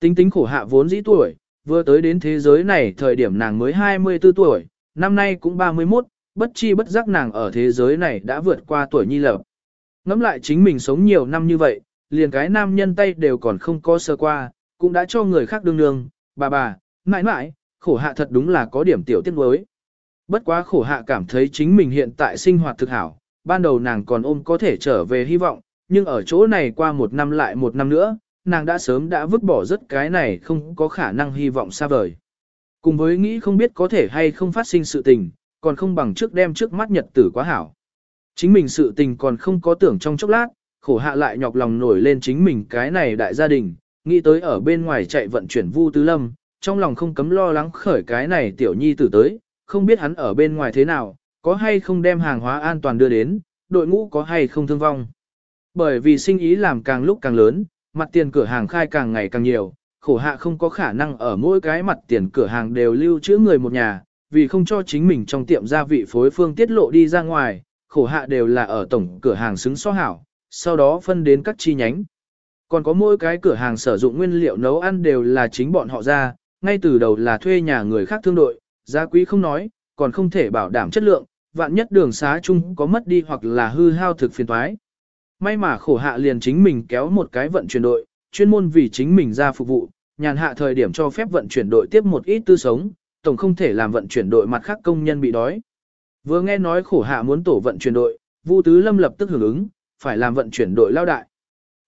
Tính tính khổ hạ vốn dĩ tuổi, vừa tới đến thế giới này thời điểm nàng mới 24 tuổi, năm nay cũng 31, bất chi bất giác nàng ở thế giới này đã vượt qua tuổi nhi lập. Ngắm lại chính mình sống nhiều năm như vậy, liền cái nam nhân tay đều còn không có sơ qua, cũng đã cho người khác đương đương, bà bà, mãi mãi, khổ hạ thật đúng là có điểm tiểu tiết đối. Bất quá khổ hạ cảm thấy chính mình hiện tại sinh hoạt thực hảo, ban đầu nàng còn ôm có thể trở về hy vọng, nhưng ở chỗ này qua một năm lại một năm nữa, nàng đã sớm đã vứt bỏ rất cái này không có khả năng hy vọng xa vời. Cùng với nghĩ không biết có thể hay không phát sinh sự tình, còn không bằng trước đem trước mắt nhật tử quá hảo. Chính mình sự tình còn không có tưởng trong chốc lát, khổ hạ lại nhọc lòng nổi lên chính mình cái này đại gia đình, nghĩ tới ở bên ngoài chạy vận chuyển vu tứ lâm, trong lòng không cấm lo lắng khởi cái này tiểu nhi tử tới, không biết hắn ở bên ngoài thế nào, có hay không đem hàng hóa an toàn đưa đến, đội ngũ có hay không thương vong. Bởi vì sinh ý làm càng lúc càng lớn, mặt tiền cửa hàng khai càng ngày càng nhiều, khổ hạ không có khả năng ở mỗi cái mặt tiền cửa hàng đều lưu trữ người một nhà, vì không cho chính mình trong tiệm gia vị phối phương tiết lộ đi ra ngoài, khổ hạ đều là ở tổng cửa hàng xứng so hảo, sau đó phân đến các chi nhánh. Còn có mỗi cái cửa hàng sử dụng nguyên liệu nấu ăn đều là chính bọn họ ra, ngay từ đầu là thuê nhà người khác thương đội, giá quý không nói, còn không thể bảo đảm chất lượng, vạn nhất đường xá chung có mất đi hoặc là hư hao thực phiền toái. May mà khổ hạ liền chính mình kéo một cái vận chuyển đội, chuyên môn vì chính mình ra phục vụ, nhàn hạ thời điểm cho phép vận chuyển đội tiếp một ít tư sống, tổng không thể làm vận chuyển đội mặt khác công nhân bị đói. Vừa nghe nói khổ hạ muốn tổ vận chuyển đội, Vu Tứ Lâm lập tức hưởng ứng, phải làm vận chuyển đội lao đại.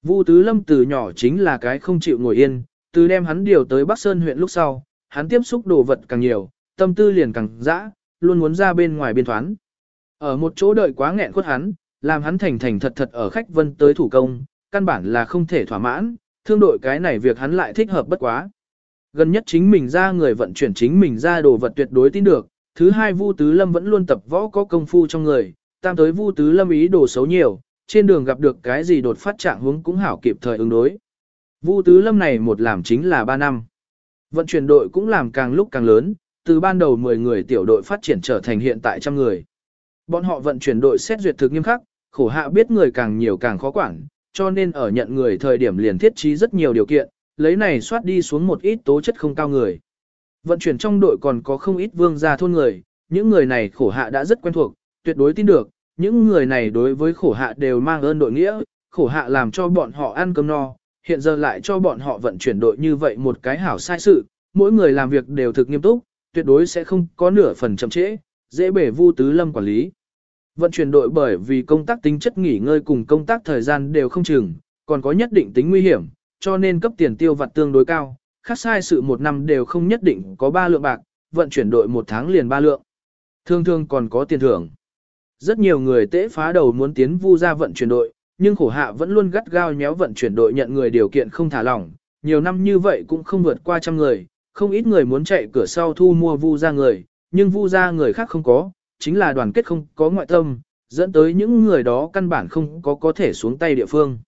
Vu Tứ Lâm từ nhỏ chính là cái không chịu ngồi yên, từ đem hắn điều tới Bắc Sơn huyện lúc sau, hắn tiếp xúc đồ vật càng nhiều, tâm tư liền càng dã, luôn muốn ra bên ngoài biên thoán. Ở một chỗ đợi quá nghẹn khuất hắn, làm hắn thành thành thật thật ở khách vân tới thủ công, căn bản là không thể thỏa mãn, thương đội cái này việc hắn lại thích hợp bất quá. Gần nhất chính mình ra người vận chuyển chính mình ra đồ vật tuyệt đối tin được, thứ hai Vu Tứ Lâm vẫn luôn tập võ có công phu trong người, tam tới Vu Tứ Lâm ý đồ xấu nhiều, trên đường gặp được cái gì đột phát trạng hướng cũng hảo kịp thời ứng đối. Vu Tứ Lâm này một làm chính là 3 năm. Vận chuyển đội cũng làm càng lúc càng lớn, từ ban đầu 10 người tiểu đội phát triển trở thành hiện tại trăm người. Bọn họ vận chuyển đội xét duyệt thực nghiêm khắc, khổ hạ biết người càng nhiều càng khó quản, cho nên ở nhận người thời điểm liền thiết trí rất nhiều điều kiện, lấy này soát đi xuống một ít tố chất không cao người. Vận chuyển trong đội còn có không ít vương gia thôn người, những người này khổ hạ đã rất quen thuộc, tuyệt đối tin được, những người này đối với khổ hạ đều mang ơn đội nghĩa, khổ hạ làm cho bọn họ ăn cơm no, hiện giờ lại cho bọn họ vận chuyển đội như vậy một cái hảo sai sự, mỗi người làm việc đều thực nghiêm túc, tuyệt đối sẽ không có nửa phần chậm trễ, dễ bể vu tứ lâm quản lý. Vận chuyển đội bởi vì công tác tính chất nghỉ ngơi cùng công tác thời gian đều không chừng, còn có nhất định tính nguy hiểm, cho nên cấp tiền tiêu vặt tương đối cao, khác sai sự một năm đều không nhất định có 3 lượng bạc, vận chuyển đội một tháng liền 3 lượng. Thường thường còn có tiền thưởng. Rất nhiều người tễ phá đầu muốn tiến vu ra vận chuyển đội, nhưng khổ hạ vẫn luôn gắt gao nhéo vận chuyển đội nhận người điều kiện không thả lỏng, nhiều năm như vậy cũng không vượt qua trăm người, không ít người muốn chạy cửa sau thu mua vu ra người, nhưng vu ra người khác không có, chính là đoàn kết không có ngoại tâm, dẫn tới những người đó căn bản không có có thể xuống tay địa phương.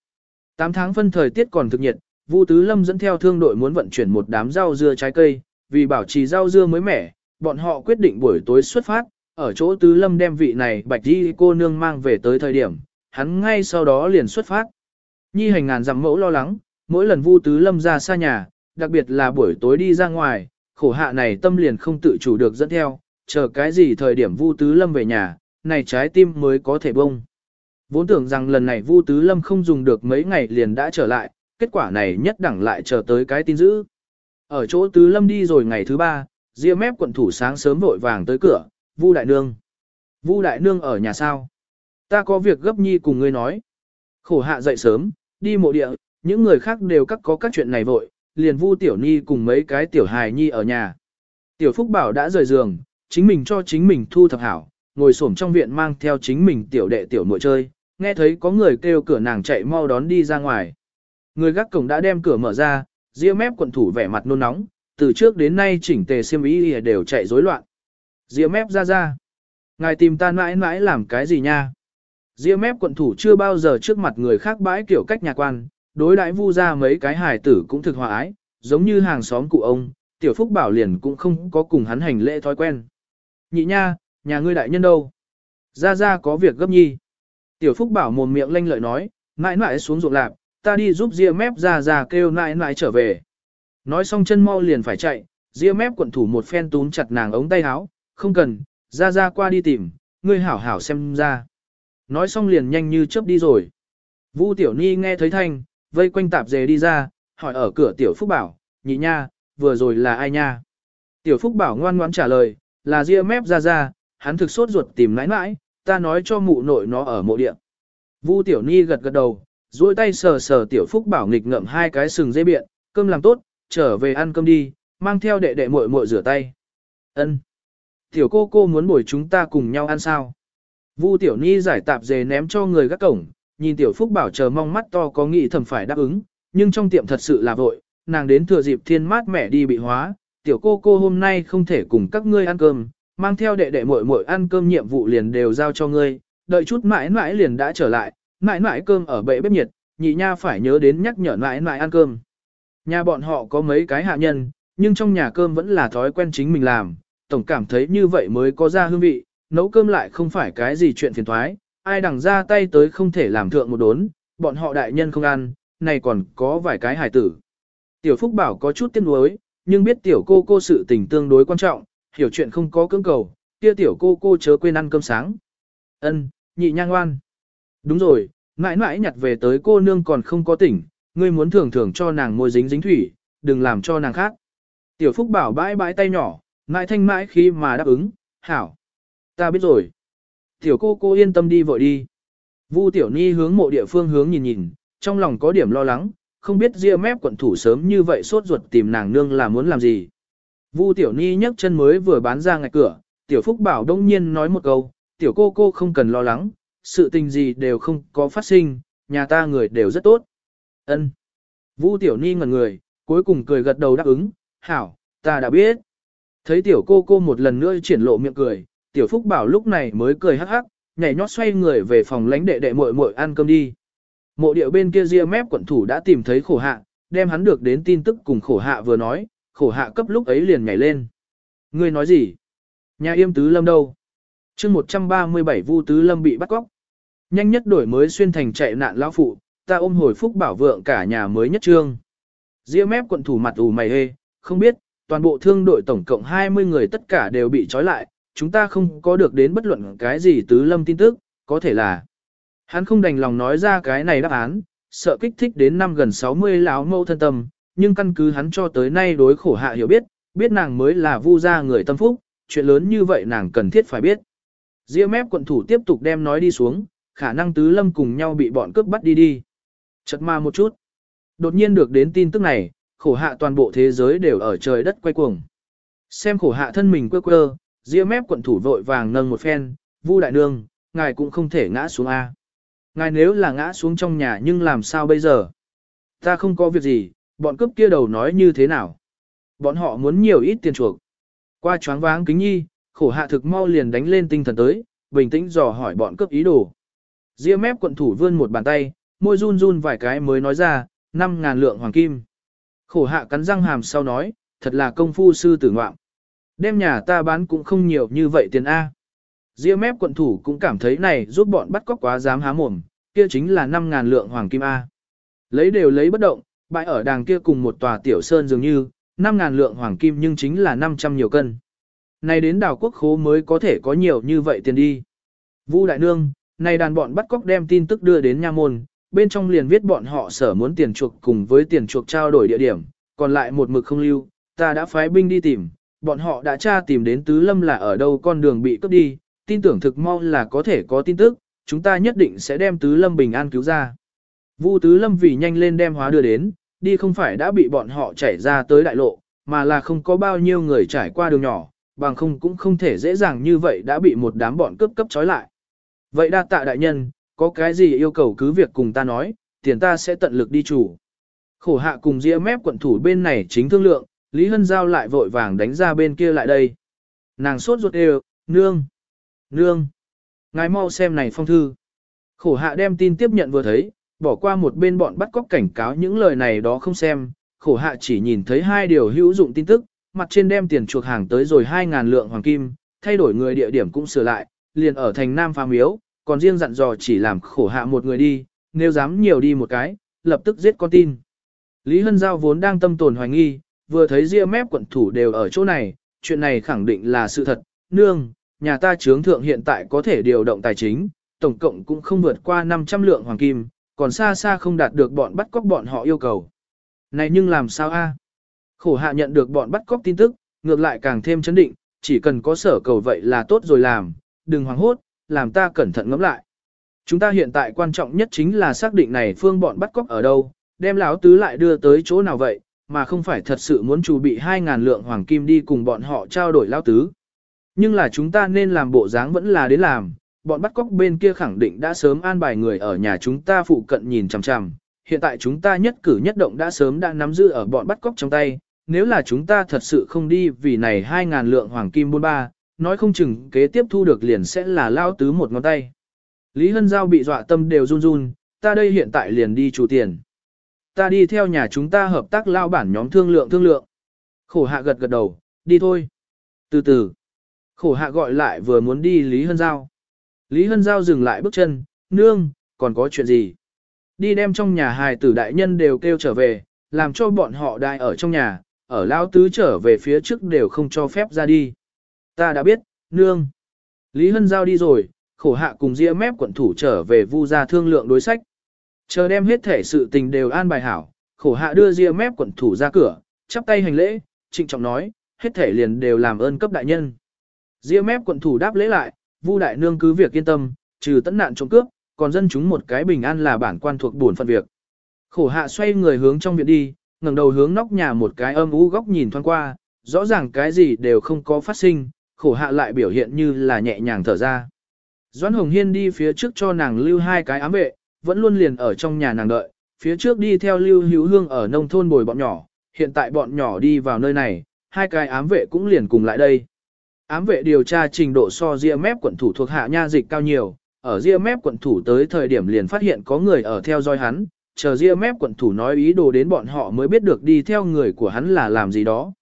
8 tháng phân thời tiết còn thực nhiệt, Vu Tứ Lâm dẫn theo thương đội muốn vận chuyển một đám rau dưa trái cây, vì bảo trì rau dưa mới mẻ, bọn họ quyết định buổi tối xuất phát, ở chỗ Tứ Lâm đem vị này bạch đi cô nương mang về tới thời điểm, hắn ngay sau đó liền xuất phát. Nhi hành ngàn dặm mẫu lo lắng, mỗi lần Vu Tứ Lâm ra xa nhà, đặc biệt là buổi tối đi ra ngoài, khổ hạ này tâm liền không tự chủ được dẫn theo, chờ cái gì thời điểm Vu Tứ Lâm về nhà, này trái tim mới có thể bông. Vốn tưởng rằng lần này Vu Tứ Lâm không dùng được mấy ngày liền đã trở lại, kết quả này nhất đẳng lại chờ tới cái tin dữ. Ở chỗ Tứ Lâm đi rồi ngày thứ ba, Diêm mép quận thủ sáng sớm vội vàng tới cửa, Vu Đại Nương. Vu Đại Nương ở nhà sao? Ta có việc gấp nhi cùng ngươi nói. Khổ hạ dậy sớm, đi mộ địa, những người khác đều các có các chuyện này vội, liền Vu Tiểu Nhi cùng mấy cái tiểu hài nhi ở nhà. Tiểu Phúc Bảo đã rời giường, chính mình cho chính mình thu thập hảo, ngồi xổm trong viện mang theo chính mình tiểu đệ tiểu muội chơi, nghe thấy có người kêu cửa nàng chạy mau đón đi ra ngoài. Người gác cổng đã đem cửa mở ra, ria mép quận thủ vẻ mặt nôn nóng, từ trước đến nay chỉnh tề xiêm y đều chạy rối loạn. Ria mép ra ra. Ngài tìm ta mãi mãi làm cái gì nha? Ria mép quận thủ chưa bao giờ trước mặt người khác bãi kiểu cách nhà quan, đối đãi vu ra mấy cái hài tử cũng thực hòa ái, giống như hàng xóm cụ ông, tiểu phúc bảo liền cũng không có cùng hắn hành lễ thói quen. Nhị nha, nhà ngươi đại nhân đâu? Ra ra có việc gấp nhi. Tiểu phúc bảo mồm miệng lanh lợi nói, nãi nãi xuống ruộng lạp, ta đi giúp ria mép ra ra kêu nãi nãi trở về. Nói xong chân mau liền phải chạy, ria mép quận thủ một phen túm chặt nàng ống tay áo, không cần, ra ra qua đi tìm, ngươi hảo hảo xem ra. Nói xong liền nhanh như chớp đi rồi. Vu tiểu ni nghe thấy thanh, vây quanh tạp dề đi ra, hỏi ở cửa tiểu phúc bảo, nhị nha, vừa rồi là ai nha? Tiểu phúc bảo ngoan ngoãn trả lời, là ria mép ra ra, hắn thực sốt ruột tìm nãi nãi, ta nói cho mụ nội nó ở mộ địa. Vu Tiểu Ni gật gật đầu, duỗi tay sờ sờ Tiểu Phúc bảo nghịch ngậm hai cái sừng dây biện, cơm làm tốt, trở về ăn cơm đi, mang theo đệ đệ muội muội rửa tay. Ân. Tiểu cô cô muốn bồi chúng ta cùng nhau ăn sao? Vu Tiểu Ni giải tạp dề ném cho người gác cổng, nhìn Tiểu Phúc bảo chờ mong mắt to có nghĩ thầm phải đáp ứng, nhưng trong tiệm thật sự là vội, nàng đến thừa dịp thiên mát mẻ đi bị hóa, tiểu cô cô hôm nay không thể cùng các ngươi ăn cơm, mang theo đệ đệ muội muội ăn cơm nhiệm vụ liền đều giao cho ngươi, đợi chút mãi mãi liền đã trở lại, mãi mãi cơm ở bệ bếp nhiệt, nhị nha phải nhớ đến nhắc nhở mãi mãi ăn cơm. Nhà bọn họ có mấy cái hạ nhân, nhưng trong nhà cơm vẫn là thói quen chính mình làm, tổng cảm thấy như vậy mới có ra hương vị, nấu cơm lại không phải cái gì chuyện phiền thoái, ai đằng ra tay tới không thể làm thượng một đốn, bọn họ đại nhân không ăn, này còn có vài cái hài tử. Tiểu Phúc Bảo có chút tiếc nuối, nhưng biết tiểu cô cô sự tình tương đối quan trọng, hiểu chuyện không có cưỡng cầu, kia tiểu cô cô chớ quên ăn cơm sáng. Ân, nhị nhang ngoan. Đúng rồi, mãi mãi nhặt về tới cô nương còn không có tỉnh, ngươi muốn thường thường cho nàng môi dính dính thủy, đừng làm cho nàng khác. Tiểu Phúc Bảo bãi bãi tay nhỏ, mãi thanh mãi khi mà đáp ứng, hảo. Ta biết rồi. Tiểu cô cô yên tâm đi vội đi. Vu Tiểu Ni hướng mộ địa phương hướng nhìn nhìn, trong lòng có điểm lo lắng, không biết ria mép quận thủ sớm như vậy sốt ruột tìm nàng nương là muốn làm gì. Vu Tiểu Ni nhấc chân mới vừa bán ra ngạch cửa, Tiểu Phúc Bảo đông nhiên nói một câu, Tiểu cô cô không cần lo lắng, sự tình gì đều không có phát sinh, nhà ta người đều rất tốt. Ân. Vu Tiểu Ni ngẩn người, cuối cùng cười gật đầu đáp ứng, hảo, ta đã biết. Thấy Tiểu cô cô một lần nữa triển lộ miệng cười, Tiểu Phúc Bảo lúc này mới cười hắc hắc, nhảy nhót xoay người về phòng lánh đệ đệ muội muội ăn cơm đi. Mộ điệu bên kia ria mép quận thủ đã tìm thấy khổ hạ, đem hắn được đến tin tức cùng khổ hạ vừa nói, khổ hạ cấp lúc ấy liền nhảy lên. Ngươi nói gì? Nhà yêm tứ lâm đâu? chương 137 vu tứ lâm bị bắt cóc. Nhanh nhất đổi mới xuyên thành chạy nạn lão phụ, ta ôm hồi phúc bảo vượng cả nhà mới nhất trương. Ria mép quận thủ mặt ủ mày hê, không biết, toàn bộ thương đội tổng cộng 20 người tất cả đều bị trói lại, chúng ta không có được đến bất luận cái gì tứ lâm tin tức, có thể là Hắn không đành lòng nói ra cái này đáp án, sợ kích thích đến năm gần 60 lão mâu thân tâm, nhưng căn cứ hắn cho tới nay đối khổ hạ hiểu biết, biết nàng mới là vu gia người tâm phúc, chuyện lớn như vậy nàng cần thiết phải biết. Diêm mép quận thủ tiếp tục đem nói đi xuống, khả năng tứ lâm cùng nhau bị bọn cướp bắt đi đi. Chật ma một chút. Đột nhiên được đến tin tức này, khổ hạ toàn bộ thế giới đều ở trời đất quay cuồng. Xem khổ hạ thân mình quơ quơ, diêm mép quận thủ vội vàng nâng một phen, vu đại nương, ngài cũng không thể ngã xuống A. Ngài nếu là ngã xuống trong nhà nhưng làm sao bây giờ? Ta không có việc gì, bọn cướp kia đầu nói như thế nào? Bọn họ muốn nhiều ít tiền chuộc. Qua choáng váng kính nhi, khổ hạ thực mau liền đánh lên tinh thần tới, bình tĩnh dò hỏi bọn cướp ý đồ. Ria mép quận thủ vươn một bàn tay, môi run run vài cái mới nói ra, 5 ngàn lượng hoàng kim. Khổ hạ cắn răng hàm sau nói, thật là công phu sư tử ngoạm. Đem nhà ta bán cũng không nhiều như vậy tiền A. Ria mép quận thủ cũng cảm thấy này giúp bọn bắt cóc quá dám há mồm, kia chính là 5.000 lượng hoàng kim A. Lấy đều lấy bất động, bãi ở đàng kia cùng một tòa tiểu sơn dường như, 5.000 lượng hoàng kim nhưng chính là 500 nhiều cân. Này đến đảo quốc khố mới có thể có nhiều như vậy tiền đi. Vũ Đại Nương, này đàn bọn bắt cóc đem tin tức đưa đến nha môn, bên trong liền viết bọn họ sở muốn tiền chuộc cùng với tiền chuộc trao đổi địa điểm, còn lại một mực không lưu, ta đã phái binh đi tìm, bọn họ đã tra tìm đến Tứ Lâm là ở đâu con đường bị cướp đi, tin tưởng thực mau là có thể có tin tức, chúng ta nhất định sẽ đem Tứ Lâm bình an cứu ra. Vu Tứ Lâm vì nhanh lên đem hóa đưa đến, đi không phải đã bị bọn họ chảy ra tới đại lộ, mà là không có bao nhiêu người trải qua đường nhỏ, bằng không cũng không thể dễ dàng như vậy đã bị một đám bọn cướp cấp trói lại. Vậy đa tạ đại nhân, có cái gì yêu cầu cứ việc cùng ta nói, tiền ta sẽ tận lực đi chủ. Khổ hạ cùng dĩa mép quận thủ bên này chính thương lượng, Lý Hân Giao lại vội vàng đánh ra bên kia lại đây. Nàng sốt ruột đều, nương. Nương! Ngài mau xem này phong thư. Khổ hạ đem tin tiếp nhận vừa thấy, bỏ qua một bên bọn bắt cóc cảnh cáo những lời này đó không xem, khổ hạ chỉ nhìn thấy hai điều hữu dụng tin tức, mặt trên đem tiền chuộc hàng tới rồi 2.000 lượng hoàng kim, thay đổi người địa điểm cũng sửa lại, liền ở thành Nam Phàm Miếu, còn riêng dặn dò chỉ làm khổ hạ một người đi, nếu dám nhiều đi một cái, lập tức giết con tin. Lý Hân Giao vốn đang tâm tồn hoài nghi, vừa thấy ria mép quận thủ đều ở chỗ này, chuyện này khẳng định là sự thật, nương, nhà ta trướng thượng hiện tại có thể điều động tài chính, tổng cộng cũng không vượt qua 500 lượng hoàng kim, còn xa xa không đạt được bọn bắt cóc bọn họ yêu cầu. Này nhưng làm sao a? Khổ hạ nhận được bọn bắt cóc tin tức, ngược lại càng thêm chấn định, chỉ cần có sở cầu vậy là tốt rồi làm, đừng hoảng hốt, làm ta cẩn thận ngẫm lại. Chúng ta hiện tại quan trọng nhất chính là xác định này phương bọn bắt cóc ở đâu, đem lão tứ lại đưa tới chỗ nào vậy, mà không phải thật sự muốn chủ bị 2.000 lượng hoàng kim đi cùng bọn họ trao đổi lão tứ. Nhưng là chúng ta nên làm bộ dáng vẫn là đến làm, bọn bắt cóc bên kia khẳng định đã sớm an bài người ở nhà chúng ta phụ cận nhìn chằm chằm. Hiện tại chúng ta nhất cử nhất động đã sớm đã nắm giữ ở bọn bắt cóc trong tay, nếu là chúng ta thật sự không đi vì này 2.000 lượng hoàng kim buôn ba, nói không chừng kế tiếp thu được liền sẽ là lao tứ một ngón tay. Lý Hân Giao bị dọa tâm đều run run, ta đây hiện tại liền đi chủ tiền. Ta đi theo nhà chúng ta hợp tác lao bản nhóm thương lượng thương lượng. Khổ hạ gật gật đầu, đi thôi. Từ từ. Khổ hạ gọi lại vừa muốn đi Lý Hân Giao. Lý Hân Giao dừng lại bước chân, nương, còn có chuyện gì? Đi đem trong nhà hài tử đại nhân đều kêu trở về, làm cho bọn họ đại ở trong nhà, ở lao tứ trở về phía trước đều không cho phép ra đi. Ta đã biết, nương. Lý Hân Giao đi rồi, khổ hạ cùng ria mép quận thủ trở về vu ra thương lượng đối sách. Chờ đem hết thể sự tình đều an bài hảo, khổ hạ đưa ria mép quận thủ ra cửa, chắp tay hành lễ, trịnh trọng nói, hết thể liền đều làm ơn cấp đại nhân. Ria mép quận thủ đáp lễ lại, vu đại nương cứ việc yên tâm, trừ tấn nạn trộm cướp, còn dân chúng một cái bình an là bản quan thuộc buồn phận việc. Khổ hạ xoay người hướng trong viện đi, ngẩng đầu hướng nóc nhà một cái âm u góc nhìn thoáng qua, rõ ràng cái gì đều không có phát sinh, khổ hạ lại biểu hiện như là nhẹ nhàng thở ra. Doãn Hồng Hiên đi phía trước cho nàng lưu hai cái ám vệ, vẫn luôn liền ở trong nhà nàng đợi, phía trước đi theo lưu hữu hương ở nông thôn bồi bọn nhỏ, hiện tại bọn nhỏ đi vào nơi này, hai cái ám vệ cũng liền cùng lại đây. Ám vệ điều tra trình độ so ria mép quận thủ thuộc hạ nha dịch cao nhiều, ở ria mép quận thủ tới thời điểm liền phát hiện có người ở theo dõi hắn, chờ ria mép quận thủ nói ý đồ đến bọn họ mới biết được đi theo người của hắn là làm gì đó.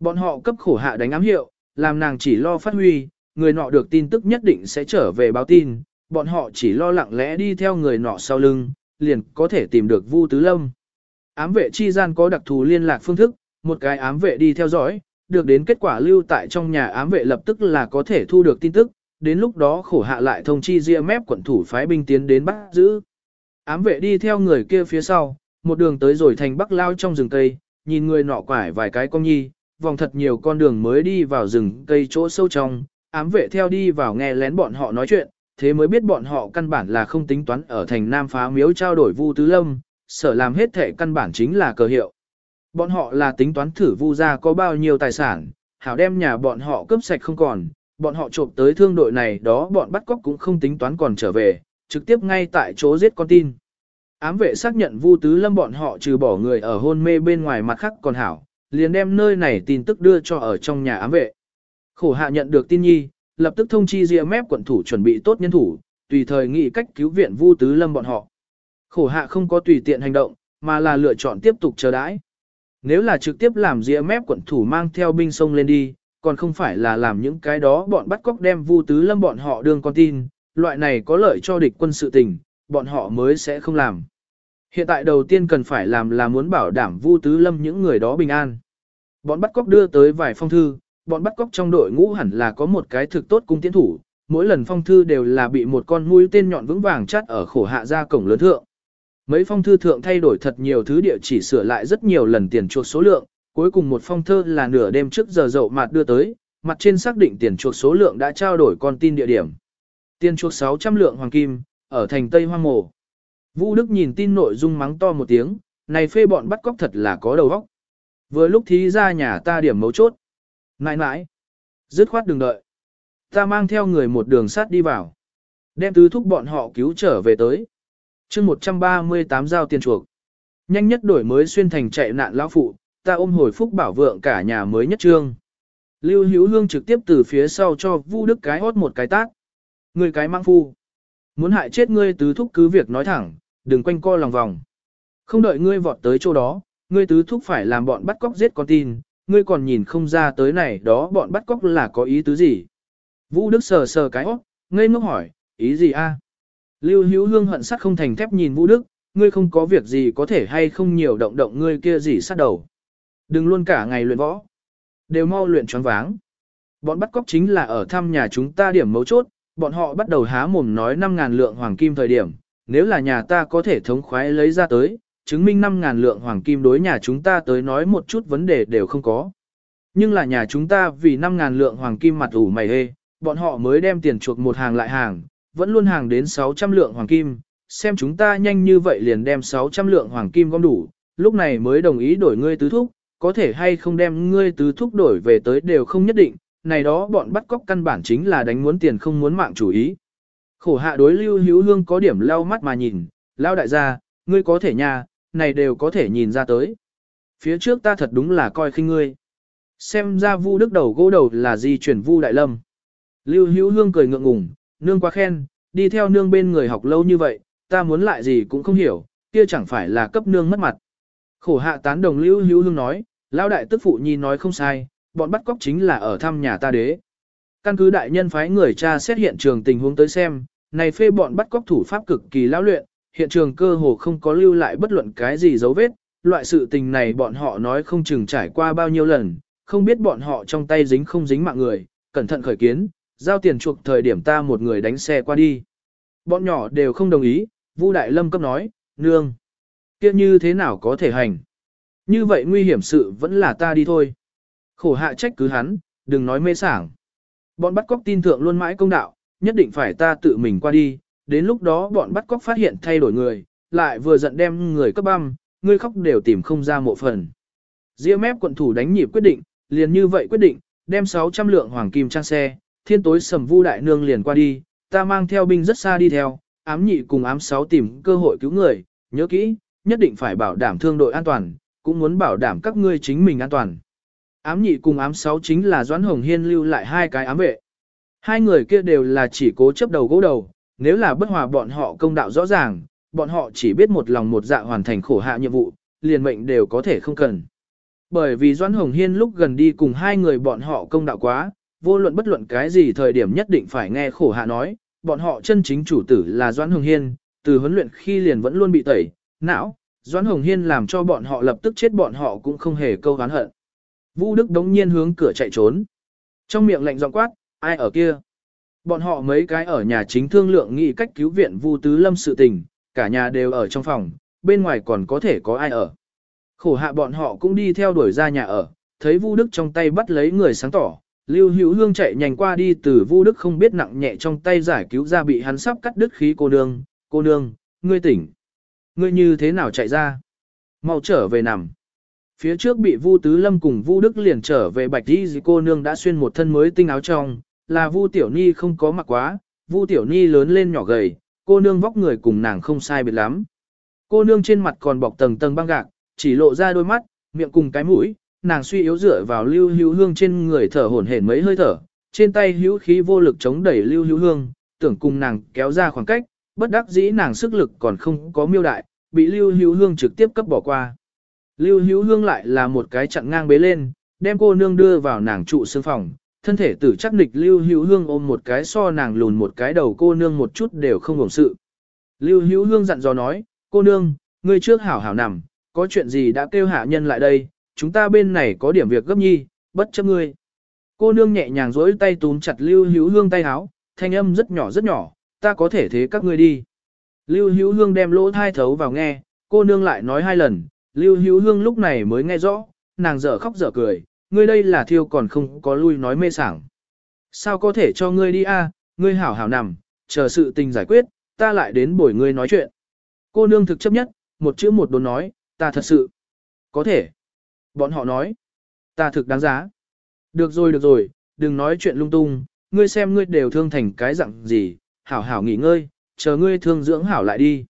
Bọn họ cấp khổ hạ đánh ám hiệu, làm nàng chỉ lo phát huy, người nọ được tin tức nhất định sẽ trở về báo tin, bọn họ chỉ lo lặng lẽ đi theo người nọ sau lưng, liền có thể tìm được Vu Tứ Lâm. Ám vệ chi gian có đặc thù liên lạc phương thức, một cái ám vệ đi theo dõi, được đến kết quả lưu tại trong nhà ám vệ lập tức là có thể thu được tin tức, đến lúc đó khổ hạ lại thông chi ria mép quận thủ phái binh tiến đến bắt giữ. Ám vệ đi theo người kia phía sau, một đường tới rồi thành bắc lao trong rừng cây, nhìn người nọ quải vài cái con nhi, vòng thật nhiều con đường mới đi vào rừng cây chỗ sâu trong, ám vệ theo đi vào nghe lén bọn họ nói chuyện, thế mới biết bọn họ căn bản là không tính toán ở thành Nam phá miếu trao đổi Vu Tứ Lâm, sở làm hết thể căn bản chính là cờ hiệu. Bọn họ là tính toán thử Vu gia có bao nhiêu tài sản, hảo đem nhà bọn họ cướp sạch không còn, bọn họ trộm tới thương đội này đó bọn bắt cóc cũng không tính toán còn trở về, trực tiếp ngay tại chỗ giết con tin. Ám vệ xác nhận Vu Tứ Lâm bọn họ trừ bỏ người ở hôn mê bên ngoài mặt khác còn hảo, liền đem nơi này tin tức đưa cho ở trong nhà ám vệ. Khổ hạ nhận được tin nhi, lập tức thông chi ria mép quận thủ chuẩn bị tốt nhân thủ, tùy thời nghĩ cách cứu viện Vu Tứ Lâm bọn họ. Khổ hạ không có tùy tiện hành động, mà là lựa chọn tiếp tục chờ đãi. Nếu là trực tiếp làm dĩa mép quận thủ mang theo binh sông lên đi, còn không phải là làm những cái đó bọn bắt cóc đem Vu Tứ Lâm bọn họ đương con tin, loại này có lợi cho địch quân sự tình, bọn họ mới sẽ không làm. Hiện tại đầu tiên cần phải làm là muốn bảo đảm Vu Tứ Lâm những người đó bình an. Bọn bắt cóc đưa tới vài phong thư, bọn bắt cóc trong đội ngũ hẳn là có một cái thực tốt cung tiến thủ, mỗi lần phong thư đều là bị một con mũi tên nhọn vững vàng chắt ở khổ hạ ra cổng lớn thượng. Mấy phong thư thượng thay đổi thật nhiều thứ địa chỉ sửa lại rất nhiều lần tiền chuộc số lượng, cuối cùng một phong thư là nửa đêm trước giờ dậu mặt đưa tới, mặt trên xác định tiền chuộc số lượng đã trao đổi con tin địa điểm. Tiền chuộc 600 lượng hoàng kim, ở thành Tây Hoang Mộ. Vũ Đức nhìn tin nội dung mắng to một tiếng, này phê bọn bắt cóc thật là có đầu óc. Vừa lúc thí ra nhà ta điểm mấu chốt. Nãi nãi. Dứt khoát đừng đợi. Ta mang theo người một đường sát đi vào. Đem tứ thúc bọn họ cứu trở về tới chương 138 giao tiền chuộc. Nhanh nhất đổi mới xuyên thành chạy nạn lão phụ, ta ôm hồi phúc bảo vượng cả nhà mới nhất trương. Lưu Hữu Hương trực tiếp từ phía sau cho Vu Đức cái hót một cái tác. Người cái mang phu. Muốn hại chết ngươi tứ thúc cứ việc nói thẳng, đừng quanh co lòng vòng. Không đợi ngươi vọt tới chỗ đó, ngươi tứ thúc phải làm bọn bắt cóc giết con tin, ngươi còn nhìn không ra tới này đó bọn bắt cóc là có ý tứ gì. Vũ Đức sờ sờ cái hót, ngây ngốc hỏi, ý gì a? Lưu Hữu Hương hận sắt không thành thép nhìn Vũ Đức, ngươi không có việc gì có thể hay không nhiều động động ngươi kia gì sát đầu. Đừng luôn cả ngày luyện võ. Đều mau luyện choáng váng. Bọn bắt cóc chính là ở thăm nhà chúng ta điểm mấu chốt, bọn họ bắt đầu há mồm nói 5.000 lượng hoàng kim thời điểm, nếu là nhà ta có thể thống khoái lấy ra tới, chứng minh 5.000 lượng hoàng kim đối nhà chúng ta tới nói một chút vấn đề đều không có. Nhưng là nhà chúng ta vì 5.000 lượng hoàng kim mặt ủ mày hê, bọn họ mới đem tiền chuộc một hàng lại hàng, vẫn luôn hàng đến 600 lượng hoàng kim, xem chúng ta nhanh như vậy liền đem 600 lượng hoàng kim gom đủ, lúc này mới đồng ý đổi ngươi tứ thúc, có thể hay không đem ngươi tứ thúc đổi về tới đều không nhất định, này đó bọn bắt cóc căn bản chính là đánh muốn tiền không muốn mạng chủ ý. Khổ hạ đối lưu hữu hương có điểm lau mắt mà nhìn, lao đại gia, ngươi có thể nha, này đều có thể nhìn ra tới. Phía trước ta thật đúng là coi khinh ngươi. Xem ra vu đức đầu gỗ đầu là di chuyển vu đại lâm. Lưu hữu hương cười ngượng ngùng, nương quá khen, đi theo nương bên người học lâu như vậy, ta muốn lại gì cũng không hiểu, kia chẳng phải là cấp nương mất mặt. Khổ hạ tán đồng lưu hữu hương nói, lao đại tức phụ nhi nói không sai, bọn bắt cóc chính là ở thăm nhà ta đế. Căn cứ đại nhân phái người cha xét hiện trường tình huống tới xem, này phê bọn bắt cóc thủ pháp cực kỳ lão luyện, hiện trường cơ hồ không có lưu lại bất luận cái gì dấu vết, loại sự tình này bọn họ nói không chừng trải qua bao nhiêu lần, không biết bọn họ trong tay dính không dính mạng người, cẩn thận khởi kiến, giao tiền chuộc thời điểm ta một người đánh xe qua đi. Bọn nhỏ đều không đồng ý, Vu Đại Lâm cấp nói, nương, kia như thế nào có thể hành. Như vậy nguy hiểm sự vẫn là ta đi thôi. Khổ hạ trách cứ hắn, đừng nói mê sảng. Bọn bắt cóc tin thượng luôn mãi công đạo, nhất định phải ta tự mình qua đi, đến lúc đó bọn bắt cóc phát hiện thay đổi người, lại vừa giận đem người cấp băm, người khóc đều tìm không ra mộ phần. Diễm mép quận thủ đánh nhịp quyết định, liền như vậy quyết định, đem 600 lượng hoàng kim trang xe, thiên tối sầm vu đại nương liền qua đi, ta mang theo binh rất xa đi theo, ám nhị cùng ám sáu tìm cơ hội cứu người, nhớ kỹ, nhất định phải bảo đảm thương đội an toàn, cũng muốn bảo đảm các ngươi chính mình an toàn. Ám nhị cùng ám sáu chính là Doãn Hồng Hiên lưu lại hai cái ám vệ. Hai người kia đều là chỉ cố chấp đầu gỗ đầu, nếu là bất hòa bọn họ công đạo rõ ràng, bọn họ chỉ biết một lòng một dạ hoàn thành khổ hạ nhiệm vụ, liền mệnh đều có thể không cần. Bởi vì Doãn Hồng Hiên lúc gần đi cùng hai người bọn họ công đạo quá, vô luận bất luận cái gì thời điểm nhất định phải nghe khổ hạ nói, bọn họ chân chính chủ tử là Doãn Hồng Hiên, từ huấn luyện khi liền vẫn luôn bị tẩy, não, Doãn Hồng Hiên làm cho bọn họ lập tức chết bọn họ cũng không hề câu hán hận. Vũ Đức đống nhiên hướng cửa chạy trốn. Trong miệng lạnh giọng quát, ai ở kia? Bọn họ mấy cái ở nhà chính thương lượng nghị cách cứu viện Vu Tứ Lâm sự tình, cả nhà đều ở trong phòng, bên ngoài còn có thể có ai ở. Khổ hạ bọn họ cũng đi theo đuổi ra nhà ở, thấy Vu Đức trong tay bắt lấy người sáng tỏ, Lưu Hữu Hương chạy nhanh qua đi từ Vu Đức không biết nặng nhẹ trong tay giải cứu ra bị hắn sắp cắt đứt khí cô nương, cô nương, ngươi tỉnh. Ngươi như thế nào chạy ra? Mau trở về nằm. Phía trước bị Vu Tứ Lâm cùng Vu Đức liền trở về Bạch Y cô nương đã xuyên một thân mới tinh áo trong, là Vu Tiểu Ni không có mặc quá, Vu Tiểu Ni lớn lên nhỏ gầy, cô nương vóc người cùng nàng không sai biệt lắm. Cô nương trên mặt còn bọc tầng tầng băng gạc, chỉ lộ ra đôi mắt, miệng cùng cái mũi, nàng suy yếu dựa vào lưu hữu hương trên người thở hổn hển mấy hơi thở, trên tay hữu khí vô lực chống đẩy lưu hữu hương, tưởng cùng nàng kéo ra khoảng cách, bất đắc dĩ nàng sức lực còn không có miêu đại, bị lưu hữu hương trực tiếp cấp bỏ qua. Lưu hữu hương lại là một cái chặn ngang bế lên, đem cô nương đưa vào nàng trụ xương phòng, thân thể tử chắc nịch lưu hữu hương ôm một cái so nàng lùn một cái đầu cô nương một chút đều không hưởng sự. Lưu hữu hương dặn dò nói, cô nương, ngươi trước hảo hảo nằm, có chuyện gì đã kêu hạ nhân lại đây, chúng ta bên này có điểm việc gấp nhi, bất chấp ngươi. Cô nương nhẹ nhàng duỗi tay túm chặt Lưu Hữu Hương tay háo, thanh âm rất nhỏ rất nhỏ, ta có thể thế các ngươi đi. Lưu Hữu Hương đem lỗ thai thấu vào nghe, cô nương lại nói hai lần, Lưu Hữu Hương lúc này mới nghe rõ, nàng dở khóc dở cười, ngươi đây là thiêu còn không có lui nói mê sảng. Sao có thể cho ngươi đi a? ngươi hảo hảo nằm, chờ sự tình giải quyết, ta lại đến bồi ngươi nói chuyện. Cô nương thực chấp nhất, một chữ một đồn nói, ta thật sự. Có thể. Bọn họ nói, ta thực đáng giá. Được rồi được rồi, đừng nói chuyện lung tung, ngươi xem ngươi đều thương thành cái dạng gì, hảo hảo nghỉ ngơi, chờ ngươi thương dưỡng hảo lại đi.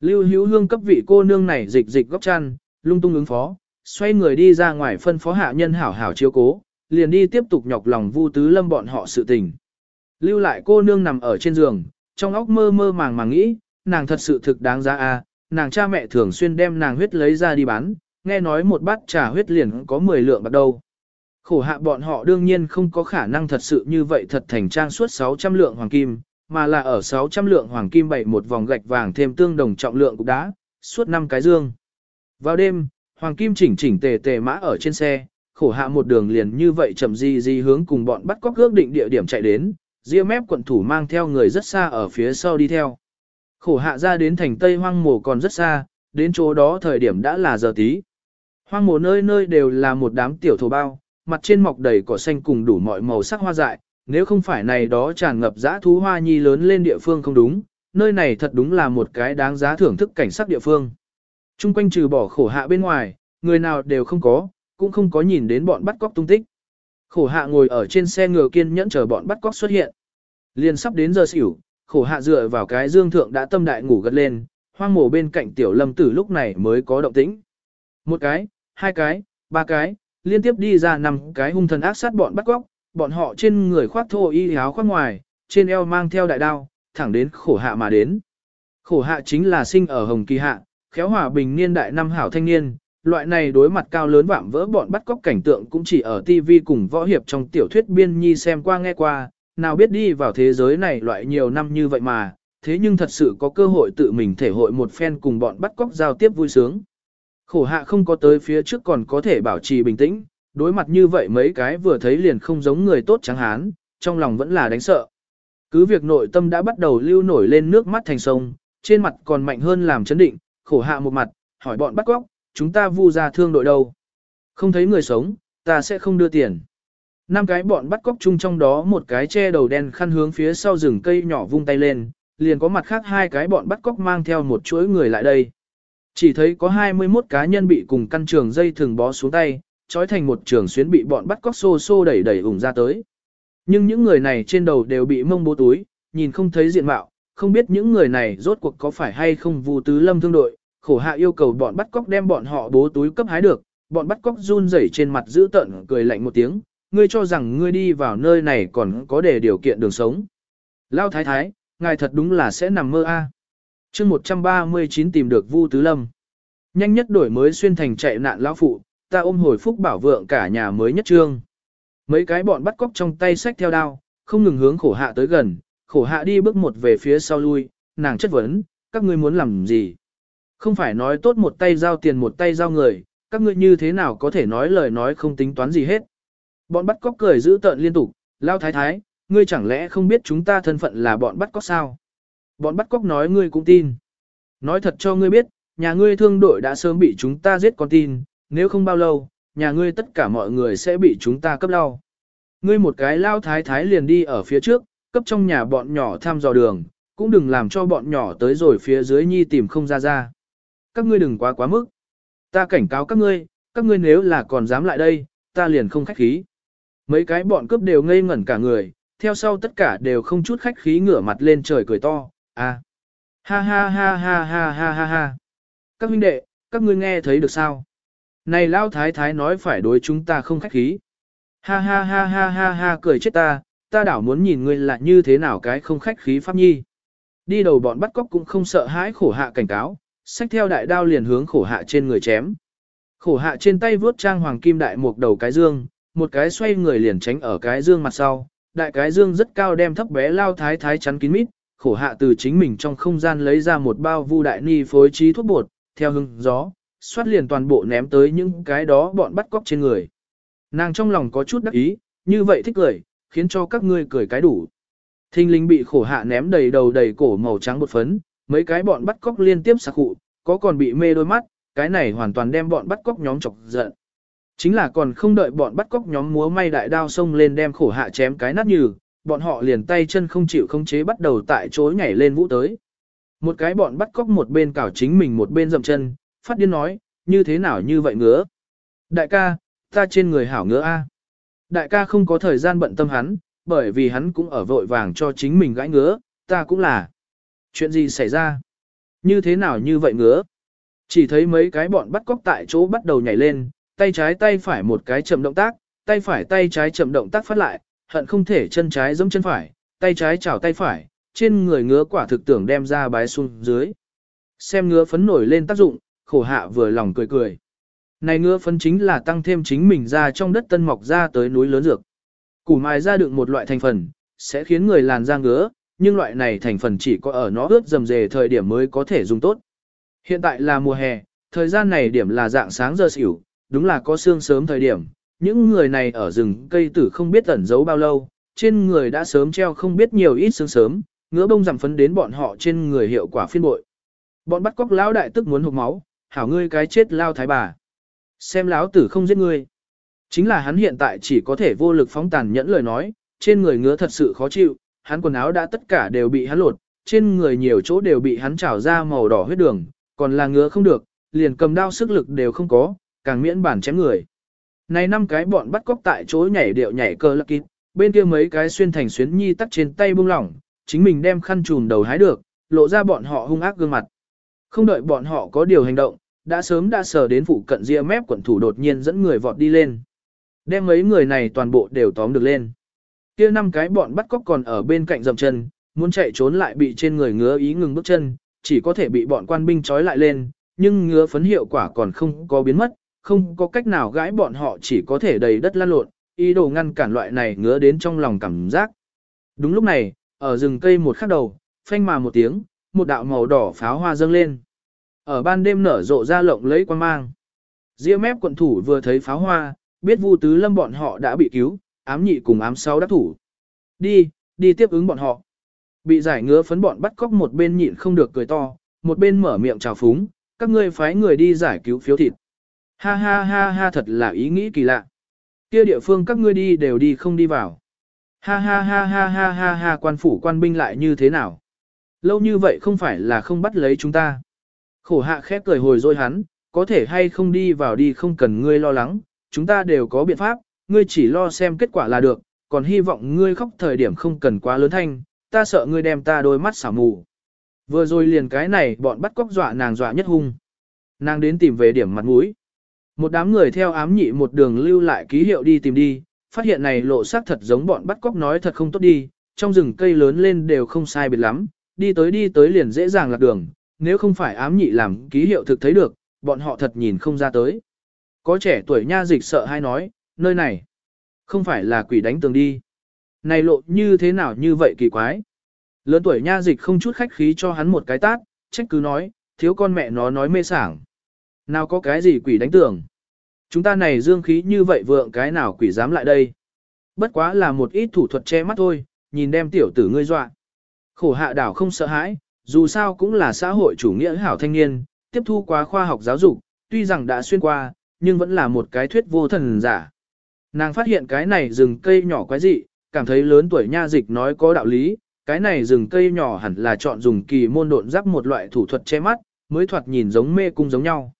Lưu hữu hương cấp vị cô nương này dịch dịch góc chăn, lung tung ứng phó, xoay người đi ra ngoài phân phó hạ nhân hảo hảo chiếu cố, liền đi tiếp tục nhọc lòng vu tứ lâm bọn họ sự tình. Lưu lại cô nương nằm ở trên giường, trong óc mơ mơ màng màng nghĩ, nàng thật sự thực đáng giá a, nàng cha mẹ thường xuyên đem nàng huyết lấy ra đi bán, nghe nói một bát trà huyết liền có 10 lượng bạc đâu. Khổ hạ bọn họ đương nhiên không có khả năng thật sự như vậy thật thành trang suốt 600 lượng hoàng kim, mà là ở 600 lượng hoàng kim bày một vòng gạch vàng thêm tương đồng trọng lượng cục đá, suốt năm cái dương. Vào đêm, hoàng kim chỉnh chỉnh tề tề mã ở trên xe, khổ hạ một đường liền như vậy chậm di di hướng cùng bọn bắt cóc ước định địa điểm chạy đến, ria mép quận thủ mang theo người rất xa ở phía sau đi theo. Khổ hạ ra đến thành Tây Hoang Mồ còn rất xa, đến chỗ đó thời điểm đã là giờ tí. Hoang mồ nơi nơi đều là một đám tiểu thổ bao, mặt trên mọc đầy cỏ xanh cùng đủ mọi màu sắc hoa dại, nếu không phải này đó tràn ngập dã thú hoa nhi lớn lên địa phương không đúng, nơi này thật đúng là một cái đáng giá thưởng thức cảnh sắc địa phương. Trung quanh trừ bỏ khổ hạ bên ngoài, người nào đều không có, cũng không có nhìn đến bọn bắt cóc tung tích. Khổ hạ ngồi ở trên xe ngựa kiên nhẫn chờ bọn bắt cóc xuất hiện. Liền sắp đến giờ xỉu, khổ hạ dựa vào cái dương thượng đã tâm đại ngủ gật lên, hoang mổ bên cạnh tiểu lâm tử lúc này mới có động tĩnh. Một cái, hai cái, ba cái, liên tiếp đi ra năm cái hung thần ác sát bọn bắt cóc, bọn họ trên người khoác thô y áo khoác ngoài, trên eo mang theo đại đao, thẳng đến khổ hạ mà đến. Khổ hạ chính là sinh ở Hồng Kỳ Hạ, khéo hòa bình niên đại năm hảo thanh niên, loại này đối mặt cao lớn vạm vỡ bọn bắt cóc cảnh tượng cũng chỉ ở TV cùng võ hiệp trong tiểu thuyết biên nhi xem qua nghe qua, nào biết đi vào thế giới này loại nhiều năm như vậy mà, thế nhưng thật sự có cơ hội tự mình thể hội một phen cùng bọn bắt cóc giao tiếp vui sướng. Khổ hạ không có tới phía trước còn có thể bảo trì bình tĩnh, đối mặt như vậy mấy cái vừa thấy liền không giống người tốt trắng hán, trong lòng vẫn là đánh sợ. Cứ việc nội tâm đã bắt đầu lưu nổi lên nước mắt thành sông, trên mặt còn mạnh hơn làm chấn định, khổ hạ một mặt, hỏi bọn bắt cóc, chúng ta vu ra thương đội đâu? Không thấy người sống, ta sẽ không đưa tiền. Năm cái bọn bắt cóc chung trong đó một cái che đầu đen khăn hướng phía sau rừng cây nhỏ vung tay lên, liền có mặt khác hai cái bọn bắt cóc mang theo một chuỗi người lại đây. Chỉ thấy có 21 cá nhân bị cùng căn trường dây thường bó xuống tay, trói thành một trường xuyến bị bọn bắt cóc xô xô đẩy đẩy ủng ra tới. Nhưng những người này trên đầu đều bị mông bố túi, nhìn không thấy diện mạo, không biết những người này rốt cuộc có phải hay không vu tứ lâm thương đội, khổ hạ yêu cầu bọn bắt cóc đem bọn họ bố túi cấp hái được, bọn bắt cóc run rẩy trên mặt giữ tận cười lạnh một tiếng, ngươi cho rằng ngươi đi vào nơi này còn có để điều kiện đường sống. Lao thái thái, ngài thật đúng là sẽ nằm mơ a. À. Chương 139 tìm được Vu Tứ Lâm. Nhanh nhất đổi mới xuyên thành chạy nạn lão phụ, ta ôm hồi phúc bảo vượng cả nhà mới nhất trương. Mấy cái bọn bắt cóc trong tay sách theo đao, không ngừng hướng khổ hạ tới gần, khổ hạ đi bước một về phía sau lui, nàng chất vấn, các ngươi muốn làm gì? Không phải nói tốt một tay giao tiền một tay giao người, các ngươi như thế nào có thể nói lời nói không tính toán gì hết. Bọn bắt cóc cười giữ tợn liên tục, lao thái thái, ngươi chẳng lẽ không biết chúng ta thân phận là bọn bắt cóc sao? Bọn bắt cóc nói ngươi cũng tin. Nói thật cho ngươi biết, nhà ngươi thương đội đã sớm bị chúng ta giết con tin, nếu không bao lâu, nhà ngươi tất cả mọi người sẽ bị chúng ta cấp đau. Ngươi một cái lao thái thái liền đi ở phía trước, cấp trong nhà bọn nhỏ thăm dò đường, cũng đừng làm cho bọn nhỏ tới rồi phía dưới nhi tìm không ra ra. Các ngươi đừng quá quá mức. Ta cảnh cáo các ngươi, các ngươi nếu là còn dám lại đây, ta liền không khách khí. Mấy cái bọn cướp đều ngây ngẩn cả người, theo sau tất cả đều không chút khách khí ngửa mặt lên trời cười to, à. Ha ha ha ha ha ha ha ha. Các huynh đệ, các ngươi nghe thấy được sao? Này Lão thái thái nói phải đối chúng ta không khách khí. Ha ha ha ha ha ha cười chết ta, ta đảo muốn nhìn ngươi là như thế nào cái không khách khí pháp nhi. Đi đầu bọn bắt cóc cũng không sợ hãi khổ hạ cảnh cáo, xách theo đại đao liền hướng khổ hạ trên người chém. Khổ hạ trên tay vướt trang hoàng kim đại một đầu cái dương, một cái xoay người liền tránh ở cái dương mặt sau, đại cái dương rất cao đem thấp bé lao thái thái chắn kín mít, khổ hạ từ chính mình trong không gian lấy ra một bao vu đại ni phối trí thuốc bột, theo hưng gió, xoát liền toàn bộ ném tới những cái đó bọn bắt cóc trên người. Nàng trong lòng có chút đắc ý, như vậy thích cười, khiến cho các ngươi cười cái đủ. Thinh linh bị khổ hạ ném đầy đầu đầy cổ màu trắng bột phấn, mấy cái bọn bắt cóc liên tiếp sạc cụ, có còn bị mê đôi mắt, cái này hoàn toàn đem bọn bắt cóc nhóm chọc giận. Chính là còn không đợi bọn bắt cóc nhóm múa may đại đao xông lên đem khổ hạ chém cái nát như, bọn họ liền tay chân không chịu không chế bắt đầu tại chỗ nhảy lên vũ tới. Một cái bọn bắt cóc một bên cào chính mình một bên dậm chân, phát điên nói, như thế nào như vậy ngứa. Đại ca, ta trên người hảo ngứa a. Đại ca không có thời gian bận tâm hắn, bởi vì hắn cũng ở vội vàng cho chính mình gãi ngứa, ta cũng là. Chuyện gì xảy ra? Như thế nào như vậy ngứa? Chỉ thấy mấy cái bọn bắt cóc tại chỗ bắt đầu nhảy lên, tay trái tay phải một cái chậm động tác, tay phải tay trái chậm động tác phát lại, hận không thể chân trái giống chân phải, tay trái chảo tay phải, trên người ngứa quả thực tưởng đem ra bái xuống dưới. Xem ngứa phấn nổi lên tác dụng, khổ hạ vừa lòng cười cười. Này ngứa phấn chính là tăng thêm chính mình ra trong đất tân mọc ra tới núi lớn dược. Củ mai ra được một loại thành phần, sẽ khiến người làn da ngứa, nhưng loại này thành phần chỉ có ở nó ướt dầm dề thời điểm mới có thể dùng tốt. Hiện tại là mùa hè, thời gian này điểm là dạng sáng giờ xỉu, đúng là có sương sớm thời điểm, những người này ở rừng cây tử không biết ẩn giấu bao lâu, trên người đã sớm treo không biết nhiều ít sương sớm, ngứa bông giảm phấn đến bọn họ trên người hiệu quả phiên bội. Bọn bắt cóc lão đại tức muốn hụt máu, hảo ngươi cái chết lao thái bà. Xem lão tử không giết ngươi. Chính là hắn hiện tại chỉ có thể vô lực phóng tàn nhẫn lời nói, trên người ngứa thật sự khó chịu, hắn quần áo đã tất cả đều bị hắn lột, trên người nhiều chỗ đều bị hắn trào ra màu đỏ huyết đường, còn là ngứa không được, liền cầm đao sức lực đều không có, càng miễn bản chém người. Này năm cái bọn bắt cóc tại chỗ nhảy điệu nhảy cơ lạc kịp, bên kia mấy cái xuyên thành xuyến nhi tắt trên tay buông lỏng, chính mình đem khăn trùm đầu hái được, lộ ra bọn họ hung ác gương mặt. Không đợi bọn họ có điều hành động, đã sớm đã sờ đến phụ cận ria mép quận thủ đột nhiên dẫn người vọt đi lên. Đem mấy người này toàn bộ đều tóm được lên. Kia năm cái bọn bắt cóc còn ở bên cạnh dầm chân, muốn chạy trốn lại bị trên người ngứa ý ngừng bước chân, chỉ có thể bị bọn quan binh trói lại lên, nhưng ngứa phấn hiệu quả còn không có biến mất, không có cách nào gãi bọn họ chỉ có thể đầy đất lan lộn, ý đồ ngăn cản loại này ngứa đến trong lòng cảm giác. Đúng lúc này, ở rừng cây một khắc đầu, phanh mà một tiếng, một đạo màu đỏ pháo hoa dâng lên. Ở ban đêm nở rộ ra lộng lấy quan mang. Ria mép quận thủ vừa thấy pháo hoa, biết Vu Tứ Lâm bọn họ đã bị cứu, ám nhị cùng ám sáu đắc thủ. Đi, đi tiếp ứng bọn họ. Bị giải ngứa phấn bọn bắt cóc một bên nhịn không được cười to, một bên mở miệng chào phúng, các ngươi phái người đi giải cứu phiếu thịt. Ha ha ha ha thật là ý nghĩ kỳ lạ. Kia địa phương các ngươi đi đều đi không đi vào. Ha ha ha ha ha ha ha quan phủ quan binh lại như thế nào? Lâu như vậy không phải là không bắt lấy chúng ta. Khổ hạ khép cười hồi rồi hắn, có thể hay không đi vào đi không cần ngươi lo lắng, chúng ta đều có biện pháp, ngươi chỉ lo xem kết quả là được, còn hy vọng ngươi khóc thời điểm không cần quá lớn thanh, ta sợ ngươi đem ta đôi mắt xả mù. Vừa rồi liền cái này bọn bắt cóc dọa nàng dọa nhất hung. Nàng đến tìm về điểm mặt mũi. Một đám người theo ám nhị một đường lưu lại ký hiệu đi tìm đi, phát hiện này lộ xác thật giống bọn bắt cóc nói thật không tốt đi, trong rừng cây lớn lên đều không sai biệt lắm, đi tới đi tới liền dễ dàng lạc đường, nếu không phải ám nhị làm ký hiệu thực thấy được, bọn họ thật nhìn không ra tới. Có trẻ tuổi nha dịch sợ hay nói, nơi này, không phải là quỷ đánh tường đi. Này lộ như thế nào như vậy kỳ quái. Lớn tuổi nha dịch không chút khách khí cho hắn một cái tát, trách cứ nói, thiếu con mẹ nó nói mê sảng. Nào có cái gì quỷ đánh tưởng, Chúng ta này dương khí như vậy vượng cái nào quỷ dám lại đây. Bất quá là một ít thủ thuật che mắt thôi, nhìn đem tiểu tử ngươi dọa. Khổ hạ đảo không sợ hãi, dù sao cũng là xã hội chủ nghĩa hảo thanh niên, tiếp thu quá khoa học giáo dục, tuy rằng đã xuyên qua, nhưng vẫn là một cái thuyết vô thần giả. Nàng phát hiện cái này rừng cây nhỏ quái dị, cảm thấy lớn tuổi nha dịch nói có đạo lý, cái này rừng cây nhỏ hẳn là chọn dùng kỳ môn độn giáp một loại thủ thuật che mắt, mới thoạt nhìn giống mê cung giống nhau.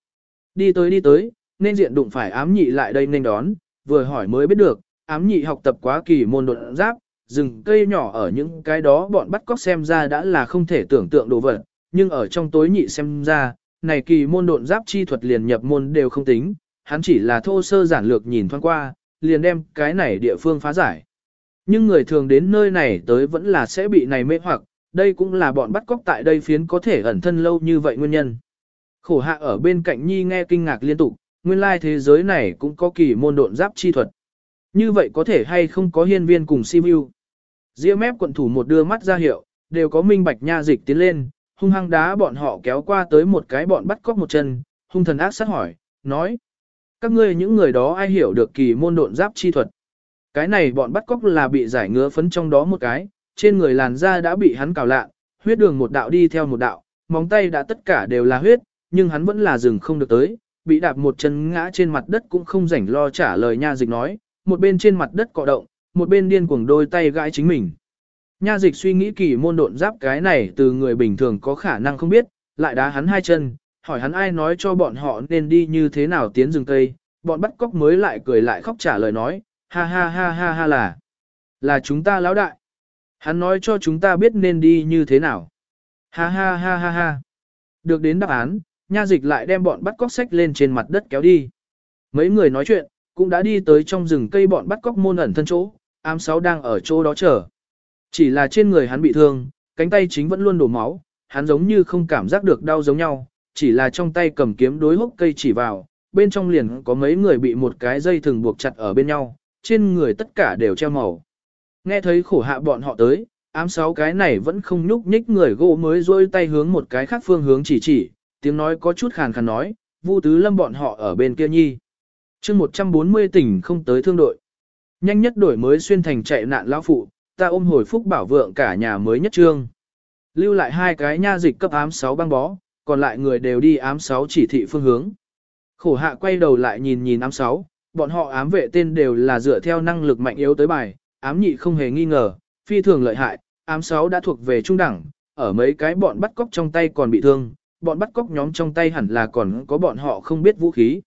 Đi tới đi tới, nên diện đụng phải ám nhị lại đây nên đón, vừa hỏi mới biết được, ám nhị học tập quá kỳ môn độn giáp, rừng cây nhỏ ở những cái đó bọn bắt cóc xem ra đã là không thể tưởng tượng đồ vật, nhưng ở trong tối nhị xem ra, này kỳ môn độn giáp chi thuật liền nhập môn đều không tính, hắn chỉ là thô sơ giản lược nhìn thoáng qua, liền đem cái này địa phương phá giải. Nhưng người thường đến nơi này tới vẫn là sẽ bị này mê hoặc, đây cũng là bọn bắt cóc tại đây phiến có thể ẩn thân lâu như vậy nguyên nhân. Khổ hạ ở bên cạnh Nhi nghe kinh ngạc liên tục, nguyên lai thế giới này cũng có kỳ môn độn giáp chi thuật. Như vậy có thể hay không có hiên viên cùng Simu. Diêm mép quận thủ một đưa mắt ra hiệu, đều có minh bạch nha dịch tiến lên, hung hăng đá bọn họ kéo qua tới một cái bọn bắt cóc một chân, hung thần ác sát hỏi, nói. Các ngươi những người đó ai hiểu được kỳ môn độn giáp chi thuật. Cái này bọn bắt cóc là bị giải ngứa phấn trong đó một cái, trên người làn da đã bị hắn cào lạ, huyết đường một đạo đi theo một đạo, móng tay đã tất cả đều là huyết, nhưng hắn vẫn là dừng không được tới, bị đạp một chân ngã trên mặt đất cũng không rảnh lo trả lời nha dịch nói, một bên trên mặt đất cọ động, một bên điên cuồng đôi tay gãi chính mình. Nha dịch suy nghĩ kỳ môn độn giáp cái này từ người bình thường có khả năng không biết, lại đá hắn hai chân, hỏi hắn ai nói cho bọn họ nên đi như thế nào tiến rừng cây, bọn bắt cóc mới lại cười lại khóc trả lời nói, ha ha ha ha ha là, là chúng ta lão đại. Hắn nói cho chúng ta biết nên đi như thế nào. Ha ha ha ha ha. Được đến đáp án, nha dịch lại đem bọn bắt cóc sách lên trên mặt đất kéo đi. Mấy người nói chuyện, cũng đã đi tới trong rừng cây bọn bắt cóc môn ẩn thân chỗ, ám sáu đang ở chỗ đó chờ. Chỉ là trên người hắn bị thương, cánh tay chính vẫn luôn đổ máu, hắn giống như không cảm giác được đau giống nhau, chỉ là trong tay cầm kiếm đối hốc cây chỉ vào, bên trong liền có mấy người bị một cái dây thừng buộc chặt ở bên nhau, trên người tất cả đều treo màu. Nghe thấy khổ hạ bọn họ tới, ám sáu cái này vẫn không nhúc nhích người gỗ mới rôi tay hướng một cái khác phương hướng chỉ chỉ, tiếng nói có chút khàn khàn nói, Vu Tứ Lâm bọn họ ở bên kia nhi. chương 140 tỉnh không tới thương đội. Nhanh nhất đổi mới xuyên thành chạy nạn lão phụ, ta ôm hồi phúc bảo vượng cả nhà mới nhất trương. Lưu lại hai cái nha dịch cấp ám 6 băng bó, còn lại người đều đi ám 6 chỉ thị phương hướng. Khổ hạ quay đầu lại nhìn nhìn ám 6, bọn họ ám vệ tên đều là dựa theo năng lực mạnh yếu tới bài, ám nhị không hề nghi ngờ, phi thường lợi hại, ám sáu đã thuộc về trung đẳng, ở mấy cái bọn bắt cóc trong tay còn bị thương, bọn bắt cóc nhóm trong tay hẳn là còn có bọn họ không biết vũ khí.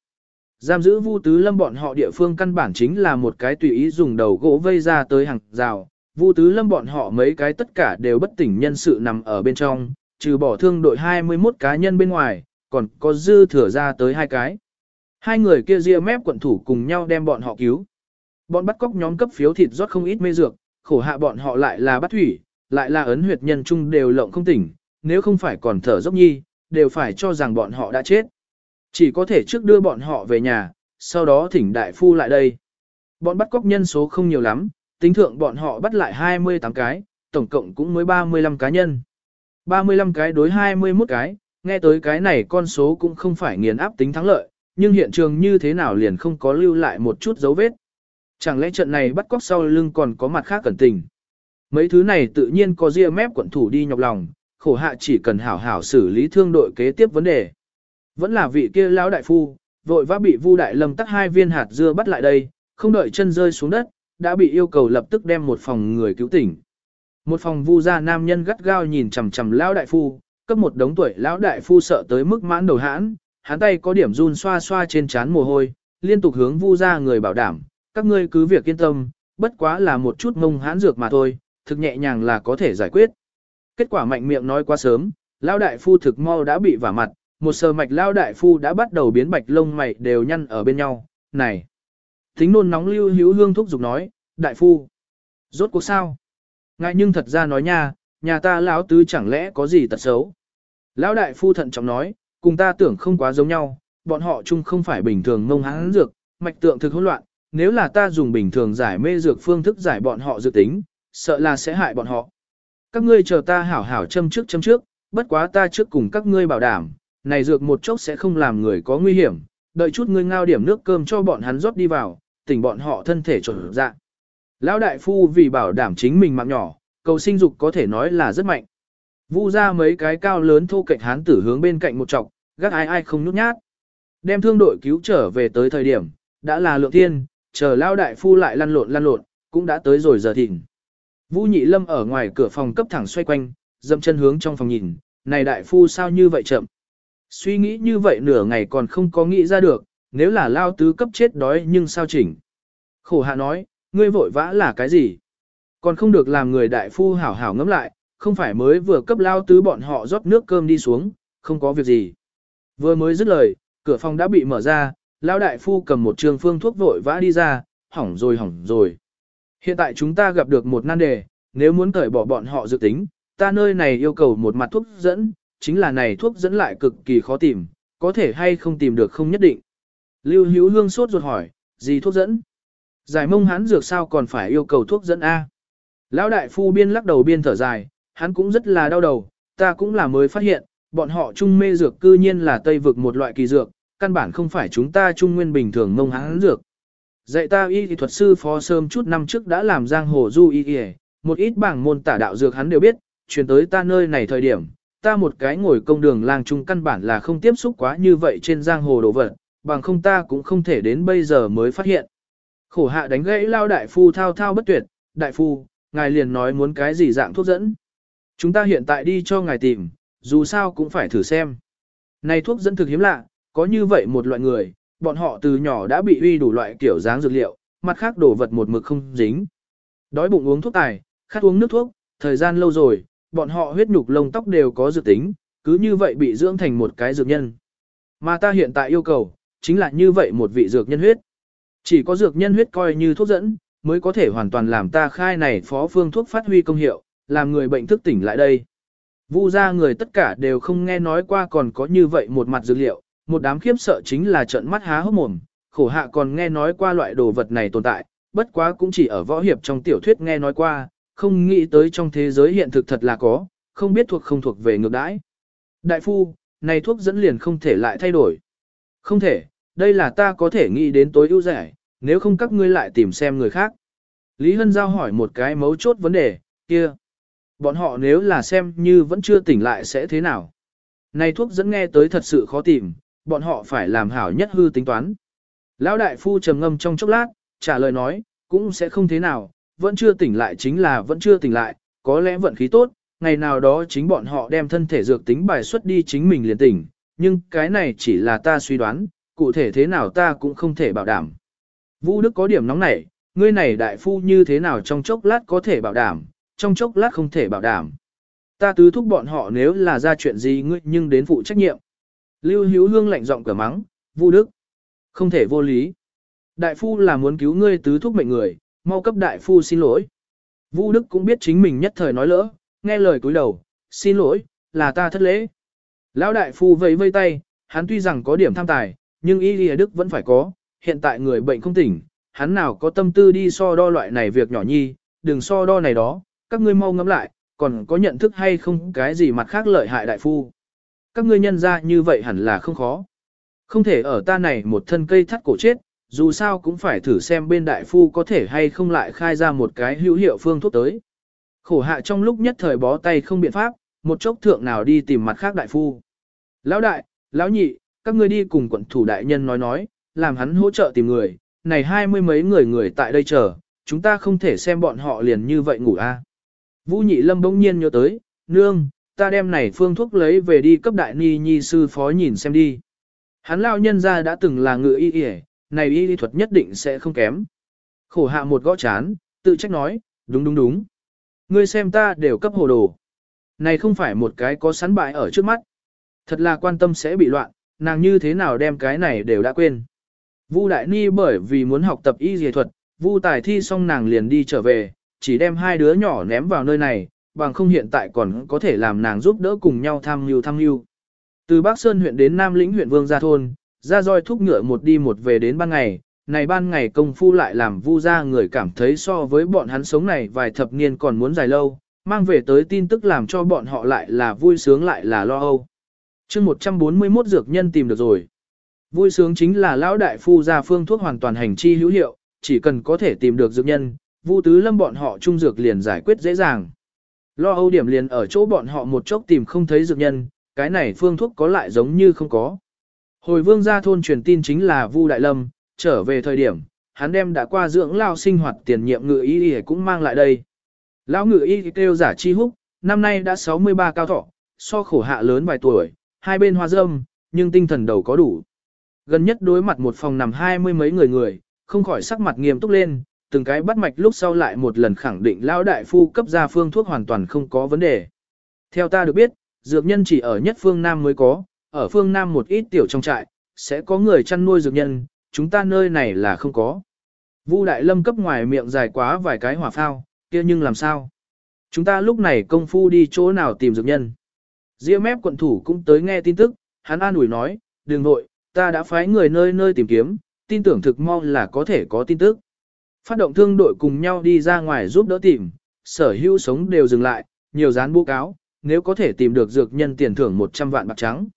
Giam giữ Vu Tứ Lâm bọn họ địa phương căn bản chính là một cái tùy ý dùng đầu gỗ vây ra tới hàng rào. Vu Tứ Lâm bọn họ mấy cái tất cả đều bất tỉnh nhân sự nằm ở bên trong, trừ bỏ thương đội 21 cá nhân bên ngoài, còn có dư thừa ra tới hai cái. Hai người kia ria mép quận thủ cùng nhau đem bọn họ cứu. Bọn bắt cóc nhóm cấp phiếu thịt rót không ít mê dược, khổ hạ bọn họ lại là bắt thủy, lại là ấn huyệt nhân trung đều lộng không tỉnh, nếu không phải còn thở dốc nhi, đều phải cho rằng bọn họ đã chết. Chỉ có thể trước đưa bọn họ về nhà, sau đó thỉnh đại phu lại đây. Bọn bắt cóc nhân số không nhiều lắm, tính thượng bọn họ bắt lại 28 cái, tổng cộng cũng mới 35 cá nhân. 35 cái đối 21 cái, nghe tới cái này con số cũng không phải nghiền áp tính thắng lợi, nhưng hiện trường như thế nào liền không có lưu lại một chút dấu vết. Chẳng lẽ trận này bắt cóc sau lưng còn có mặt khác cẩn tình. Mấy thứ này tự nhiên có ria mép quận thủ đi nhọc lòng, khổ hạ chỉ cần hảo hảo xử lý thương đội kế tiếp vấn đề. Vẫn là vị kia lão đại phu, vội vã bị Vu Đại Lâm tắt hai viên hạt dưa bắt lại đây, không đợi chân rơi xuống đất, đã bị yêu cầu lập tức đem một phòng người cứu tỉnh. Một phòng Vu gia nam nhân gắt gao nhìn chằm chằm lão đại phu, cấp một đống tuổi lão đại phu sợ tới mức mãn đầu hãn, hắn tay có điểm run xoa xoa trên trán mồ hôi, liên tục hướng Vu gia người bảo đảm, các ngươi cứ việc yên tâm, bất quá là một chút mông hãn dược mà thôi, thực nhẹ nhàng là có thể giải quyết. Kết quả mạnh miệng nói quá sớm, lão đại phu thực mau đã bị vả mặt, một sờ mạch lao đại phu đã bắt đầu biến bạch lông mày đều nhăn ở bên nhau, này. Tính nôn nóng lưu hữu hương thúc giục nói, đại phu. Rốt cuộc sao? Ngại nhưng thật ra nói nha, nhà ta lão tứ chẳng lẽ có gì tật xấu. Lão đại phu thận trọng nói, cùng ta tưởng không quá giống nhau, bọn họ chung không phải bình thường ngông hán dược, mạch tượng thực hỗn loạn, nếu là ta dùng bình thường giải mê dược phương thức giải bọn họ dự tính, sợ là sẽ hại bọn họ. Các ngươi chờ ta hảo hảo châm trước châm trước, bất quá ta trước cùng các ngươi bảo đảm, này dược một chốc sẽ không làm người có nguy hiểm, đợi chút ngươi ngao điểm nước cơm cho bọn hắn rót đi vào, tỉnh bọn họ thân thể chuẩn dạ. Lão đại phu vì bảo đảm chính mình mạng nhỏ, cầu sinh dục có thể nói là rất mạnh. Vu ra mấy cái cao lớn thô cạnh hán tử hướng bên cạnh một trọc, gác ai ai không nhút nhát. Đem thương đội cứu trở về tới thời điểm, đã là lượng thiên, chờ lão đại phu lại lăn lộn lăn lộn, cũng đã tới rồi giờ thịnh. Vũ nhị lâm ở ngoài cửa phòng cấp thẳng xoay quanh, dậm chân hướng trong phòng nhìn, này đại phu sao như vậy chậm. Suy nghĩ như vậy nửa ngày còn không có nghĩ ra được, nếu là lao tứ cấp chết đói nhưng sao chỉnh. Khổ hạ nói, ngươi vội vã là cái gì? Còn không được làm người đại phu hảo hảo ngẫm lại, không phải mới vừa cấp lao tứ bọn họ rót nước cơm đi xuống, không có việc gì. Vừa mới dứt lời, cửa phòng đã bị mở ra, lao đại phu cầm một trường phương thuốc vội vã đi ra, hỏng rồi hỏng rồi. Hiện tại chúng ta gặp được một nan đề, nếu muốn cởi bỏ bọn họ dự tính, ta nơi này yêu cầu một mặt thuốc dẫn, chính là này thuốc dẫn lại cực kỳ khó tìm, có thể hay không tìm được không nhất định. Lưu Hữu Hương sốt ruột hỏi, gì thuốc dẫn? Giải mông hắn dược sao còn phải yêu cầu thuốc dẫn A? Lão đại phu biên lắc đầu biên thở dài, hắn cũng rất là đau đầu, ta cũng là mới phát hiện, bọn họ trung mê dược cư nhiên là tây vực một loại kỳ dược, căn bản không phải chúng ta trung nguyên bình thường mông hắn dược. Dạy ta y thì thuật sư phó sớm chút năm trước đã làm giang hồ du y y, một ít bảng môn tả đạo dược hắn đều biết, truyền tới ta nơi này thời điểm, ta một cái ngồi công đường làng trung căn bản là không tiếp xúc quá như vậy trên giang hồ đồ vật, bằng không ta cũng không thể đến bây giờ mới phát hiện. Khổ hạ đánh gãy lao đại phu thao thao bất tuyệt, đại phu, ngài liền nói muốn cái gì dạng thuốc dẫn. Chúng ta hiện tại đi cho ngài tìm, dù sao cũng phải thử xem. Này thuốc dẫn thực hiếm lạ, có như vậy một loại người, bọn họ từ nhỏ đã bị uy đủ loại kiểu dáng dược liệu, mặt khác đổ vật một mực không dính. Đói bụng uống thuốc tài, khát uống nước thuốc, thời gian lâu rồi, bọn họ huyết nhục lông tóc đều có dược tính, cứ như vậy bị dưỡng thành một cái dược nhân. Mà ta hiện tại yêu cầu, chính là như vậy một vị dược nhân huyết. Chỉ có dược nhân huyết coi như thuốc dẫn, mới có thể hoàn toàn làm ta khai này phó phương thuốc phát huy công hiệu, làm người bệnh thức tỉnh lại đây. Vu ra người tất cả đều không nghe nói qua còn có như vậy một mặt dược liệu, một đám khiếp sợ chính là trận mắt há hốc mồm, khổ hạ còn nghe nói qua loại đồ vật này tồn tại, bất quá cũng chỉ ở võ hiệp trong tiểu thuyết nghe nói qua, không nghĩ tới trong thế giới hiện thực thật là có, không biết thuộc không thuộc về ngược đãi. Đại phu, này thuốc dẫn liền không thể lại thay đổi. Không thể, đây là ta có thể nghĩ đến tối ưu rẻ, nếu không các ngươi lại tìm xem người khác. Lý Hân Giao hỏi một cái mấu chốt vấn đề, kia. Bọn họ nếu là xem như vẫn chưa tỉnh lại sẽ thế nào? Này thuốc dẫn nghe tới thật sự khó tìm, bọn họ phải làm hảo nhất hư tính toán. Lão đại phu trầm ngâm trong chốc lát, trả lời nói, cũng sẽ không thế nào, vẫn chưa tỉnh lại chính là vẫn chưa tỉnh lại, có lẽ vận khí tốt, ngày nào đó chính bọn họ đem thân thể dược tính bài xuất đi chính mình liền tỉnh, nhưng cái này chỉ là ta suy đoán, cụ thể thế nào ta cũng không thể bảo đảm. Vũ Đức có điểm nóng nảy, ngươi này đại phu như thế nào trong chốc lát có thể bảo đảm, trong chốc lát không thể bảo đảm. Ta tứ thúc bọn họ nếu là ra chuyện gì ngươi nhưng đến phụ trách nhiệm. Lưu Hữu Hương lạnh giọng cửa mắng, Vu Đức. Không thể vô lý. Đại phu là muốn cứu ngươi tứ thúc mệnh người, mau cấp đại phu xin lỗi. Vu Đức cũng biết chính mình nhất thời nói lỡ, nghe lời cúi đầu, xin lỗi, là ta thất lễ. Lão đại phu vẫy vây tay, hắn tuy rằng có điểm tham tài, nhưng y lìa đức vẫn phải có, hiện tại người bệnh không tỉnh, hắn nào có tâm tư đi so đo loại này việc nhỏ nhi, đừng so đo này đó, các ngươi mau ngẫm lại, còn có nhận thức hay không cái gì mặt khác lợi hại đại phu. Các ngươi nhân ra như vậy hẳn là không khó. Không thể ở ta này một thân cây thắt cổ chết, dù sao cũng phải thử xem bên đại phu có thể hay không lại khai ra một cái hữu hiệu phương thuốc tới. Khổ hạ trong lúc nhất thời bó tay không biện pháp, một chốc thượng nào đi tìm mặt khác đại phu. Lão đại, lão nhị, các ngươi đi cùng quận thủ đại nhân nói nói, làm hắn hỗ trợ tìm người, này hai mươi mấy người người tại đây chờ, chúng ta không thể xem bọn họ liền như vậy ngủ a. Vũ nhị lâm bỗng nhiên nhớ tới, nương, ta đem này phương thuốc lấy về đi cấp đại ni nhi sư phó nhìn xem đi. Hắn lao nhân ra đã từng là ngự y y, này y lý thuật nhất định sẽ không kém. Khổ hạ một gõ chán, tự trách nói, đúng đúng đúng. Ngươi xem ta đều cấp hồ đồ. Này không phải một cái có sẵn bại ở trước mắt. Thật là quan tâm sẽ bị loạn, nàng như thế nào đem cái này đều đã quên. Vu Đại Ni bởi vì muốn học tập y dề thuật, Vu Tài thi xong nàng liền đi trở về, chỉ đem hai đứa nhỏ ném vào nơi này, bằng không hiện tại còn có thể làm nàng giúp đỡ cùng nhau tham mưu tham mưu. Từ Bắc Sơn huyện đến Nam Lĩnh huyện Vương Gia Thôn, ra roi thúc ngựa một đi một về đến ban ngày, này ban ngày công phu lại làm vu ra người cảm thấy so với bọn hắn sống này vài thập niên còn muốn dài lâu, mang về tới tin tức làm cho bọn họ lại là vui sướng lại là lo âu. chương 141 dược nhân tìm được rồi. Vui sướng chính là lão đại phu ra phương thuốc hoàn toàn hành chi hữu hiệu, chỉ cần có thể tìm được dược nhân, vu tứ lâm bọn họ trung dược liền giải quyết dễ dàng. Lo âu điểm liền ở chỗ bọn họ một chốc tìm không thấy dược nhân, cái này phương thuốc có lại giống như không có. Hồi vương gia thôn truyền tin chính là Vu Đại Lâm, trở về thời điểm, hắn đem đã qua dưỡng lao sinh hoạt tiền nhiệm ngự y y cũng mang lại đây. Lão ngự y kêu giả chi húc, năm nay đã 63 cao thọ, so khổ hạ lớn vài tuổi, hai bên hoa dâm, nhưng tinh thần đầu có đủ. Gần nhất đối mặt một phòng nằm hai mươi mấy người người, không khỏi sắc mặt nghiêm túc lên, từng cái bắt mạch lúc sau lại một lần khẳng định lão đại phu cấp ra phương thuốc hoàn toàn không có vấn đề. Theo ta được biết, dược nhân chỉ ở nhất phương Nam mới có, ở phương Nam một ít tiểu trong trại, sẽ có người chăn nuôi dược nhân, chúng ta nơi này là không có. Vu Đại Lâm cấp ngoài miệng dài quá vài cái hỏa phao, kia nhưng làm sao? Chúng ta lúc này công phu đi chỗ nào tìm dược nhân? Diễm mép quận thủ cũng tới nghe tin tức, hắn an ủi nói, đừng nội, ta đã phái người nơi nơi tìm kiếm, tin tưởng thực mong là có thể có tin tức. Phát động thương đội cùng nhau đi ra ngoài giúp đỡ tìm, sở hữu sống đều dừng lại, nhiều dán bố cáo, nếu có thể tìm được dược nhân tiền thưởng 100 vạn bạc trắng.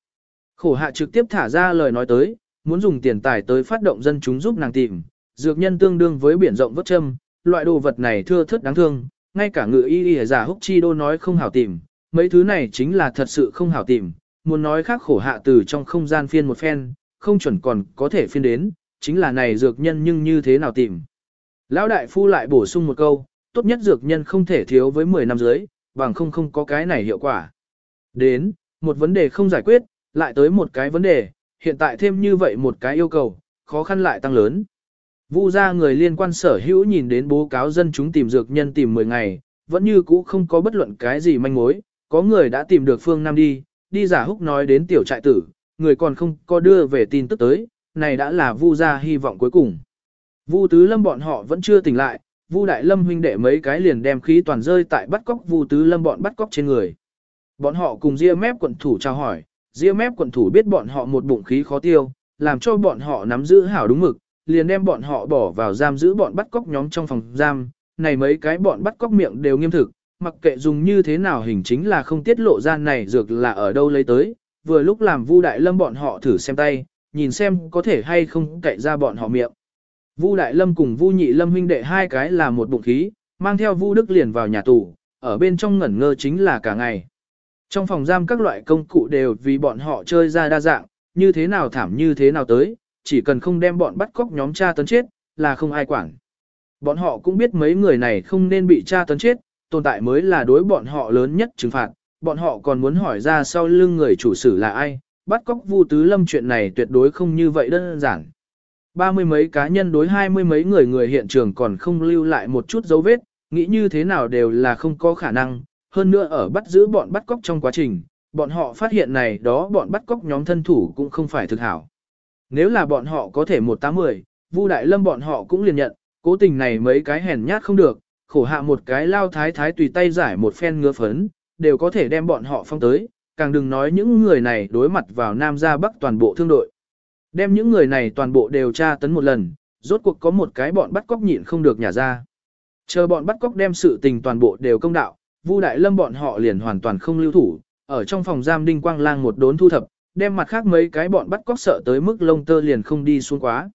Khổ hạ trực tiếp thả ra lời nói tới, muốn dùng tiền tài tới phát động dân chúng giúp nàng tìm, dược nhân tương đương với biển rộng vất châm, loại đồ vật này thưa thớt đáng thương, ngay cả ngự y y giả húc chi đô nói không hảo tìm, mấy thứ này chính là thật sự không hảo tìm, muốn nói khác khổ hạ từ trong không gian phiên một phen, không chuẩn còn có thể phiên đến, chính là này dược nhân nhưng như thế nào tìm. Lão đại phu lại bổ sung một câu, tốt nhất dược nhân không thể thiếu với 10 năm dưới, bằng không không có cái này hiệu quả. Đến, một vấn đề không giải quyết, lại tới một cái vấn đề, hiện tại thêm như vậy một cái yêu cầu, khó khăn lại tăng lớn. Vu ra người liên quan sở hữu nhìn đến bố cáo dân chúng tìm dược nhân tìm 10 ngày, vẫn như cũ không có bất luận cái gì manh mối, có người đã tìm được phương Nam đi, đi giả húc nói đến tiểu trại tử, người còn không có đưa về tin tức tới, này đã là Vu ra hy vọng cuối cùng. Vu Tứ Lâm bọn họ vẫn chưa tỉnh lại, Vu Đại Lâm huynh đệ mấy cái liền đem khí toàn rơi tại bắt cóc Vu Tứ Lâm bọn bắt cóc trên người. Bọn họ cùng Ria Mép quận thủ chào hỏi, Ria Mép quận thủ biết bọn họ một bụng khí khó tiêu, làm cho bọn họ nắm giữ hảo đúng mực, liền đem bọn họ bỏ vào giam giữ bọn bắt cóc nhóm trong phòng giam. Này mấy cái bọn bắt cóc miệng đều nghiêm thực, mặc kệ dùng như thế nào hình chính là không tiết lộ ra này dược là ở đâu lấy tới, vừa lúc làm Vu Đại Lâm bọn họ thử xem tay, nhìn xem có thể hay không cậy ra bọn họ miệng. Vu Đại Lâm cùng Vu Nhị Lâm huynh đệ hai cái là một bụng khí, mang theo Vu Đức liền vào nhà tù, ở bên trong ngẩn ngơ chính là cả ngày. Trong phòng giam các loại công cụ đều vì bọn họ chơi ra đa dạng, như thế nào thảm như thế nào tới, chỉ cần không đem bọn bắt cóc nhóm cha tấn chết, là không ai quản. Bọn họ cũng biết mấy người này không nên bị cha tấn chết, tồn tại mới là đối bọn họ lớn nhất trừng phạt, bọn họ còn muốn hỏi ra sau lưng người chủ sử là ai, bắt cóc Vu Tứ Lâm chuyện này tuyệt đối không như vậy đơn giản. Ba mươi mấy cá nhân đối hai mươi mấy người người hiện trường còn không lưu lại một chút dấu vết, nghĩ như thế nào đều là không có khả năng, hơn nữa ở bắt giữ bọn bắt cóc trong quá trình, bọn họ phát hiện này đó bọn bắt cóc nhóm thân thủ cũng không phải thực hảo. Nếu là bọn họ có thể một tám mười, Vu Đại Lâm bọn họ cũng liền nhận, cố tình này mấy cái hèn nhát không được, khổ hạ một cái lao thái thái tùy tay giải một phen ngứa phấn, đều có thể đem bọn họ phong tới, càng đừng nói những người này đối mặt vào Nam Gia Bắc toàn bộ thương đội. Đem những người này toàn bộ đều tra tấn một lần, rốt cuộc có một cái bọn bắt cóc nhịn không được nhả ra. Chờ bọn bắt cóc đem sự tình toàn bộ đều công đạo, Vu Đại Lâm bọn họ liền hoàn toàn không lưu thủ, ở trong phòng giam Đinh Quang Lang một đốn thu thập, đem mặt khác mấy cái bọn bắt cóc sợ tới mức lông tơ liền không đi xuống quá.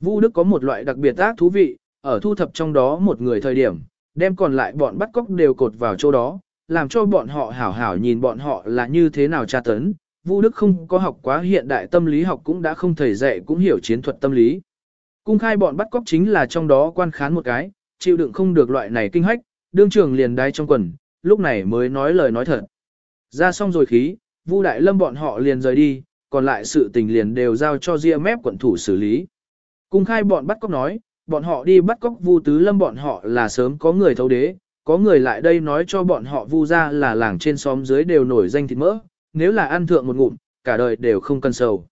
Vu Đức có một loại đặc biệt ác thú vị, ở thu thập trong đó một người thời điểm, đem còn lại bọn bắt cóc đều cột vào chỗ đó, làm cho bọn họ hảo hảo nhìn bọn họ là như thế nào tra tấn. Vu Đức không có học quá hiện đại tâm lý học cũng đã không thầy dạy cũng hiểu chiến thuật tâm lý. Cung khai bọn bắt cóc chính là trong đó quan khán một cái, chịu đựng không được loại này kinh hách, đương trường liền đai trong quần, lúc này mới nói lời nói thật. Ra xong rồi khí, Vu Đại Lâm bọn họ liền rời đi, còn lại sự tình liền đều giao cho Ria Mép quận thủ xử lý. Cung khai bọn bắt cóc nói, bọn họ đi bắt cóc Vu Tứ Lâm bọn họ là sớm có người thấu đế, có người lại đây nói cho bọn họ Vu ra là làng trên xóm dưới đều nổi danh thịt mỡ, nếu là ăn thượng một ngụm, cả đời đều không cần sầu.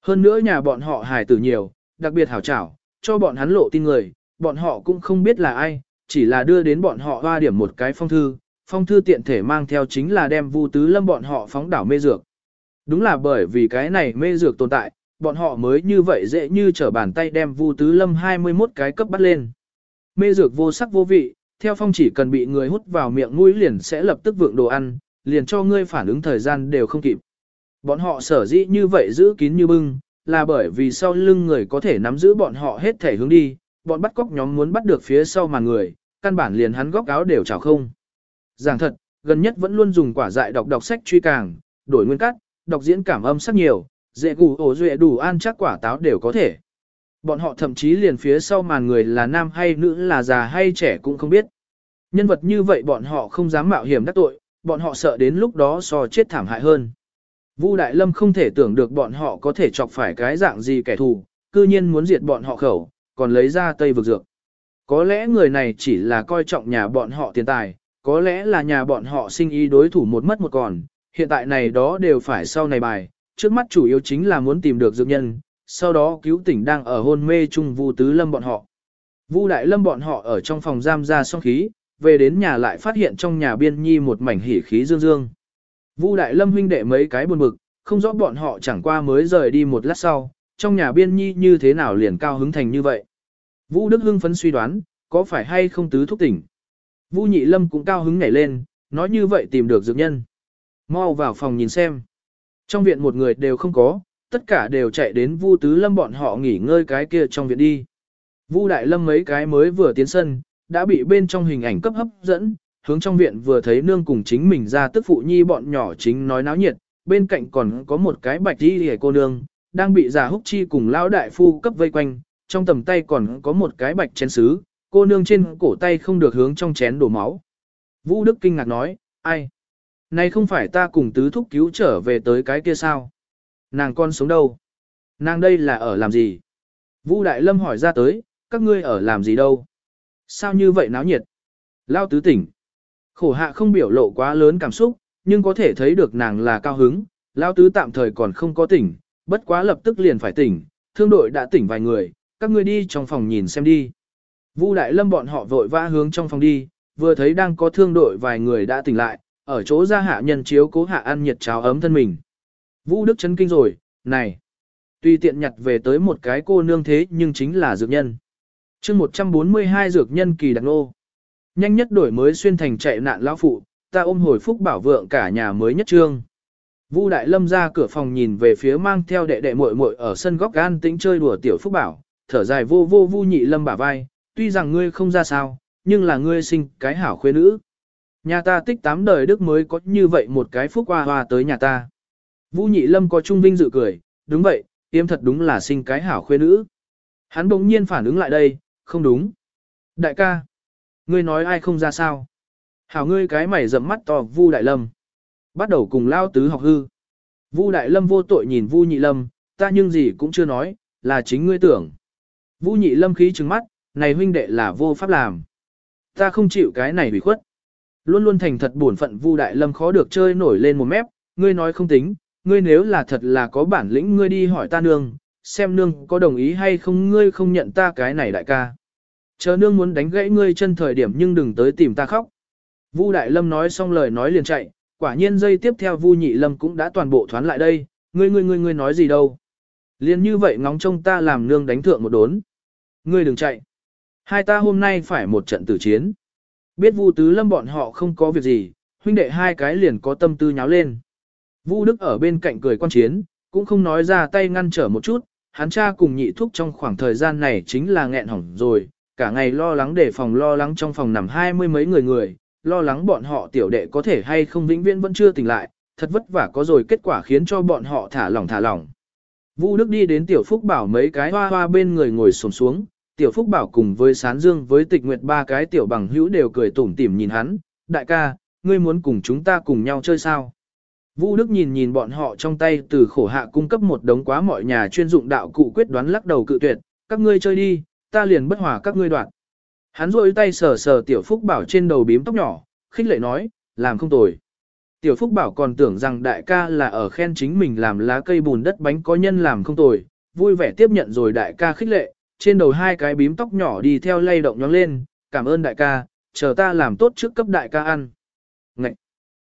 Hơn nữa nhà bọn họ hài tử nhiều, đặc biệt hảo trảo, cho bọn hắn lộ tin người, bọn họ cũng không biết là ai, chỉ là đưa đến bọn họ hoa điểm một cái phong thư, phong thư tiện thể mang theo chính là đem Vu Tứ Lâm bọn họ phóng đảo mê dược. Đúng là bởi vì cái này mê dược tồn tại, bọn họ mới như vậy dễ như trở bàn tay đem Vu Tứ Lâm 21 cái cấp bắt lên. Mê dược vô sắc vô vị, theo phong chỉ cần bị người hút vào miệng mũi liền sẽ lập tức vượng đồ ăn, liền cho ngươi phản ứng thời gian đều không kịp. Bọn họ sở dĩ như vậy giữ kín như bưng, là bởi vì sau lưng người có thể nắm giữ bọn họ hết thể hướng đi, bọn bắt cóc nhóm muốn bắt được phía sau mà người, căn bản liền hắn góc áo đều chảo không. Giảng thật, gần nhất vẫn luôn dùng quả dại đọc đọc sách truy càng, đổi nguyên cắt, đọc diễn cảm âm sắc nhiều, dễ gù ổ duệ đủ ăn chắc quả táo đều có thể. Bọn họ thậm chí liền phía sau màn người là nam hay nữ là già hay trẻ cũng không biết. Nhân vật như vậy bọn họ không dám mạo hiểm đắc tội, bọn họ sợ đến lúc đó so chết thảm hại hơn. Vu Đại Lâm không thể tưởng được bọn họ có thể chọc phải cái dạng gì kẻ thù, cư nhiên muốn diệt bọn họ khẩu, còn lấy ra tây vực dược. Có lẽ người này chỉ là coi trọng nhà bọn họ tiền tài, có lẽ là nhà bọn họ sinh ý đối thủ một mất một còn, hiện tại này đó đều phải sau này bài, trước mắt chủ yếu chính là muốn tìm được dược nhân, sau đó cứu tỉnh đang ở hôn mê chung Vu Tứ Lâm bọn họ. Vu Đại Lâm bọn họ ở trong phòng giam ra xong khí, về đến nhà lại phát hiện trong nhà biên nhi một mảnh hỉ khí dương dương. Vu Đại Lâm huynh đệ mấy cái buồn bực, không rõ bọn họ chẳng qua mới rời đi một lát sau, trong nhà biên nhi như thế nào liền cao hứng thành như vậy. Vu Đức Hưng phấn suy đoán, có phải hay không tứ thúc tỉnh. Vu Nhị Lâm cũng cao hứng nhảy lên, nói như vậy tìm được dược nhân. Mau vào phòng nhìn xem. Trong viện một người đều không có, tất cả đều chạy đến Vu Tứ Lâm bọn họ nghỉ ngơi cái kia trong viện đi. Vu Đại Lâm mấy cái mới vừa tiến sân, đã bị bên trong hình ảnh cấp hấp dẫn, hướng trong viện vừa thấy nương cùng chính mình ra tức phụ nhi bọn nhỏ chính nói náo nhiệt, bên cạnh còn có một cái bạch đi hề cô nương, đang bị giả húc chi cùng lão đại phu cấp vây quanh, trong tầm tay còn có một cái bạch chén sứ, cô nương trên cổ tay không được hướng trong chén đổ máu. Vũ Đức kinh ngạc nói, ai? Này không phải ta cùng tứ thúc cứu trở về tới cái kia sao? Nàng con sống đâu? Nàng đây là ở làm gì? Vũ Đại Lâm hỏi ra tới, các ngươi ở làm gì đâu? Sao như vậy náo nhiệt? Lao tứ tỉnh. Khổ hạ không biểu lộ quá lớn cảm xúc, nhưng có thể thấy được nàng là cao hứng. Lao tứ tạm thời còn không có tỉnh, bất quá lập tức liền phải tỉnh. Thương đội đã tỉnh vài người, các ngươi đi trong phòng nhìn xem đi. Vu Đại Lâm bọn họ vội vã hướng trong phòng đi, vừa thấy đang có thương đội vài người đã tỉnh lại, ở chỗ ra hạ nhân chiếu cố hạ ăn nhiệt cháo ấm thân mình. Vũ Đức chấn kinh rồi, này, tuy tiện nhặt về tới một cái cô nương thế nhưng chính là dược nhân chương 142 dược nhân kỳ đặc nô. Nhanh nhất đổi mới xuyên thành chạy nạn lão phụ, ta ôm hồi phúc bảo vượng cả nhà mới nhất trương. Vu Đại Lâm ra cửa phòng nhìn về phía mang theo đệ đệ muội muội ở sân góc gan tĩnh chơi đùa tiểu phúc bảo, thở dài vô vô Vu Nhị Lâm bả vai, tuy rằng ngươi không ra sao, nhưng là ngươi sinh cái hảo khuê nữ. Nhà ta tích tám đời đức mới có như vậy một cái phúc hoa hoa tới nhà ta. Vũ Nhị Lâm có trung vinh dự cười, đúng vậy, Tiêm thật đúng là sinh cái hảo khuê nữ. Hắn bỗng nhiên phản ứng lại đây, không đúng. Đại ca, ngươi nói ai không ra sao? Hảo ngươi cái mày rậm mắt to Vu Đại Lâm. Bắt đầu cùng lao tứ học hư. Vu Đại Lâm vô tội nhìn Vu Nhị Lâm, ta nhưng gì cũng chưa nói, là chính ngươi tưởng. Vu Nhị Lâm khí trừng mắt, này huynh đệ là vô pháp làm. Ta không chịu cái này bị khuất. Luôn luôn thành thật buồn phận Vu Đại Lâm khó được chơi nổi lên một mép, ngươi nói không tính, ngươi nếu là thật là có bản lĩnh ngươi đi hỏi ta nương, xem nương có đồng ý hay không ngươi không nhận ta cái này đại ca. Chờ nương muốn đánh gãy ngươi chân thời điểm nhưng đừng tới tìm ta khóc. Vu Đại Lâm nói xong lời nói liền chạy, quả nhiên dây tiếp theo Vu Nhị Lâm cũng đã toàn bộ thoán lại đây, ngươi ngươi ngươi ngươi nói gì đâu. Liên như vậy ngóng trông ta làm nương đánh thượng một đốn. Ngươi đừng chạy. Hai ta hôm nay phải một trận tử chiến. Biết Vu Tứ Lâm bọn họ không có việc gì, huynh đệ hai cái liền có tâm tư nháo lên. Vu Đức ở bên cạnh cười quan chiến, cũng không nói ra tay ngăn trở một chút, hắn cha cùng nhị thúc trong khoảng thời gian này chính là nghẹn hỏng rồi, cả ngày lo lắng để phòng lo lắng trong phòng nằm hai mươi mấy người người, lo lắng bọn họ tiểu đệ có thể hay không vĩnh viễn vẫn chưa tỉnh lại, thật vất vả có rồi kết quả khiến cho bọn họ thả lỏng thả lỏng. Vu Đức đi đến Tiểu Phúc Bảo mấy cái hoa hoa bên người ngồi xổm xuống, Tiểu Phúc Bảo cùng với Sán Dương với Tịch Nguyệt ba cái tiểu bằng hữu đều cười tủm tỉm nhìn hắn, đại ca, ngươi muốn cùng chúng ta cùng nhau chơi sao? Vu Đức nhìn nhìn bọn họ trong tay từ khổ hạ cung cấp một đống quá mọi nhà chuyên dụng đạo cụ quyết đoán lắc đầu cự tuyệt, các ngươi chơi đi, ta liền bất hòa các ngươi đoạn. Hắn rôi tay sờ sờ Tiểu Phúc Bảo trên đầu bím tóc nhỏ, khích lệ nói, làm không tồi. Tiểu Phúc Bảo còn tưởng rằng đại ca là ở khen chính mình làm lá cây bùn đất bánh có nhân làm không tồi, vui vẻ tiếp nhận rồi đại ca khích lệ, trên đầu hai cái bím tóc nhỏ đi theo lay động nhóng lên, cảm ơn đại ca, chờ ta làm tốt trước cấp đại ca ăn. Ngậy!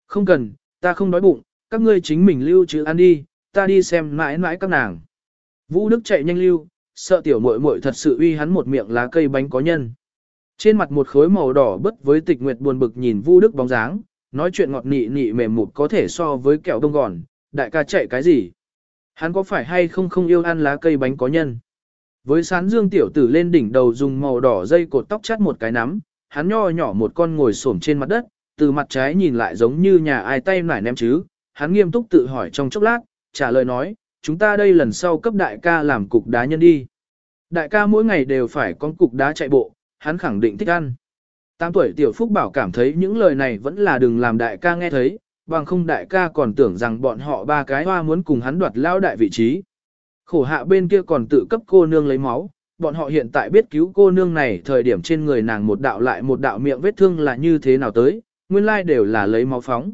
Không cần, ta không đói bụng, các ngươi chính mình lưu trữ ăn đi, ta đi xem mãi mãi các nàng. Vũ Đức chạy nhanh lưu, sợ tiểu muội muội thật sự uy hắn một miệng lá cây bánh có nhân. Trên mặt một khối màu đỏ bất với tịch nguyệt buồn bực nhìn Vu Đức bóng dáng, nói chuyện ngọt nị nị mềm mụt có thể so với kẹo đông gòn, đại ca chạy cái gì? Hắn có phải hay không không yêu ăn lá cây bánh có nhân? Với sán dương tiểu tử lên đỉnh đầu dùng màu đỏ dây cột tóc chắt một cái nắm, hắn nho nhỏ một con ngồi xổm trên mặt đất, từ mặt trái nhìn lại giống như nhà ai tay nải ném chứ, hắn nghiêm túc tự hỏi trong chốc lát, trả lời nói, chúng ta đây lần sau cấp đại ca làm cục đá nhân đi. Đại ca mỗi ngày đều phải con cục đá chạy bộ, hắn khẳng định thích ăn. Tám tuổi tiểu phúc bảo cảm thấy những lời này vẫn là đừng làm đại ca nghe thấy, bằng không đại ca còn tưởng rằng bọn họ ba cái hoa muốn cùng hắn đoạt lao đại vị trí. Khổ hạ bên kia còn tự cấp cô nương lấy máu, bọn họ hiện tại biết cứu cô nương này thời điểm trên người nàng một đạo lại một đạo miệng vết thương là như thế nào tới, nguyên lai đều là lấy máu phóng.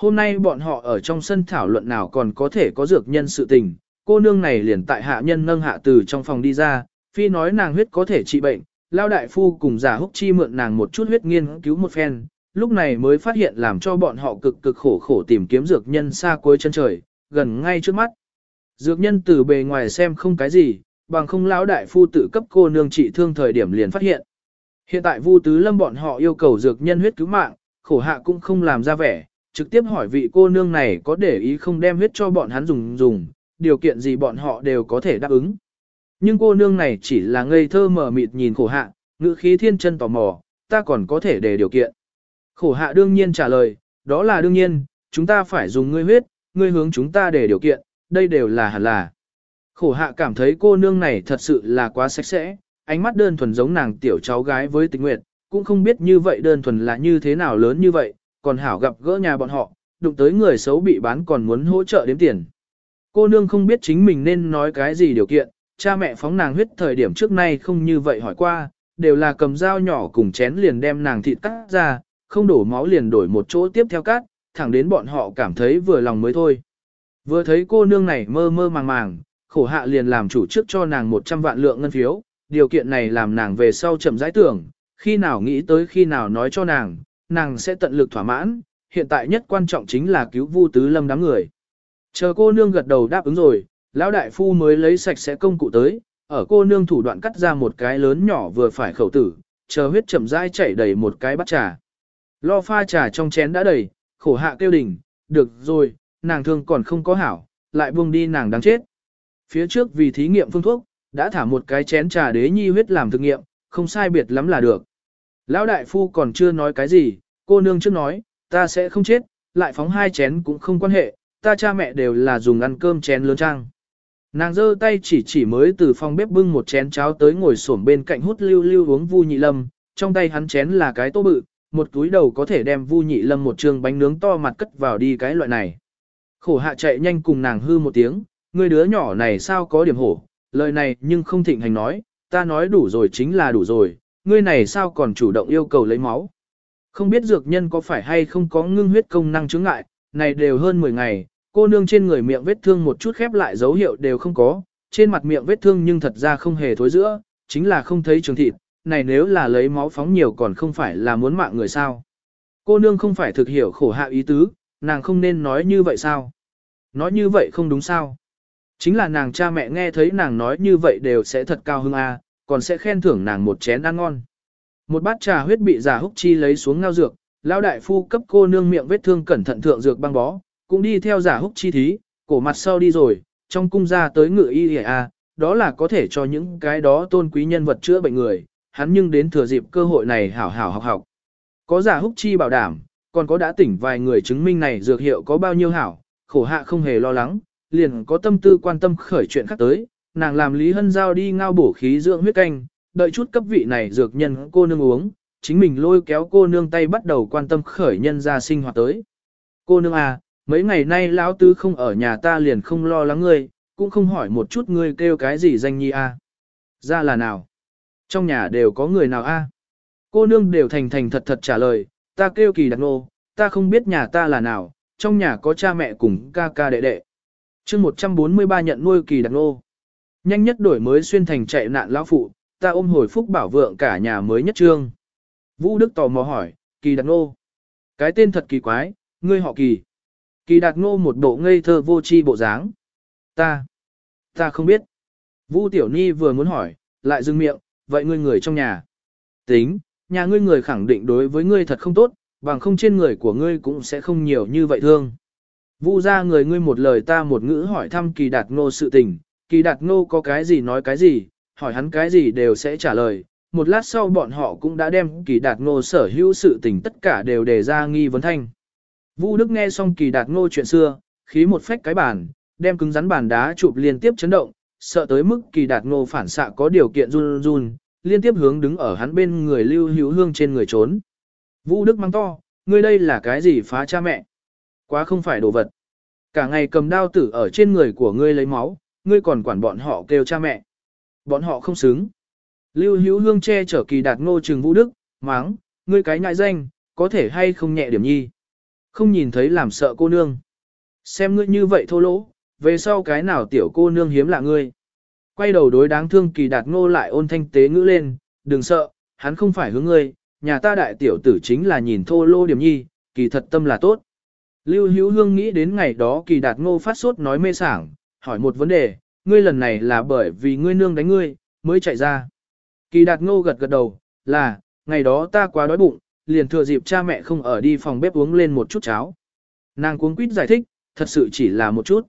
Hôm nay bọn họ ở trong sân thảo luận nào còn có thể có dược nhân sự tình, cô nương này liền tại hạ nhân nâng hạ từ trong phòng đi ra, phi nói nàng huyết có thể trị bệnh, lao đại phu cùng giả húc chi mượn nàng một chút huyết nghiên cứu một phen, lúc này mới phát hiện làm cho bọn họ cực cực khổ khổ tìm kiếm dược nhân xa cuối chân trời, gần ngay trước mắt. Dược nhân từ bề ngoài xem không cái gì, bằng không lão đại phu tự cấp cô nương trị thương thời điểm liền phát hiện. Hiện tại Vu Tứ Lâm bọn họ yêu cầu dược nhân huyết cứu mạng, khổ hạ cũng không làm ra vẻ, trực tiếp hỏi vị cô nương này có để ý không đem huyết cho bọn hắn dùng dùng, điều kiện gì bọn họ đều có thể đáp ứng. Nhưng cô nương này chỉ là ngây thơ mờ mịt nhìn khổ hạ, ngữ khí thiên chân tò mò, ta còn có thể để điều kiện. Khổ hạ đương nhiên trả lời, đó là đương nhiên, chúng ta phải dùng ngươi huyết, ngươi hướng chúng ta để điều kiện, đây đều là hẳn là. Khổ hạ cảm thấy cô nương này thật sự là quá sạch sẽ, ánh mắt đơn thuần giống nàng tiểu cháu gái với tình nguyện, cũng không biết như vậy đơn thuần là như thế nào lớn như vậy, còn hảo gặp gỡ nhà bọn họ, đụng tới người xấu bị bán còn muốn hỗ trợ đếm tiền. Cô nương không biết chính mình nên nói cái gì điều kiện, cha mẹ phóng nàng huyết thời điểm trước nay không như vậy hỏi qua, đều là cầm dao nhỏ cùng chén liền đem nàng thịt cắt ra, không đổ máu liền đổi một chỗ tiếp theo cắt, thẳng đến bọn họ cảm thấy vừa lòng mới thôi. Vừa thấy cô nương này mơ mơ màng màng, khổ hạ liền làm chủ trước cho nàng 100 vạn lượng ngân phiếu, điều kiện này làm nàng về sau chậm rãi tưởng, khi nào nghĩ tới khi nào nói cho nàng, nàng sẽ tận lực thỏa mãn, hiện tại nhất quan trọng chính là cứu Vu Tứ Lâm đám người. Chờ cô nương gật đầu đáp ứng rồi, lão đại phu mới lấy sạch sẽ công cụ tới, ở cô nương thủ đoạn cắt ra một cái lớn nhỏ vừa phải khẩu tử, chờ huyết chậm rãi chảy đầy một cái bát trà. Lo pha trà trong chén đã đầy, khổ hạ kêu đỉnh, được rồi, nàng thương còn không có hảo, lại buông đi nàng đáng chết. Phía trước vì thí nghiệm phương thuốc, đã thả một cái chén trà đế nhi huyết làm thực nghiệm, không sai biệt lắm là được. Lão đại phu còn chưa nói cái gì, cô nương trước nói, ta sẽ không chết, lại phóng hai chén cũng không quan hệ, ta cha mẹ đều là dùng ăn cơm chén lớn trang. Nàng giơ tay chỉ chỉ mới từ phòng bếp bưng một chén cháo tới ngồi xổm bên cạnh hút lưu lưu uống Vu Nhị Lâm, trong tay hắn chén là cái tô bự, một túi đầu có thể đem Vu Nhị Lâm một trường bánh nướng to mặt cất vào đi cái loại này. Khổ hạ chạy nhanh cùng nàng hư một tiếng, người đứa nhỏ này sao có điểm hổ, lời này nhưng không thịnh hành nói, ta nói đủ rồi chính là đủ rồi, ngươi này sao còn chủ động yêu cầu lấy máu. Không biết dược nhân có phải hay không có ngưng huyết công năng chứng ngại, này đều hơn 10 ngày, cô nương trên người miệng vết thương một chút khép lại dấu hiệu đều không có, trên mặt miệng vết thương nhưng thật ra không hề thối giữa, chính là không thấy trường thịt, này nếu là lấy máu phóng nhiều còn không phải là muốn mạng người sao. Cô nương không phải thực hiểu khổ hạ ý tứ, nàng không nên nói như vậy sao? Nói như vậy không đúng sao? Chính là nàng cha mẹ nghe thấy nàng nói như vậy đều sẽ thật cao hưng a, à, còn sẽ khen thưởng nàng một chén ăn ngon. Một bát trà huyết bị giả húc chi lấy xuống ngao dược, lão đại phu cấp cô nương miệng vết thương cẩn thận thượng dược băng bó, cũng đi theo giả húc chi thí, cổ mặt sau đi rồi, trong cung ra tới ngự y a, đó là có thể cho những cái đó tôn quý nhân vật chữa bệnh người, hắn nhưng đến thừa dịp cơ hội này hảo hảo học học. Có giả húc chi bảo đảm, còn có đã tỉnh vài người chứng minh này dược hiệu có bao nhiêu hảo, khổ hạ không hề lo lắng, liền có tâm tư quan tâm khởi chuyện khác tới, nàng làm Lý Hân Giao đi ngao bổ khí dưỡng huyết canh, đợi chút cấp vị này dược nhân cô nương uống, chính mình lôi kéo cô nương tay bắt đầu quan tâm khởi nhân ra sinh hoạt tới. Cô nương à, mấy ngày nay lão tứ không ở nhà ta liền không lo lắng ngươi, cũng không hỏi một chút ngươi kêu cái gì danh nhi à. Ra là nào? Trong nhà đều có người nào a? À? Cô nương đều thành thành thật thật trả lời, ta kêu kỳ đặc nô, ta không biết nhà ta là nào, trong nhà có cha mẹ cùng ca ca đệ đệ. chương 143 nhận nuôi kỳ đặc nô. Nhanh nhất đổi mới xuyên thành chạy nạn lão phụ, ta ôm hồi phúc bảo vượng cả nhà mới nhất trương. Vũ Đức tò mò hỏi, kỳ đạt nô. Cái tên thật kỳ quái, ngươi họ kỳ. Kỳ đạt ngô một bộ ngây thơ vô tri bộ dáng. Ta, ta không biết. vũ Tiểu Ni vừa muốn hỏi, lại dừng miệng, vậy ngươi người trong nhà. Tính, nhà ngươi người khẳng định đối với ngươi thật không tốt, bằng không trên người của ngươi cũng sẽ không nhiều như vậy thương. vũ ra người ngươi một lời ta một ngữ hỏi thăm kỳ đạt ngô sự tình, kỳ đạt ngô có cái gì nói cái gì, hỏi hắn cái gì đều sẽ trả lời. Một lát sau bọn họ cũng đã đem kỳ đạt ngô sở hữu sự tình tất cả đều đề ra nghi vấn thanh. Vu Đức nghe xong kỳ đạt ngô chuyện xưa, khí một phách cái bàn, đem cứng rắn bàn đá chụp liên tiếp chấn động, sợ tới mức kỳ đạt ngô phản xạ có điều kiện run run, liên tiếp hướng đứng ở hắn bên người lưu hữu hương trên người trốn. Vũ Đức mang to, ngươi đây là cái gì phá cha mẹ? Quá không phải đồ vật. Cả ngày cầm đao tử ở trên người của ngươi lấy máu, ngươi còn quản bọn họ kêu cha mẹ. Bọn họ không xứng. Lưu hữu hương che chở kỳ đạt ngô trừng Vũ Đức, máng, ngươi cái nhại danh, có thể hay không nhẹ điểm nhi. Không nhìn thấy làm sợ cô nương. Xem ngươi như vậy thô lỗ, về sau cái nào tiểu cô nương hiếm lạ ngươi. Quay đầu đối đáng thương kỳ đạt ngô lại ôn thanh tế ngữ lên, đừng sợ, hắn không phải hướng ngươi, nhà ta đại tiểu tử chính là nhìn thô lô điểm nhi, kỳ thật tâm là tốt. Lưu Hữu Hương nghĩ đến ngày đó kỳ đạt ngô phát sốt nói mê sảng, hỏi một vấn đề, ngươi lần này là bởi vì ngươi nương đánh ngươi, mới chạy ra. Kỳ đạt ngô gật gật đầu, là, ngày đó ta quá đói bụng, liền thừa dịp cha mẹ không ở đi phòng bếp uống lên một chút cháo. Nàng cuống quýt giải thích, thật sự chỉ là một chút.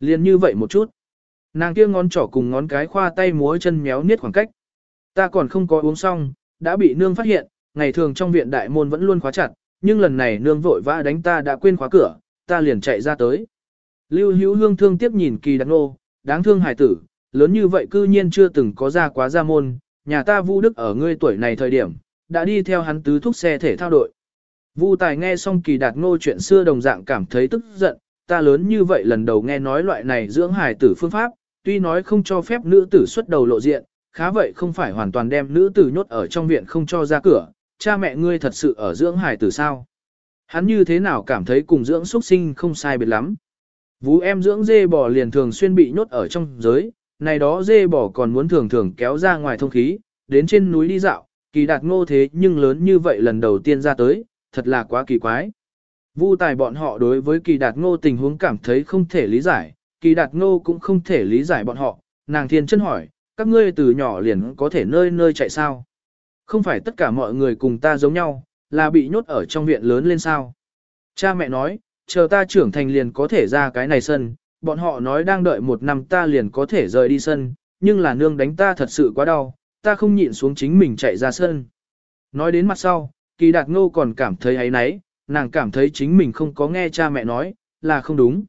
Liền như vậy một chút. Nàng kia ngón trỏ cùng ngón cái khoa tay múa chân méo niết khoảng cách. Ta còn không có uống xong, đã bị nương phát hiện, ngày thường trong viện đại môn vẫn luôn khóa chặt, nhưng lần này nương vội vã đánh ta đã quên khóa cửa, ta liền chạy ra tới. Lưu hữu hương thương tiếp nhìn kỳ đặc nô, đáng thương hải tử, lớn như vậy cư nhiên chưa từng có ra quá ra môn, nhà ta vu đức ở ngươi tuổi này thời điểm, đã đi theo hắn tứ thúc xe thể thao đội. Vu Tài nghe xong kỳ đạt ngô chuyện xưa đồng dạng cảm thấy tức giận, ta lớn như vậy lần đầu nghe nói loại này dưỡng hài tử phương pháp, tuy nói không cho phép nữ tử xuất đầu lộ diện, khá vậy không phải hoàn toàn đem nữ tử nhốt ở trong viện không cho ra cửa, cha mẹ ngươi thật sự ở dưỡng hài tử sao? Hắn như thế nào cảm thấy cùng dưỡng xuất sinh không sai biệt lắm? Vú em dưỡng dê bò liền thường xuyên bị nhốt ở trong giới, này đó dê bò còn muốn thường thường kéo ra ngoài thông khí, đến trên núi đi dạo, kỳ đạt ngô thế nhưng lớn như vậy lần đầu tiên ra tới, thật là quá kỳ quái. Vu tài bọn họ đối với kỳ đạt ngô tình huống cảm thấy không thể lý giải, kỳ đạt ngô cũng không thể lý giải bọn họ, nàng thiên chân hỏi, các ngươi từ nhỏ liền có thể nơi nơi chạy sao? Không phải tất cả mọi người cùng ta giống nhau, là bị nhốt ở trong viện lớn lên sao? Cha mẹ nói, chờ ta trưởng thành liền có thể ra cái này sân, bọn họ nói đang đợi một năm ta liền có thể rời đi sân, nhưng là nương đánh ta thật sự quá đau, ta không nhịn xuống chính mình chạy ra sân. Nói đến mặt sau, kỳ đạt ngô còn cảm thấy ấy nấy, nàng cảm thấy chính mình không có nghe cha mẹ nói, là không đúng.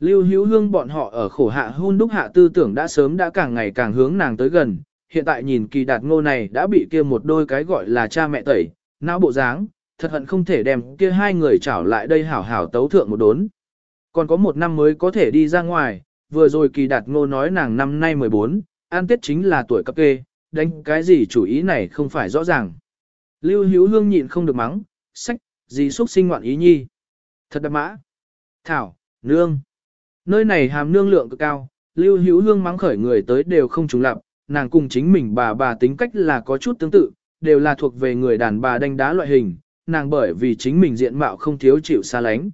Lưu Hữu Hương bọn họ ở khổ hạ hôn đúc hạ tư tưởng đã sớm đã càng ngày càng hướng nàng tới gần, hiện tại nhìn kỳ đạt ngô này đã bị kia một đôi cái gọi là cha mẹ tẩy, não bộ dáng, thật hận không thể đem kia hai người trảo lại đây hảo hảo tấu thượng một đốn. Còn có một năm mới có thể đi ra ngoài, vừa rồi kỳ đạt ngô nói nàng năm nay 14, an tết chính là tuổi cấp kê, đánh cái gì chủ ý này không phải rõ ràng. Lưu Hữu Hương nhịn không được mắng, sách, gì xuất sinh ngoạn ý nhi. Thật đậm mã. Thảo, nương. Nơi này hàm nương lượng cực cao, Lưu Hữu Hương mắng khởi người tới đều không trùng lập, nàng cùng chính mình bà bà tính cách là có chút tương tự, đều là thuộc về người đàn bà đánh đá loại hình, nàng bởi vì chính mình diện mạo không thiếu chịu xa lánh.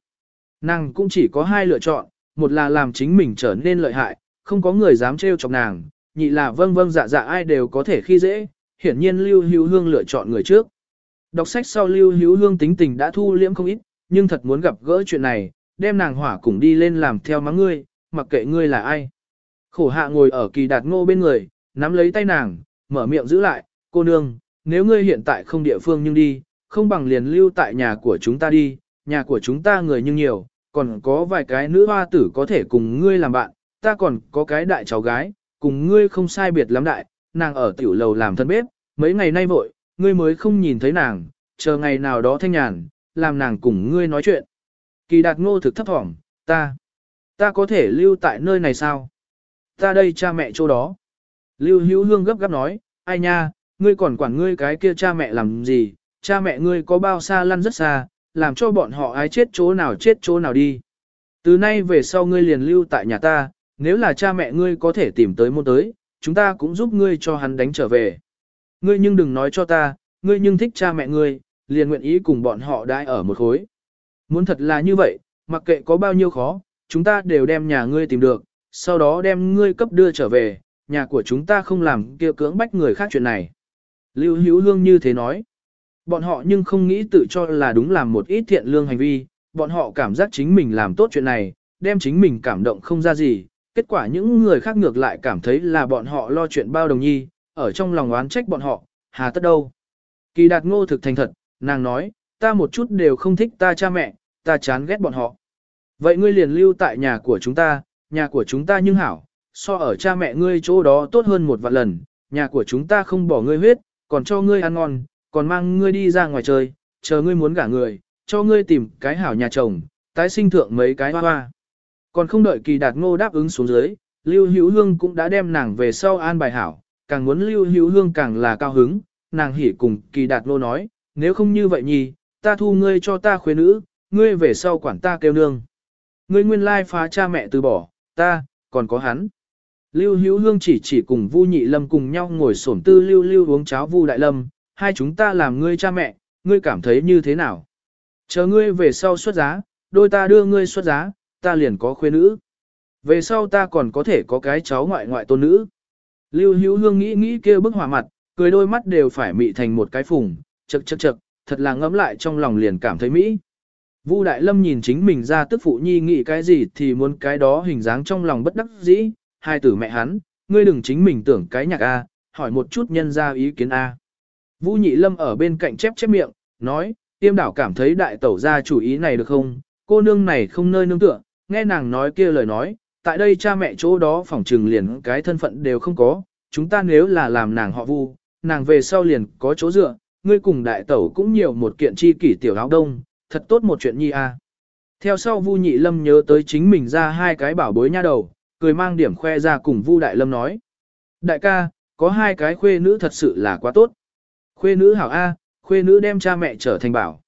Nàng cũng chỉ có hai lựa chọn, một là làm chính mình trở nên lợi hại, không có người dám trêu chọc nàng, nhị là vâng vâng dạ dạ ai đều có thể khi dễ, hiển nhiên Lưu Hữu Hương lựa chọn người trước. Đọc sách sau Lưu Hữu Hương tính tình đã thu liễm không ít, nhưng thật muốn gặp gỡ chuyện này, đem nàng hỏa cùng đi lên làm theo mắng ngươi, mặc kệ ngươi là ai. Khổ hạ ngồi ở kỳ đạt ngô bên người, nắm lấy tay nàng, mở miệng giữ lại, cô nương, nếu ngươi hiện tại không địa phương nhưng đi, không bằng liền lưu tại nhà của chúng ta đi, nhà của chúng ta người nhưng nhiều, còn có vài cái nữ hoa tử có thể cùng ngươi làm bạn, ta còn có cái đại cháu gái, cùng ngươi không sai biệt lắm đại, nàng ở tiểu lầu làm thân bếp, mấy ngày nay vội, ngươi mới không nhìn thấy nàng, chờ ngày nào đó thanh nhàn, làm nàng cùng ngươi nói chuyện. Kỳ đạt ngô thực thấp thỏm, ta, ta có thể lưu tại nơi này sao? Ta đây cha mẹ chỗ đó. Lưu hữu hương gấp gáp nói, ai nha, ngươi còn quản ngươi cái kia cha mẹ làm gì, cha mẹ ngươi có bao xa lăn rất xa, làm cho bọn họ ái chết chỗ nào chết chỗ nào đi. Từ nay về sau ngươi liền lưu tại nhà ta, nếu là cha mẹ ngươi có thể tìm tới môn tới, chúng ta cũng giúp ngươi cho hắn đánh trở về. Ngươi nhưng đừng nói cho ta, ngươi nhưng thích cha mẹ ngươi, liền nguyện ý cùng bọn họ đãi ở một khối. Muốn thật là như vậy, mặc kệ có bao nhiêu khó, chúng ta đều đem nhà ngươi tìm được, sau đó đem ngươi cấp đưa trở về, nhà của chúng ta không làm kia cưỡng bách người khác chuyện này. Lưu Hữu Hương như thế nói. Bọn họ nhưng không nghĩ tự cho là đúng làm một ít thiện lương hành vi, bọn họ cảm giác chính mình làm tốt chuyện này, đem chính mình cảm động không ra gì, kết quả những người khác ngược lại cảm thấy là bọn họ lo chuyện bao đồng nhi, ở trong lòng oán trách bọn họ, hà tất đâu. Kỳ đạt ngô thực thành thật, nàng nói, ta một chút đều không thích ta cha mẹ, ta chán ghét bọn họ. Vậy ngươi liền lưu tại nhà của chúng ta, nhà của chúng ta nhưng hảo, so ở cha mẹ ngươi chỗ đó tốt hơn một vạn lần, nhà của chúng ta không bỏ ngươi huyết, còn cho ngươi ăn ngon, còn mang ngươi đi ra ngoài chơi, chờ ngươi muốn gả người, cho ngươi tìm cái hảo nhà chồng, tái sinh thượng mấy cái hoa hoa. Còn không đợi kỳ đạt ngô đáp ứng xuống dưới, Lưu Hữu Hương cũng đã đem nàng về sau an bài hảo, càng muốn Lưu Hữu Hương càng là cao hứng, nàng hỉ cùng kỳ đạt ngô nói, nếu không như vậy nhì, ta thu ngươi cho ta khuê nữ, ngươi về sau quản ta kêu nương. Ngươi nguyên lai phá cha mẹ từ bỏ, ta, còn có hắn. Lưu Hữu Hương chỉ chỉ cùng Vu Nhị Lâm cùng nhau ngồi xổm tư lưu lưu uống cháo Vu Đại Lâm, hai chúng ta làm ngươi cha mẹ, ngươi cảm thấy như thế nào? Chờ ngươi về sau xuất giá, đôi ta đưa ngươi xuất giá, ta liền có khuê nữ. Về sau ta còn có thể có cái cháu ngoại ngoại tôn nữ. Lưu Hữu Hương nghĩ nghĩ kia bức hỏa mặt, cười đôi mắt đều phải mị thành một cái phùng, chậc chậc chậc, thật là ngẫm lại trong lòng liền cảm thấy mỹ. Vu Đại Lâm nhìn chính mình ra tức phụ nhi nghĩ cái gì thì muốn cái đó hình dáng trong lòng bất đắc dĩ, hai tử mẹ hắn, ngươi đừng chính mình tưởng cái nhạc A, hỏi một chút nhân ra ý kiến A. Vu Nhị Lâm ở bên cạnh chép chép miệng, nói, tiêm đảo cảm thấy đại tẩu ra chủ ý này được không, cô nương này không nơi nương tựa, nghe nàng nói kia lời nói, tại đây cha mẹ chỗ đó phỏng trừng liền cái thân phận đều không có, chúng ta nếu là làm nàng họ vu, nàng về sau liền có chỗ dựa, ngươi cùng đại tẩu cũng nhiều một kiện chi kỷ tiểu áo đông, thật tốt một chuyện nhi a. Theo sau Vu Nhị Lâm nhớ tới chính mình ra hai cái bảo bối nha đầu, cười mang điểm khoe ra cùng Vu Đại Lâm nói. Đại ca, có hai cái khuê nữ thật sự là quá tốt. Khuê nữ hảo A, khuê nữ đem cha mẹ trở thành bảo.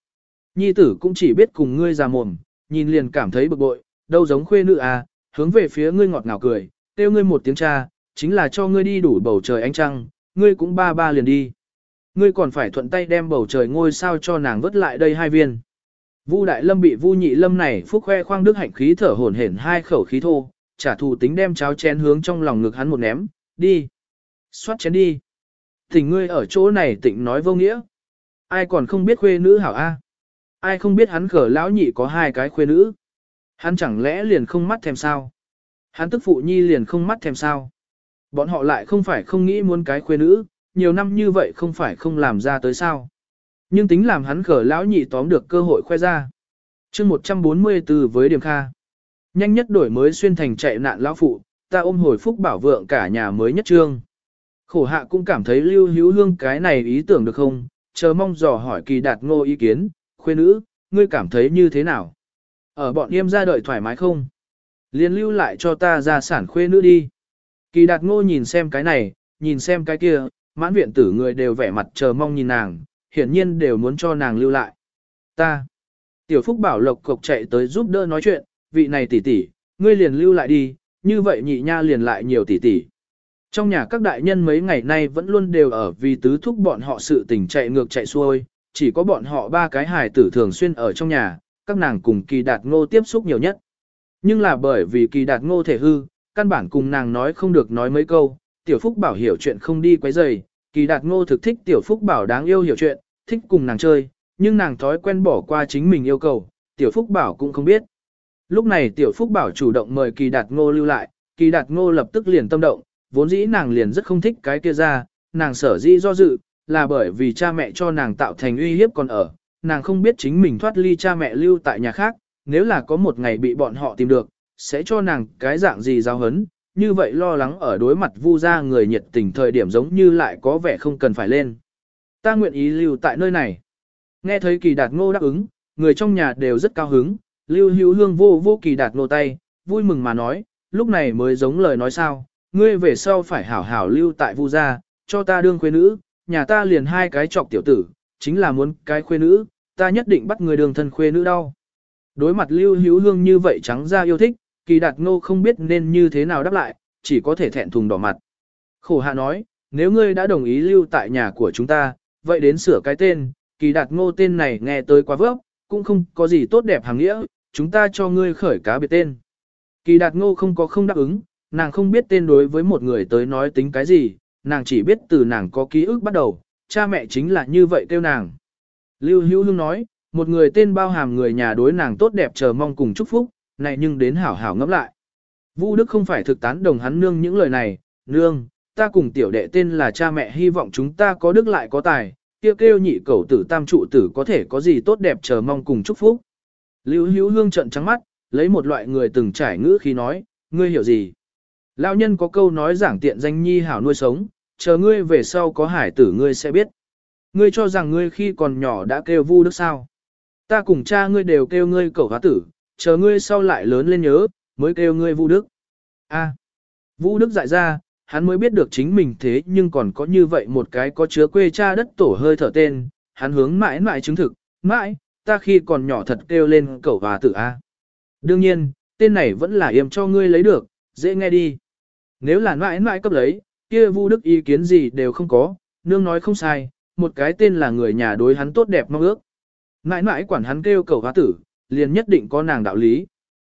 Nhi tử cũng chỉ biết cùng ngươi già mồm, nhìn liền cảm thấy bực bội, đâu giống khuê nữ A, hướng về phía ngươi ngọt ngào cười, kêu ngươi một tiếng cha, chính là cho ngươi đi đủ bầu trời ánh trăng, ngươi cũng ba ba liền đi. Ngươi còn phải thuận tay đem bầu trời ngôi sao cho nàng vớt lại đây hai viên. Vu Đại Lâm bị Vu Nhị Lâm này phúc khoe khoang đức hạnh khí thở hổn hển hai khẩu khí thô, trả thù tính đem cháo chén hướng trong lòng ngực hắn một ném, đi. Xoát chén đi thỉnh ngươi ở chỗ này tịnh nói vô nghĩa. Ai còn không biết khuê nữ hảo A. Ai không biết hắn khở lão nhị có hai cái khuê nữ. Hắn chẳng lẽ liền không mắt thèm sao. Hắn tức phụ nhi liền không mắt thèm sao. Bọn họ lại không phải không nghĩ muốn cái khuê nữ, nhiều năm như vậy không phải không làm ra tới sao. Nhưng tính làm hắn khở lão nhị tóm được cơ hội khoe ra. chương 144 với điểm kha. Nhanh nhất đổi mới xuyên thành chạy nạn lão phụ, ta ôm hồi phúc bảo vượng cả nhà mới nhất trương. Khổ hạ cũng cảm thấy lưu hữu hương cái này ý tưởng được không, chờ mong dò hỏi kỳ đạt ngô ý kiến, khuê nữ, ngươi cảm thấy như thế nào? Ở bọn em ra đợi thoải mái không? Liên lưu lại cho ta ra sản khuê nữ đi. Kỳ đạt ngô nhìn xem cái này, nhìn xem cái kia, mãn viện tử người đều vẻ mặt chờ mong nhìn nàng, hiển nhiên đều muốn cho nàng lưu lại. Ta. Tiểu Phúc bảo lộc cộc chạy tới giúp đỡ nói chuyện, vị này tỷ tỷ, ngươi liền lưu lại đi, như vậy nhị nha liền lại nhiều tỷ tỷ. Trong nhà các đại nhân mấy ngày nay vẫn luôn đều ở vì tứ thúc bọn họ sự tình chạy ngược chạy xuôi, chỉ có bọn họ ba cái hài tử thường xuyên ở trong nhà, các nàng cùng kỳ đạt ngô tiếp xúc nhiều nhất. Nhưng là bởi vì kỳ đạt ngô thể hư, căn bản cùng nàng nói không được nói mấy câu, tiểu phúc bảo hiểu chuyện không đi quấy rầy, kỳ đạt ngô thực thích tiểu phúc bảo đáng yêu hiểu chuyện, thích cùng nàng chơi, nhưng nàng thói quen bỏ qua chính mình yêu cầu, tiểu phúc bảo cũng không biết. Lúc này tiểu phúc bảo chủ động mời kỳ đạt ngô lưu lại, kỳ đạt ngô lập tức liền tâm động, vốn dĩ nàng liền rất không thích cái kia ra, nàng sở dĩ do dự, là bởi vì cha mẹ cho nàng tạo thành uy hiếp còn ở, nàng không biết chính mình thoát ly cha mẹ lưu tại nhà khác, nếu là có một ngày bị bọn họ tìm được, sẽ cho nàng cái dạng gì giáo hấn, như vậy lo lắng ở đối mặt vu ra người nhiệt tình thời điểm giống như lại có vẻ không cần phải lên. Ta nguyện ý lưu tại nơi này. Nghe thấy kỳ đạt ngô đáp ứng, người trong nhà đều rất cao hứng, lưu hữu hương vô vô kỳ đạt ngô tay, vui mừng mà nói, lúc này mới giống lời nói sao, ngươi về sau phải hảo hảo lưu tại vu gia, cho ta đương khuê nữ, nhà ta liền hai cái trọc tiểu tử, chính là muốn cái khuê nữ, ta nhất định bắt người đường thân khuê nữ đau. Đối mặt lưu hữu hương như vậy trắng ra yêu thích, kỳ đạt ngô không biết nên như thế nào đáp lại, chỉ có thể thẹn thùng đỏ mặt. Khổ hạ nói, nếu ngươi đã đồng ý lưu tại nhà của chúng ta, vậy đến sửa cái tên, kỳ đạt ngô tên này nghe tới quá vớp, cũng không có gì tốt đẹp hàng nghĩa, chúng ta cho ngươi khởi cá biệt tên. Kỳ đạt ngô không có không đáp ứng, nàng không biết tên đối với một người tới nói tính cái gì, nàng chỉ biết từ nàng có ký ức bắt đầu, cha mẹ chính là như vậy kêu nàng. Lưu Hữu Hưng nói, một người tên bao hàm người nhà đối nàng tốt đẹp chờ mong cùng chúc phúc, này nhưng đến hảo hảo ngẫm lại. Vũ Đức không phải thực tán đồng hắn nương những lời này, nương, ta cùng tiểu đệ tên là cha mẹ hy vọng chúng ta có đức lại có tài, kia kêu, kêu nhị cầu tử tam trụ tử có thể có gì tốt đẹp chờ mong cùng chúc phúc. Lưu Hữu Hương trận trắng mắt, lấy một loại người từng trải ngữ khi nói, ngươi hiểu gì? Lão nhân có câu nói giảng tiện danh nhi hảo nuôi sống, chờ ngươi về sau có hải tử ngươi sẽ biết. Ngươi cho rằng ngươi khi còn nhỏ đã kêu vu đức sao. Ta cùng cha ngươi đều kêu ngươi cẩu hóa tử, chờ ngươi sau lại lớn lên nhớ, mới kêu ngươi vu đức. A. À, vu đức dại ra, hắn mới biết được chính mình thế nhưng còn có như vậy một cái có chứa quê cha đất tổ hơi thở tên, hắn hướng mãi mãi chứng thực, mãi, ta khi còn nhỏ thật kêu lên cẩu hóa tử A. Đương nhiên, tên này vẫn là yểm cho ngươi lấy được, dễ nghe đi. Nếu là mãi mãi cấp lấy, kia Vu Đức ý kiến gì đều không có, nương nói không sai, một cái tên là người nhà đối hắn tốt đẹp mong ước. Mãi mãi quản hắn kêu cầu hóa tử, liền nhất định có nàng đạo lý.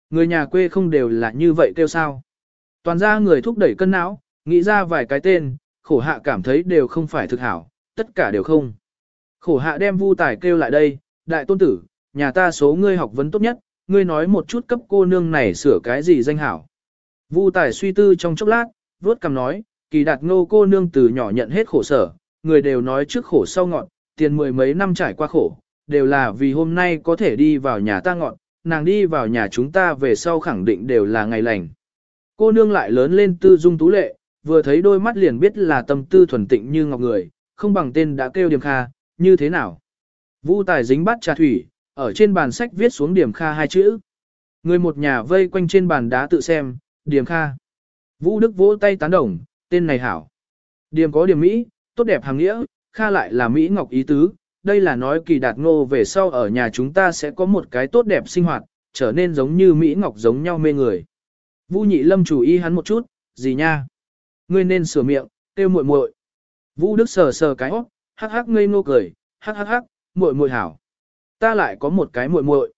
Người nhà quê không đều là như vậy kêu sao. Toàn ra người thúc đẩy cân não, nghĩ ra vài cái tên, khổ hạ cảm thấy đều không phải thực hảo, tất cả đều không. Khổ hạ đem Vu Tài kêu lại đây, đại tôn tử, nhà ta số ngươi học vấn tốt nhất, ngươi nói một chút cấp cô nương này sửa cái gì danh hảo. Vu Tài suy tư trong chốc lát, vuốt cằm nói, kỳ đạt ngô cô nương từ nhỏ nhận hết khổ sở, người đều nói trước khổ sau ngọn, tiền mười mấy năm trải qua khổ, đều là vì hôm nay có thể đi vào nhà ta ngọn, nàng đi vào nhà chúng ta về sau khẳng định đều là ngày lành. Cô nương lại lớn lên tư dung tú lệ, vừa thấy đôi mắt liền biết là tâm tư thuần tịnh như ngọc người, không bằng tên đã kêu điểm kha, như thế nào. Vu tài dính bát trà thủy, ở trên bàn sách viết xuống điểm kha hai chữ. Người một nhà vây quanh trên bàn đá tự xem, Điềm kha. Vũ Đức vỗ tay tán đồng, tên này hảo. Điềm có điểm Mỹ, tốt đẹp hàng nghĩa, kha lại là Mỹ Ngọc ý tứ, đây là nói kỳ đạt ngô về sau ở nhà chúng ta sẽ có một cái tốt đẹp sinh hoạt, trở nên giống như Mỹ Ngọc giống nhau mê người. Vu nhị lâm chủ ý hắn một chút, gì nha? Ngươi nên sửa miệng, kêu muội muội. Vũ Đức sờ sờ cái hót, hắc hắc ngây ngô cười, hắc hắc hắc, muội muội hảo. Ta lại có một cái muội muội.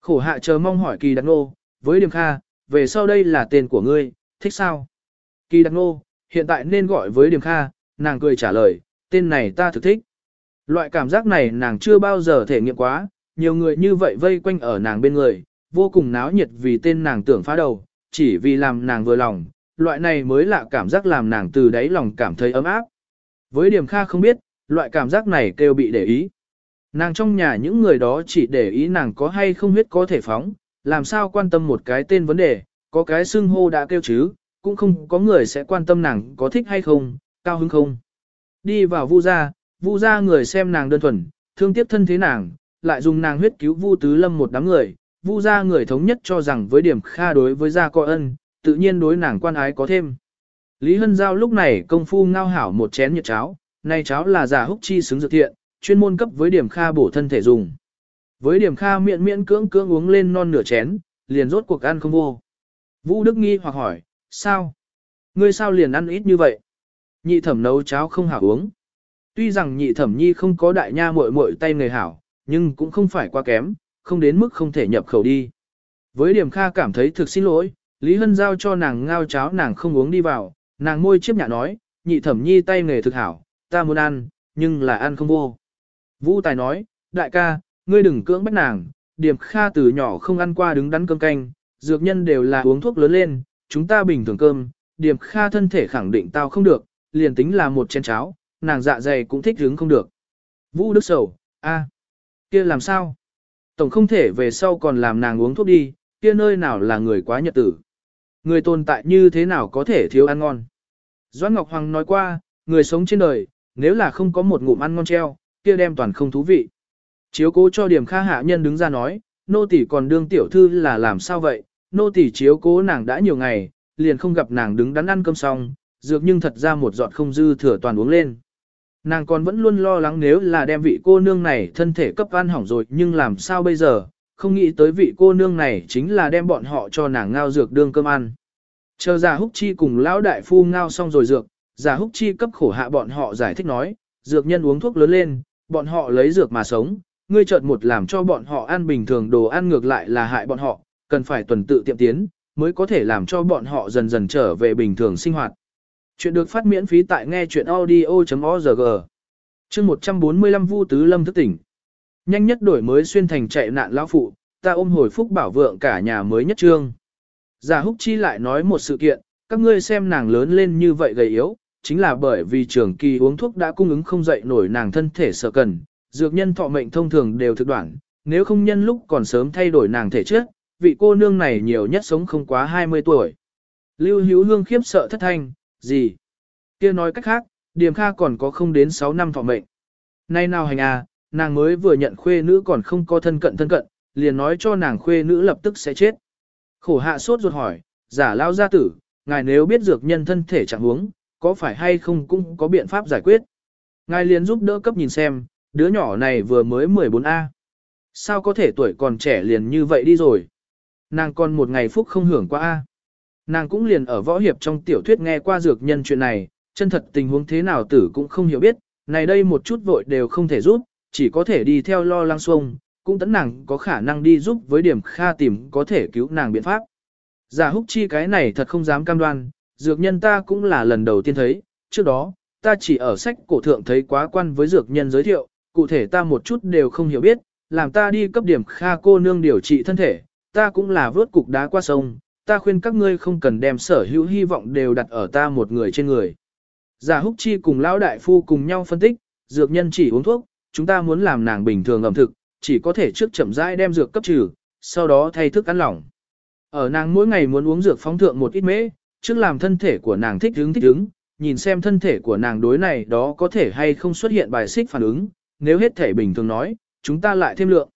Khổ hạ chờ mong hỏi kỳ đạt ngô, với điểm kha, về sau đây là tên của ngươi, thích sao? Kỳ đặc nô, hiện tại nên gọi với điểm kha, nàng cười trả lời, tên này ta thực thích. Loại cảm giác này nàng chưa bao giờ thể nghiệm quá, nhiều người như vậy vây quanh ở nàng bên người, vô cùng náo nhiệt vì tên nàng tưởng phá đầu, chỉ vì làm nàng vừa lòng, loại này mới là cảm giác làm nàng từ đáy lòng cảm thấy ấm áp. Với điểm kha không biết, loại cảm giác này kêu bị để ý. Nàng trong nhà những người đó chỉ để ý nàng có hay không huyết có thể phóng, làm sao quan tâm một cái tên vấn đề, có cái xưng hô đã kêu chứ, cũng không có người sẽ quan tâm nàng có thích hay không, cao hứng không. Đi vào vu gia, vu gia người xem nàng đơn thuần, thương tiếc thân thế nàng, lại dùng nàng huyết cứu vu tứ lâm một đám người, vu gia người thống nhất cho rằng với điểm kha đối với gia coi ân, tự nhiên đối nàng quan ái có thêm. Lý Hân Giao lúc này công phu ngao hảo một chén nhiệt cháo, nay cháo là giả húc chi xứng dược thiện, chuyên môn cấp với điểm kha bổ thân thể dùng. Với điểm kha miệng miễn cưỡng cưỡng uống lên non nửa chén, liền rốt cuộc ăn không vô. Vũ Đức nghi hoặc hỏi, sao? Ngươi sao liền ăn ít như vậy? Nhị thẩm nấu cháo không hảo uống. Tuy rằng nhị thẩm nhi không có đại nha muội muội tay người hảo, nhưng cũng không phải quá kém, không đến mức không thể nhập khẩu đi. Với điểm kha cảm thấy thực xin lỗi, Lý Hân giao cho nàng ngao cháo nàng không uống đi vào, nàng môi chiếp nhạ nói, nhị thẩm nhi tay nghề thực hảo, ta muốn ăn, nhưng là ăn không vô. Vũ Tài nói, đại ca, ngươi đừng cưỡng bách nàng, điểm kha từ nhỏ không ăn qua đứng đắn cơm canh, dược nhân đều là uống thuốc lớn lên, chúng ta bình thường cơm, điểm kha thân thể khẳng định tao không được, liền tính là một chén cháo, nàng dạ dày cũng thích hứng không được. Vũ Đức Sầu, a, kia làm sao? Tổng không thể về sau còn làm nàng uống thuốc đi, kia nơi nào là người quá nhật tử. Người tồn tại như thế nào có thể thiếu ăn ngon. Doãn Ngọc Hoàng nói qua, người sống trên đời, nếu là không có một ngụm ăn ngon treo, kia đem toàn không thú vị. Chiếu cố cho điểm kha hạ nhân đứng ra nói, nô tỷ còn đương tiểu thư là làm sao vậy, nô tỷ chiếu cố nàng đã nhiều ngày, liền không gặp nàng đứng đắn ăn cơm xong, dược nhưng thật ra một giọt không dư thừa toàn uống lên. Nàng còn vẫn luôn lo lắng nếu là đem vị cô nương này thân thể cấp ăn hỏng rồi nhưng làm sao bây giờ, không nghĩ tới vị cô nương này chính là đem bọn họ cho nàng ngao dược đương cơm ăn. Chờ giả húc chi cùng lão đại phu ngao xong rồi dược, giả húc chi cấp khổ hạ bọn họ giải thích nói, dược nhân uống thuốc lớn lên, bọn họ lấy dược mà sống, ngươi chợt một làm cho bọn họ ăn bình thường đồ ăn ngược lại là hại bọn họ, cần phải tuần tự tiệm tiến, mới có thể làm cho bọn họ dần dần trở về bình thường sinh hoạt. Chuyện được phát miễn phí tại nghe chuyện audio.org. Chương 145 Vu Tứ Lâm thức tỉnh. Nhanh nhất đổi mới xuyên thành chạy nạn lão phụ, ta ôm hồi phúc bảo vượng cả nhà mới nhất trương. Giả Húc Chi lại nói một sự kiện, các ngươi xem nàng lớn lên như vậy gầy yếu, chính là bởi vì trường kỳ uống thuốc đã cung ứng không dậy nổi nàng thân thể sợ cần, dược nhân thọ mệnh thông thường đều thực đoạn, nếu không nhân lúc còn sớm thay đổi nàng thể chất, vị cô nương này nhiều nhất sống không quá 20 tuổi. Lưu Hữu Hương khiếp sợ thất thanh, gì? kia nói cách khác, Điềm Kha còn có không đến 6 năm thọ mệnh. Nay nào hành à, nàng mới vừa nhận khuê nữ còn không có thân cận thân cận, liền nói cho nàng khuê nữ lập tức sẽ chết. Khổ hạ sốt ruột hỏi, giả lao gia tử, ngài nếu biết dược nhân thân thể trạng huống, có phải hay không cũng có biện pháp giải quyết. Ngài liền giúp đỡ cấp nhìn xem, đứa nhỏ này vừa mới 14A. Sao có thể tuổi còn trẻ liền như vậy đi rồi? Nàng còn một ngày phúc không hưởng qua A. Nàng cũng liền ở võ hiệp trong tiểu thuyết nghe qua dược nhân chuyện này, chân thật tình huống thế nào tử cũng không hiểu biết, này đây một chút vội đều không thể giúp, chỉ có thể đi theo lo lăng xuông, cũng tấn nàng có khả năng đi giúp với điểm kha tìm có thể cứu nàng biện pháp. Giả húc chi cái này thật không dám cam đoan, dược nhân ta cũng là lần đầu tiên thấy, trước đó, ta chỉ ở sách cổ thượng thấy quá quan với dược nhân giới thiệu, cụ thể ta một chút đều không hiểu biết, làm ta đi cấp điểm kha cô nương điều trị thân thể, ta cũng là vớt cục đá qua sông, ta khuyên các ngươi không cần đem sở hữu hy vọng đều đặt ở ta một người trên người. Giả húc chi cùng lão đại phu cùng nhau phân tích, dược nhân chỉ uống thuốc, chúng ta muốn làm nàng bình thường ẩm thực, chỉ có thể trước chậm rãi đem dược cấp trừ, sau đó thay thức ăn lỏng. Ở nàng mỗi ngày muốn uống dược phóng thượng một ít mễ, trước làm thân thể của nàng thích ứng thích ứng, nhìn xem thân thể của nàng đối này đó có thể hay không xuất hiện bài xích phản ứng, nếu hết thể bình thường nói, chúng ta lại thêm lượng.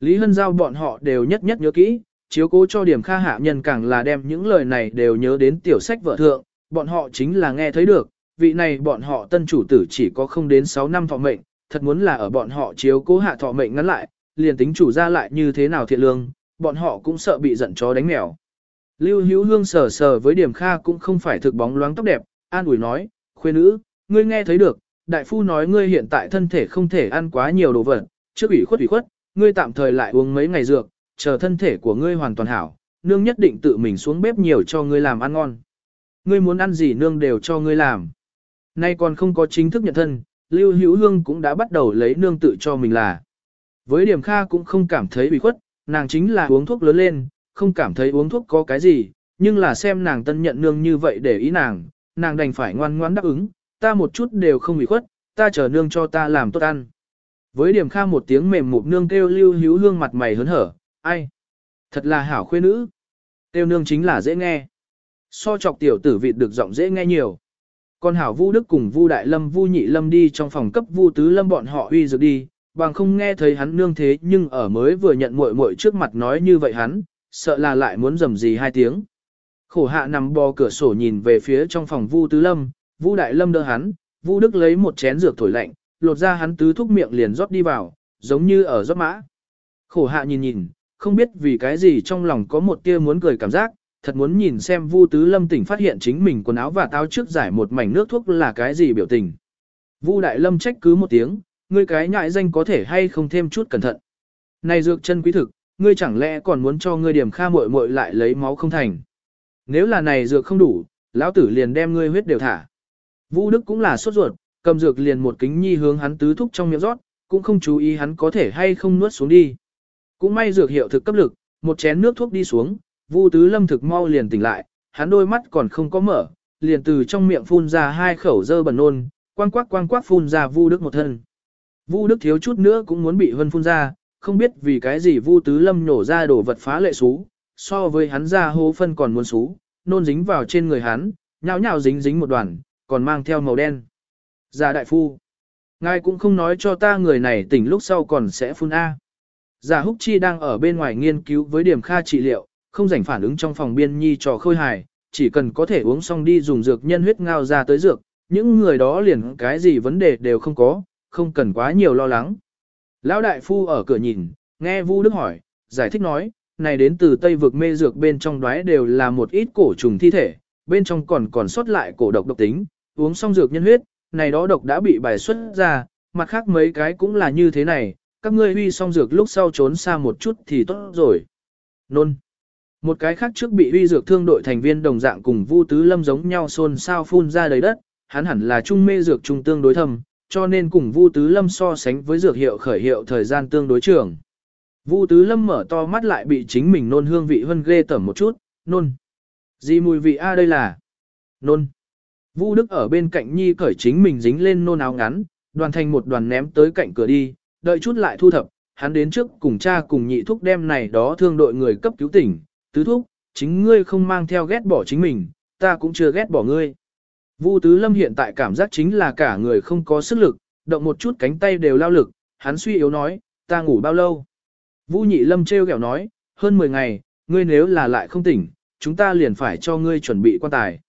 Lý Hân Giao bọn họ đều nhất nhất nhớ kỹ, chiếu cố cho điểm kha hạ nhân càng là đem những lời này đều nhớ đến tiểu sách vợ thượng, bọn họ chính là nghe thấy được, vị này bọn họ tân chủ tử chỉ có không đến 6 năm thọ mệnh, thật muốn là ở bọn họ chiếu cố hạ thọ mệnh ngắn lại, liền tính chủ ra lại như thế nào thiện lương, bọn họ cũng sợ bị giận chó đánh mèo. Lưu Hữu Hương sờ sờ với điểm kha cũng không phải thực bóng loáng tóc đẹp, an ủi nói, khuê nữ, ngươi nghe thấy được, đại phu nói ngươi hiện tại thân thể không thể ăn quá nhiều đồ vật, trước ủy khuất ủy khuất, ngươi tạm thời lại uống mấy ngày dược, chờ thân thể của ngươi hoàn toàn hảo, nương nhất định tự mình xuống bếp nhiều cho ngươi làm ăn ngon. Ngươi muốn ăn gì nương đều cho ngươi làm. Nay còn không có chính thức nhận thân, Lưu Hữu Hương cũng đã bắt đầu lấy nương tự cho mình là. Với điểm kha cũng không cảm thấy bị khuất, nàng chính là uống thuốc lớn lên, không cảm thấy uống thuốc có cái gì, nhưng là xem nàng tân nhận nương như vậy để ý nàng, nàng đành phải ngoan ngoãn đáp ứng, ta một chút đều không bị khuất, ta chờ nương cho ta làm tốt ăn. Với điểm kha một tiếng mềm mụp nương kêu Lưu Hữu Hương mặt mày hớn hở, ai? Thật là hảo khuê nữ. Tiêu nương chính là dễ nghe. So chọc tiểu tử vịt được giọng dễ nghe nhiều. Còn hảo Vu Đức cùng Vu Đại Lâm Vu Nhị Lâm đi trong phòng cấp Vu Tứ Lâm bọn họ uy dược đi, bằng không nghe thấy hắn nương thế nhưng ở mới vừa nhận muội muội trước mặt nói như vậy hắn, sợ là lại muốn dầm gì hai tiếng. Khổ hạ nằm bò cửa sổ nhìn về phía trong phòng Vu Tứ Lâm, Vu Đại Lâm đỡ hắn, Vu Đức lấy một chén dược thổi lạnh, lột ra hắn tứ thúc miệng liền rót đi vào, giống như ở rót mã. Khổ hạ nhìn nhìn, không biết vì cái gì trong lòng có một tia muốn cười cảm giác, thật muốn nhìn xem Vu Tứ Lâm tỉnh phát hiện chính mình quần áo và táo trước giải một mảnh nước thuốc là cái gì biểu tình. Vu Đại Lâm trách cứ một tiếng, ngươi cái nhại danh có thể hay không thêm chút cẩn thận. Này dược chân quý thực, ngươi chẳng lẽ còn muốn cho ngươi điểm kha muội muội lại lấy máu không thành. Nếu là này dược không đủ, lão tử liền đem ngươi huyết đều thả. Vũ Đức cũng là sốt ruột, cầm dược liền một kính nhi hướng hắn tứ thúc trong miệng rót, cũng không chú ý hắn có thể hay không nuốt xuống đi. Cũng may dược hiệu thực cấp lực, một chén nước thuốc đi xuống, Vu Tứ Lâm thực mau liền tỉnh lại, hắn đôi mắt còn không có mở, liền từ trong miệng phun ra hai khẩu dơ bẩn nôn, quang quắc quang quắc phun ra Vu Đức một thân. Vu Đức thiếu chút nữa cũng muốn bị Vân phun ra, không biết vì cái gì Vu Tứ Lâm nổ ra đổ vật phá lệ xú, so với hắn ra hố phân còn muốn xú, nôn dính vào trên người hắn, nhào nhào dính dính một đoàn, còn mang theo màu đen. Già đại phu, ngài cũng không nói cho ta người này tỉnh lúc sau còn sẽ phun A. Già Húc Chi đang ở bên ngoài nghiên cứu với điểm kha trị liệu, không rảnh phản ứng trong phòng biên nhi trò khôi hài, chỉ cần có thể uống xong đi dùng dược nhân huyết ngao ra tới dược, những người đó liền cái gì vấn đề đều không có, không cần quá nhiều lo lắng. Lão đại phu ở cửa nhìn, nghe Vu Đức hỏi, giải thích nói, này đến từ Tây vực mê dược bên trong đoái đều là một ít cổ trùng thi thể, bên trong còn còn sót lại cổ độc độc tính, uống xong dược nhân huyết, này đó độc đã bị bài xuất ra, mặt khác mấy cái cũng là như thế này, các ngươi huy xong dược lúc sau trốn xa một chút thì tốt rồi. Nôn. Một cái khác trước bị huy dược thương đội thành viên đồng dạng cùng Vu Tứ Lâm giống nhau xôn xao phun ra đầy đất, hắn hẳn là trung mê dược trung tương đối thầm, cho nên cùng Vu Tứ Lâm so sánh với dược hiệu khởi hiệu thời gian tương đối trường. Vu Tứ Lâm mở to mắt lại bị chính mình nôn hương vị hơn ghê tởm một chút, nôn. Gì mùi vị a đây là? Nôn. Vu Đức ở bên cạnh Nhi cởi chính mình dính lên nôn áo ngắn, đoàn thành một đoàn ném tới cạnh cửa đi, đợi chút lại thu thập, hắn đến trước cùng cha cùng nhị thúc đem này đó thương đội người cấp cứu tỉnh, tứ thúc, chính ngươi không mang theo ghét bỏ chính mình, ta cũng chưa ghét bỏ ngươi. Vu Tứ Lâm hiện tại cảm giác chính là cả người không có sức lực, động một chút cánh tay đều lao lực, hắn suy yếu nói, ta ngủ bao lâu? Vu Nhị Lâm treo ghẹo nói, hơn 10 ngày, ngươi nếu là lại không tỉnh, chúng ta liền phải cho ngươi chuẩn bị quan tài.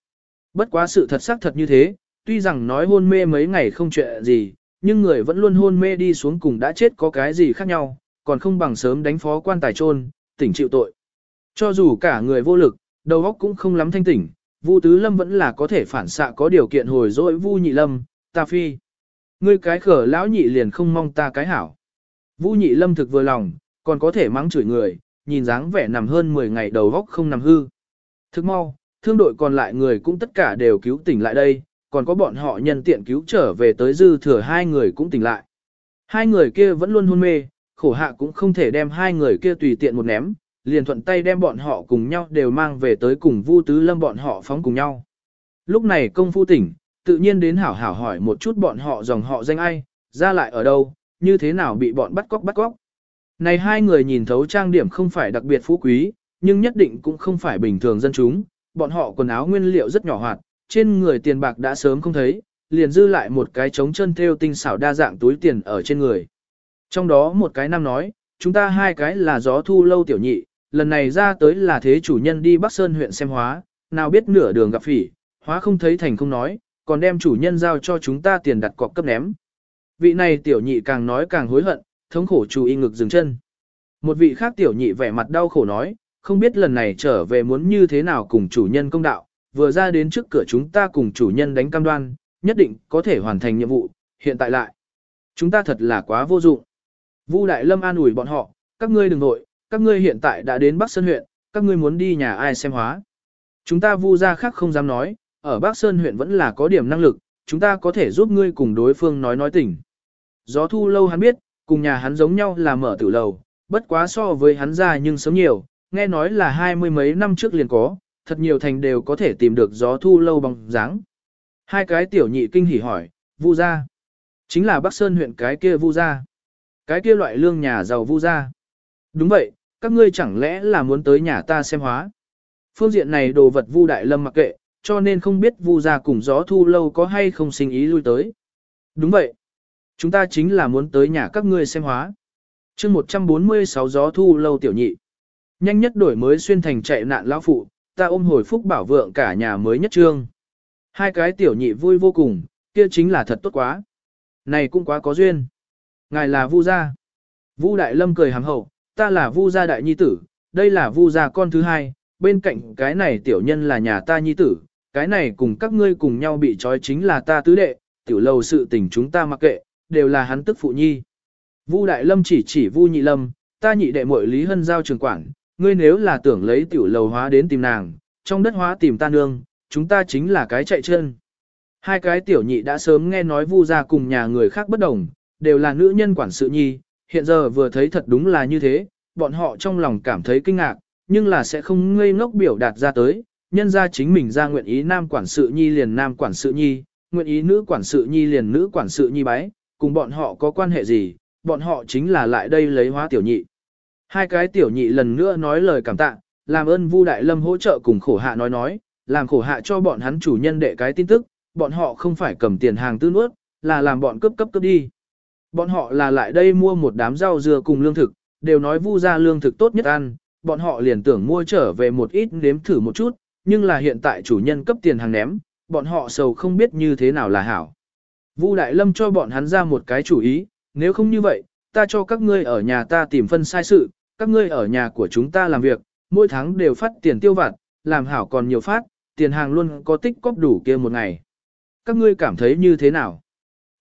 Bất quá sự thật xác thật như thế, tuy rằng nói hôn mê mấy ngày không chuyện gì, nhưng người vẫn luôn hôn mê đi xuống cùng đã chết có cái gì khác nhau, còn không bằng sớm đánh phó quan tài trôn, tỉnh chịu tội. Cho dù cả người vô lực, đầu óc cũng không lắm thanh tỉnh, Vu Tứ Lâm vẫn là có thể phản xạ có điều kiện hồi dỗi Vu Nhị Lâm, ta phi. Ngươi cái khở lão nhị liền không mong ta cái hảo. Vu Nhị Lâm thực vừa lòng, còn có thể mắng chửi người, nhìn dáng vẻ nằm hơn 10 ngày đầu óc không nằm hư. Thức mau, thương đội còn lại người cũng tất cả đều cứu tỉnh lại đây, còn có bọn họ nhân tiện cứu trở về tới dư thừa hai người cũng tỉnh lại. Hai người kia vẫn luôn hôn mê, khổ hạ cũng không thể đem hai người kia tùy tiện một ném, liền thuận tay đem bọn họ cùng nhau đều mang về tới cùng Vu Tứ Lâm bọn họ phóng cùng nhau. Lúc này công phu tỉnh, tự nhiên đến hảo hảo hỏi một chút bọn họ dòng họ danh ai, ra lại ở đâu, như thế nào bị bọn bắt cóc bắt cóc. Này hai người nhìn thấu trang điểm không phải đặc biệt phú quý, nhưng nhất định cũng không phải bình thường dân chúng, bọn họ quần áo nguyên liệu rất nhỏ hoạt, trên người tiền bạc đã sớm không thấy, liền dư lại một cái trống chân theo tinh xảo đa dạng túi tiền ở trên người. Trong đó một cái nam nói, chúng ta hai cái là gió thu lâu tiểu nhị, lần này ra tới là thế chủ nhân đi Bắc Sơn huyện xem hóa, nào biết nửa đường gặp phỉ, hóa không thấy thành không nói, còn đem chủ nhân giao cho chúng ta tiền đặt cọc cấp ném. Vị này tiểu nhị càng nói càng hối hận, thống khổ chú y ngực dừng chân. Một vị khác tiểu nhị vẻ mặt đau khổ nói, không biết lần này trở về muốn như thế nào cùng chủ nhân công đạo, vừa ra đến trước cửa chúng ta cùng chủ nhân đánh cam đoan, nhất định có thể hoàn thành nhiệm vụ, hiện tại lại. Chúng ta thật là quá vô dụng. Vu Đại Lâm an ủi bọn họ, các ngươi đừng nội, các ngươi hiện tại đã đến Bắc Sơn huyện, các ngươi muốn đi nhà ai xem hóa. Chúng ta vu ra khác không dám nói, ở Bắc Sơn huyện vẫn là có điểm năng lực, chúng ta có thể giúp ngươi cùng đối phương nói nói tình. Gió thu lâu hắn biết, cùng nhà hắn giống nhau là mở tử lầu, bất quá so với hắn ra nhưng sớm nhiều, nghe nói là hai mươi mấy năm trước liền có, thật nhiều thành đều có thể tìm được gió thu lâu bằng dáng. Hai cái tiểu nhị kinh hỉ hỏi, vu gia, chính là Bắc Sơn huyện cái kia vu gia, cái kia loại lương nhà giàu vu gia. Đúng vậy, các ngươi chẳng lẽ là muốn tới nhà ta xem hóa. Phương diện này đồ vật Vu Đại Lâm mặc kệ, cho nên không biết Vu gia cùng gió thu lâu có hay không sinh ý lui tới. Đúng vậy. Chúng ta chính là muốn tới nhà các ngươi xem hóa. chương 146 gió thu lâu tiểu nhị. Nhanh nhất đổi mới xuyên thành chạy nạn lão phụ, ta ôm hồi phúc bảo vượng cả nhà mới nhất trương. Hai cái tiểu nhị vui vô cùng, kia chính là thật tốt quá. Này cũng quá có duyên. Ngài là Vu gia. Vu Đại Lâm cười hàm hậu, ta là Vu gia đại nhi tử, đây là Vu gia con thứ hai, bên cạnh cái này tiểu nhân là nhà ta nhi tử, cái này cùng các ngươi cùng nhau bị trói chính là ta tứ đệ, tiểu lầu sự tình chúng ta mặc kệ, đều là hắn tức phụ nhi. Vu Đại Lâm chỉ chỉ Vu Nhị Lâm, ta nhị đệ muội Lý Hân giao trường quản, ngươi nếu là tưởng lấy tiểu lầu hóa đến tìm nàng, trong đất hóa tìm ta nương, chúng ta chính là cái chạy chân. Hai cái tiểu nhị đã sớm nghe nói Vu gia cùng nhà người khác bất đồng, đều là nữ nhân quản sự nhi, hiện giờ vừa thấy thật đúng là như thế, bọn họ trong lòng cảm thấy kinh ngạc, nhưng là sẽ không ngây ngốc biểu đạt ra tới, nhân ra chính mình ra nguyện ý nam quản sự nhi liền nam quản sự nhi, nguyện ý nữ quản sự nhi liền nữ quản sự nhi bái, cùng bọn họ có quan hệ gì, bọn họ chính là lại đây lấy hóa tiểu nhị. Hai cái tiểu nhị lần nữa nói lời cảm tạ, làm ơn Vu Đại Lâm hỗ trợ cùng khổ hạ nói nói, làm khổ hạ cho bọn hắn chủ nhân đệ cái tin tức, bọn họ không phải cầm tiền hàng tư nuốt, là làm bọn cấp cấp cấp đi. Bọn họ là lại đây mua một đám rau dưa cùng lương thực, đều nói Vu ra lương thực tốt nhất ăn, bọn họ liền tưởng mua trở về một ít nếm thử một chút, nhưng là hiện tại chủ nhân cấp tiền hàng ném, bọn họ sầu không biết như thế nào là hảo. Vu Đại Lâm cho bọn hắn ra một cái chủ ý, nếu không như vậy, ta cho các ngươi ở nhà ta tìm phân sai sự, các ngươi ở nhà của chúng ta làm việc, mỗi tháng đều phát tiền tiêu vặt, làm hảo còn nhiều phát, tiền hàng luôn có tích cóp đủ kia một ngày. Các ngươi cảm thấy như thế nào?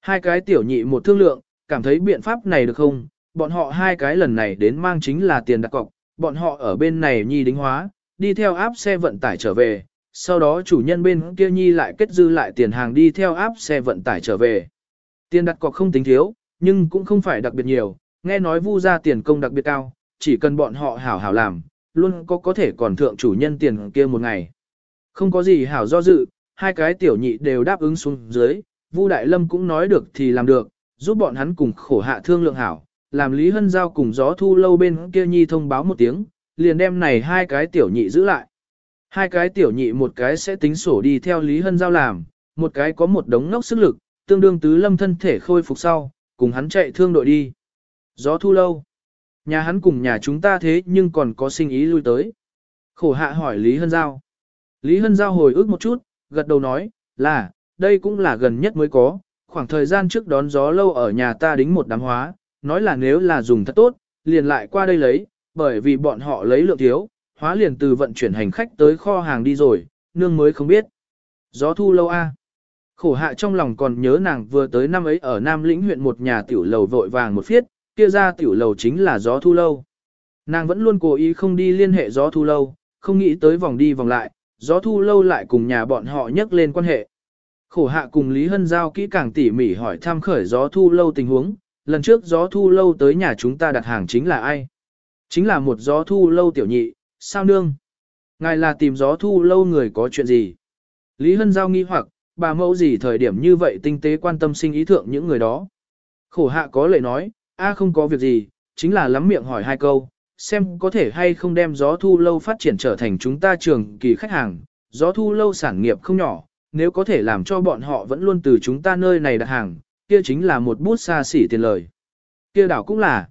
Hai cái tiểu nhị một thương lượng, cảm thấy biện pháp này được không? Bọn họ hai cái lần này đến mang chính là tiền đặt cọc, bọn họ ở bên này nhi đính hóa, đi theo áp xe vận tải trở về, sau đó chủ nhân bên kia nhi lại kết dư lại tiền hàng đi theo áp xe vận tải trở về. Tiền đặt cọc không tính thiếu, nhưng cũng không phải đặc biệt nhiều, nghe nói vu ra tiền công đặc biệt cao, chỉ cần bọn họ hảo hảo làm, luôn có có thể còn thượng chủ nhân tiền kia một ngày. Không có gì hảo do dự, hai cái tiểu nhị đều đáp ứng xuống dưới, Vu Đại Lâm cũng nói được thì làm được, giúp bọn hắn cùng khổ hạ thương lượng hảo, làm Lý Hân Giao cùng gió thu lâu bên kia nhi thông báo một tiếng, liền đem này hai cái tiểu nhị giữ lại. Hai cái tiểu nhị một cái sẽ tính sổ đi theo Lý Hân Giao làm, một cái có một đống ngốc sức lực, tương đương tứ lâm thân thể khôi phục sau, cùng hắn chạy thương đội đi. Gió thu lâu. Nhà hắn cùng nhà chúng ta thế nhưng còn có sinh ý lui tới. Khổ hạ hỏi Lý Hân Giao. Lý Hân Giao hồi ức một chút, gật đầu nói, là, đây cũng là gần nhất mới có, khoảng thời gian trước đón gió lâu ở nhà ta đính một đám hóa, nói là nếu là dùng thật tốt, liền lại qua đây lấy, bởi vì bọn họ lấy lượng thiếu, hóa liền từ vận chuyển hành khách tới kho hàng đi rồi, nương mới không biết. Gió thu lâu a. Khổ hạ trong lòng còn nhớ nàng vừa tới năm ấy ở Nam Lĩnh huyện một nhà tiểu lầu vội vàng một phiết, kia ra tiểu lầu chính là gió thu lâu. Nàng vẫn luôn cố ý không đi liên hệ gió thu lâu, không nghĩ tới vòng đi vòng lại, gió thu lâu lại cùng nhà bọn họ nhắc lên quan hệ. Khổ hạ cùng Lý Hân Giao kỹ càng tỉ mỉ hỏi thăm khởi gió thu lâu tình huống, lần trước gió thu lâu tới nhà chúng ta đặt hàng chính là ai? Chính là một gió thu lâu tiểu nhị, sao nương? Ngài là tìm gió thu lâu người có chuyện gì? Lý Hân Giao nghi hoặc, bà mẫu gì thời điểm như vậy tinh tế quan tâm sinh ý thượng những người đó? Khổ hạ có lệ nói, a không có việc gì, chính là lắm miệng hỏi hai câu, xem có thể hay không đem gió thu lâu phát triển trở thành chúng ta trường kỳ khách hàng, gió thu lâu sản nghiệp không nhỏ, nếu có thể làm cho bọn họ vẫn luôn từ chúng ta nơi này đặt hàng, kia chính là một bút xa xỉ tiền lời. Kia đảo cũng là.